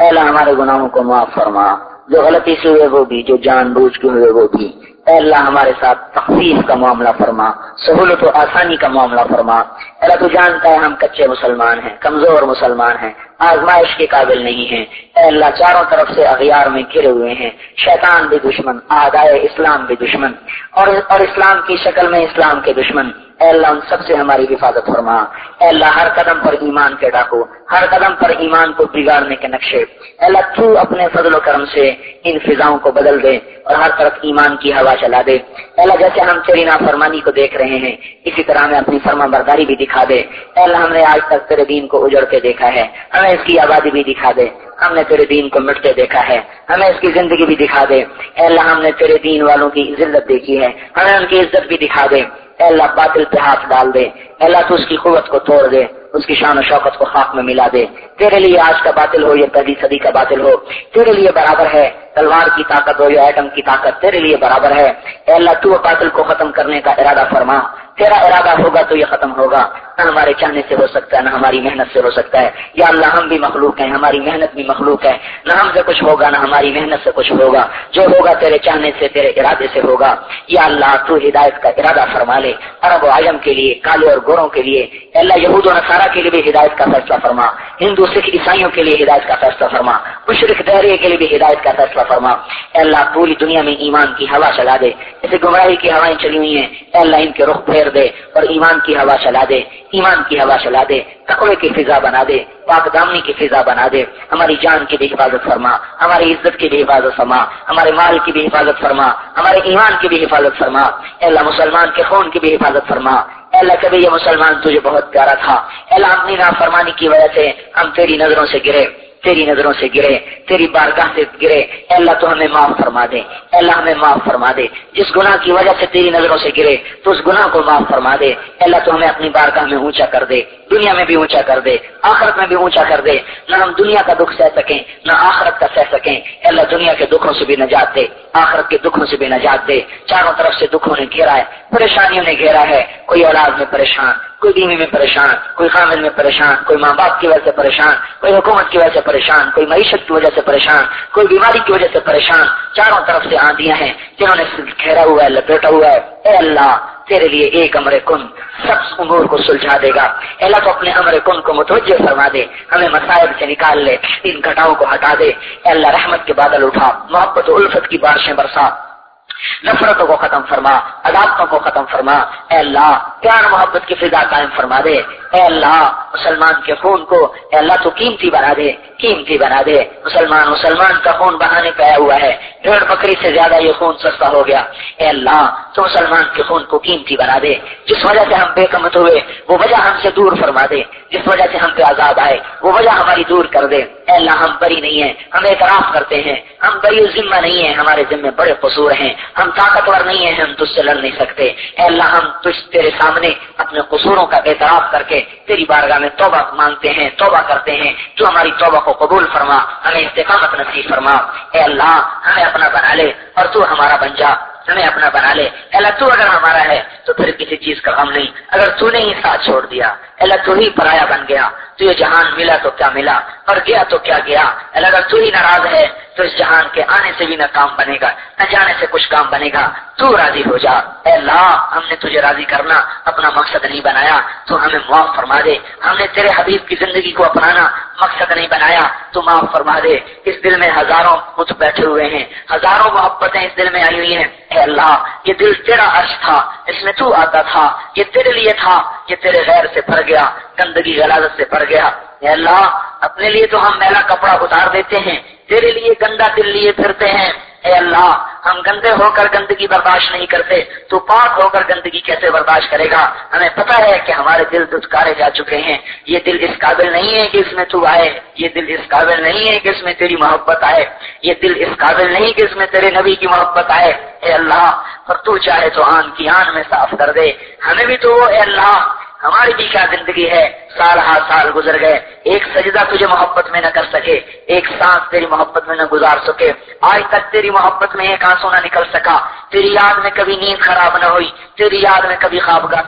اے اللہ، ہمارے گناہوں کو معاف فرما۔ جو غلطی سے ہوئے وہ بھی، جو جان بوجھ کے ہوئے وہ بھی۔ اے اللہ ہمارے ساتھ تخفیف کا معاملہ فرما، سہولت و آسانی کا معاملہ فرما۔ اللہ تو جانتا ہے ہم کچے مسلمان ہیں، کمزور مسلمان ہیں، آزمائش کے قابل نہیں ہیں۔ اے اللہ چاروں طرف سے اغیار میں گھرے ہوئے ہیں، شیطان بھی دشمن، آدائے اسلام بھی دشمن۔ اور اور اسلام کی شکل میں اسلام کے دشمن۔ اے اللہ ان سب سے ہماری حفاظت فرما۔ اے اللہ ہر قدم پر ایمان کے ڈاکو، ہر قدم پر ایمان کو بگاڑنے کے نقشے۔ اے اللہ تو اپنے فضل و کرم سے ان فضاؤں کو بدل دے اور ہر طرف ایمان کی ہوا چلا دے۔ اے اللہ جیسے ہم تیری نافرمانی کو دیکھ رہے ہیں، اسی طرح ہمیں اپنی فرما برداری بھی دکھا دے۔ اے اللہ ہم نے آج تک تیرے دین کو اجڑ کے دیکھا ہے، ہمیں اس کی آبادی بھی دکھا دے۔ ہم نے تیرے دین کو مٹتے دیکھا ہے، ہمیں اس کی زندگی بھی دکھا دے۔ اے اللہ ہم نے تیرے دین والوں کی ذلت دیکھی ہے، ہمیں ان کی عزت بھی دکھا دے۔ اے اللہ باطل پہ ہاتھ ڈال دے، اے اللہ تو اس کی قوت کو توڑ دے، اس کی شان و شوقت کو خاک میں ملا دے۔ تیرے لیے آج کا باطل ہو یا پہلی صدی کا باطل ہو۔ تیرے لیے برابر ہے، تلوار کی طاقت ہو یا ایٹم کی طاقت تیرے لیے برابر ہے۔ اے اللہ تو باطل کو ختم کرنے کا ارادہ فرما۔ تیرا ارادہ ہوگا تو یہ ختم ہوگا۔ نہ ہمارے چاہنے سے ہو سکتا ہے، نہ ہماری محنت سے ہو سکتا ہے۔ یا اللہ، ہم بھی مخلوق ہیں، ہماری محنت بھی مخلوق ہے۔ نہ ہم سے کچھ ہوگا، نہ ہماری محنت سے کچھ ہوگا۔ جو ہوگا تیرے چاہنے سے، تیرے ارادے سے ہوگا۔ یا اللہ، تو ہدایت کا ارادہ فرما لے۔ عرب و عجم کے لیے کالے اور گوروں کے لیے۔ اللہ، یہود و نصارہ کے لیے بھی ہدایت کا فیصلہ فرما۔ ہندو، سکھ، عیسائیوں کے لیے ہدایت کا فیصلہ فرما۔ مشرق دہرے کے لیے بھی ہدایت کا فیصلہ فرما۔ اللہ، پوری دنیا میں ایمان کی ہوا چلا دے۔ جیسے گمراہی کی ہوائیں چلی ہوئی ہیں۔ اللہ، ان کے رخ پھیر دے اور ایمان کی ہوا چلا دے، ایمان کی ہوا چلا دے، تقوی کی فضا بنا دے، پاک دامنی کی فضا بنا دے۔ ہماری جان کی بھی حفاظت فرما، ہماری عزت کی بھی حفاظت فرما، ہمارے مال کی بھی حفاظت فرما، ہمارے ایمان کی بھی حفاظت فرما۔ اللہ مسلمان کے خون کی بھی حفاظت فرما۔ اللہ کبھی یہ مسلمان تجھے بہت پیارا تھا۔ اللہ اپنی نافرمانی کی وجہ سے ہم تیری نظروں سے گرے۔ تیری نظروں سے گرے، تیری بارگاہ سے گرے۔ اے اللہ، تو ہمیں معاف فرما دے۔ اے اللہ، ہمیں معاف فرما دے۔ جس گناہ کی وجہ سے تیری نظروں سے گرے، تو اس گناہ کو معاف فرما دے۔ اے اللہ، تو ہمیں اپنی بارگاہ میں اونچا کر دے۔ دنیا میں بھی اونچا کر دے۔ آخرت میں بھی اونچا کر دے۔ نہ ہم دنیا کا دکھ سہ سکیں، نہ آخرت کا سہ سکیں۔ اے اللہ، دنیا کے دکھوں سے بھی نجات دے۔ آخرت کے دکھوں سے بھی نجات دے۔ چاروں طرف سے دکھوں نے گھیرا ہے، پریشانیوں نے گھیرا ہے۔ کوئی اولاد میں پریشان کوئی بیوی میں پریشان، کوئی خامد میں پریشان، کوئی ماں باپ کی وجہ سے پریشان، کوئی حکومت کی وجہ سے پریشان، کوئی معیشت کی وجہ سے پریشان، کوئی بیماری کی وجہ سے پریشان، چاروں طرف سے آندیاں ہیں جنہوں نے گھیرا ہوا ہے، لپیٹا ہوا ہے۔ اے اللہ، تیرے لیے ایک امر کن سب امور کو سلجھا دے گا۔ اللہ، تو اپنے امر کن کو متوجہ فرما دے۔ ہمیں مسائل سے نکال لے، ان گھٹاؤں کو ہٹا دے۔ اے اللہ، رحمت کے بادل اٹھا، محبت و الفت کی بارشیں برسا۔ نفرتوں کو ختم فرما عدالتوں کو ختم فرما۔ اے اللہ، پیار محبت کی فضا قائم فرما دے۔ اے اللہ، مسلمان کے خون کو، اے اللہ، تو قیمتی بنا دے، قیمتی بنا دے۔ مسلمان مسلمان کا خون بہانے پہ آیا ہوا ہے۔ ڈیڑھ بکری سے زیادہ یہ خون سستا ہو گیا۔ اے اللہ، تو مسلمان کے خون کو قیمتی بنا دے۔ جس وجہ سے ہم بے کمت ہوئے، وہ وجہ ہم سے دور فرما دے۔ جس وجہ سے ہم پہ عذاب آئے۔ وہ وجہ ہماری دور کر دے۔ اے اللہ، ہم بری نہیں ہیں۔ ہم اعتراف کرتے ہیں۔ ہم بری ذمہ نہیں ہیں۔ ہمارے ذمہ بڑے قصور ہیں۔ ہم طاقتور نہیں ہیں۔ ہم تجھ سے لڑ نہیں سکتے۔ اے اللہ، ہم تجھ تیرے سامنے اپنے قصوروں کا اعتراف کر کے تیری بارگاہ میں توبہ مانگتے ہیں، توبہ کرتے ہیں۔ تو ہماری توبہ کو قبول فرما، ہمیں استقامت نصیب فرما۔ اے اللہ، ہمیں اپنا بنا لے اور تو ہمارا بن جا۔ ہمیں اپنا بنا لے۔ اللہ، تو اگر ہمارا ہے، تو پھر کسی چیز کا غم نہیں۔ اگر تو نے ہی ساتھ چھوڑ دیا۔ اللہ تو ہی پرایا بن گیا تو یہ جہان ملا تو کیا ملا؟ اور گیا تو کیا گیا؟ اللہ اگر تو ہی ناراض ہے، تو اس جہان کے آنے سے بھی نہ کام بنے گا، نہ جانے سے کچھ کام بنے گا۔ تو راضی ہو جا۔ اے اللہ، ہم نے تجھے راضی کرنا، اپنا مقصد نہیں بنایا، تو ہمیں معاف فرما دے۔ ہم نے تیرے حبیب کی زندگی کو اپنانا، مقصد نہیں بنایا، تو معاف فرما دے۔ اس دل میں ہزاروں بت بیٹھے ہوئے ہیں، ہزاروں محبتیں اس دل میں آئی ہوئی ہیں۔ اے اللہ، یہ دل تیرا عرش تھا، اس میں تو آتا تھا، یہ تیرے لیے تھا۔ یہ تیرے غیر سے بھر گیا، گندگی غلازت سے بھر گیا۔ اے اللہ، اپنے لیے تو ہم میلا کپڑا اتار دیتے ہیں، تیرے لیے گندا دل لیے پھرتے ہیں۔ اے اللہ، ہم گندے ہو کر گندگی برداشت نہیں کرتے، تو پاک ہو کر گندگی کیسے برداشت کرے گا؟ ہمیں پتا ہے کہ ہمارے دل دھتکارے جا چکے ہیں۔ یہ دل اس قابل نہیں ہے کہ اس میں تو آئے، یہ دل اس قابل نہیں ہے کہ اس میں تیری محبت آئے۔ یہ دل اس قابل نہیں کہ اس میں تیرے نبی کی محبت آئے۔ اے اللہ اور تو چاہے تو آن کی آن میں صاف کر دے۔ ہمیں بھی تو اے اللہ ہماری بھی کیا زندگی ہے؟ سال ہا سال گزر گئے۔ ایک سجدہ تجھے محبت میں نہ کر سکے، ایک سانس تیری محبت میں نہ گزار سکے۔ آج تک تیری محبت میں ایک آنسو نہ نکل سکا۔ تیری یاد میں کبھی نیند خراب نہ ہوئی، تیری یاد میں کبھی خواب گاہ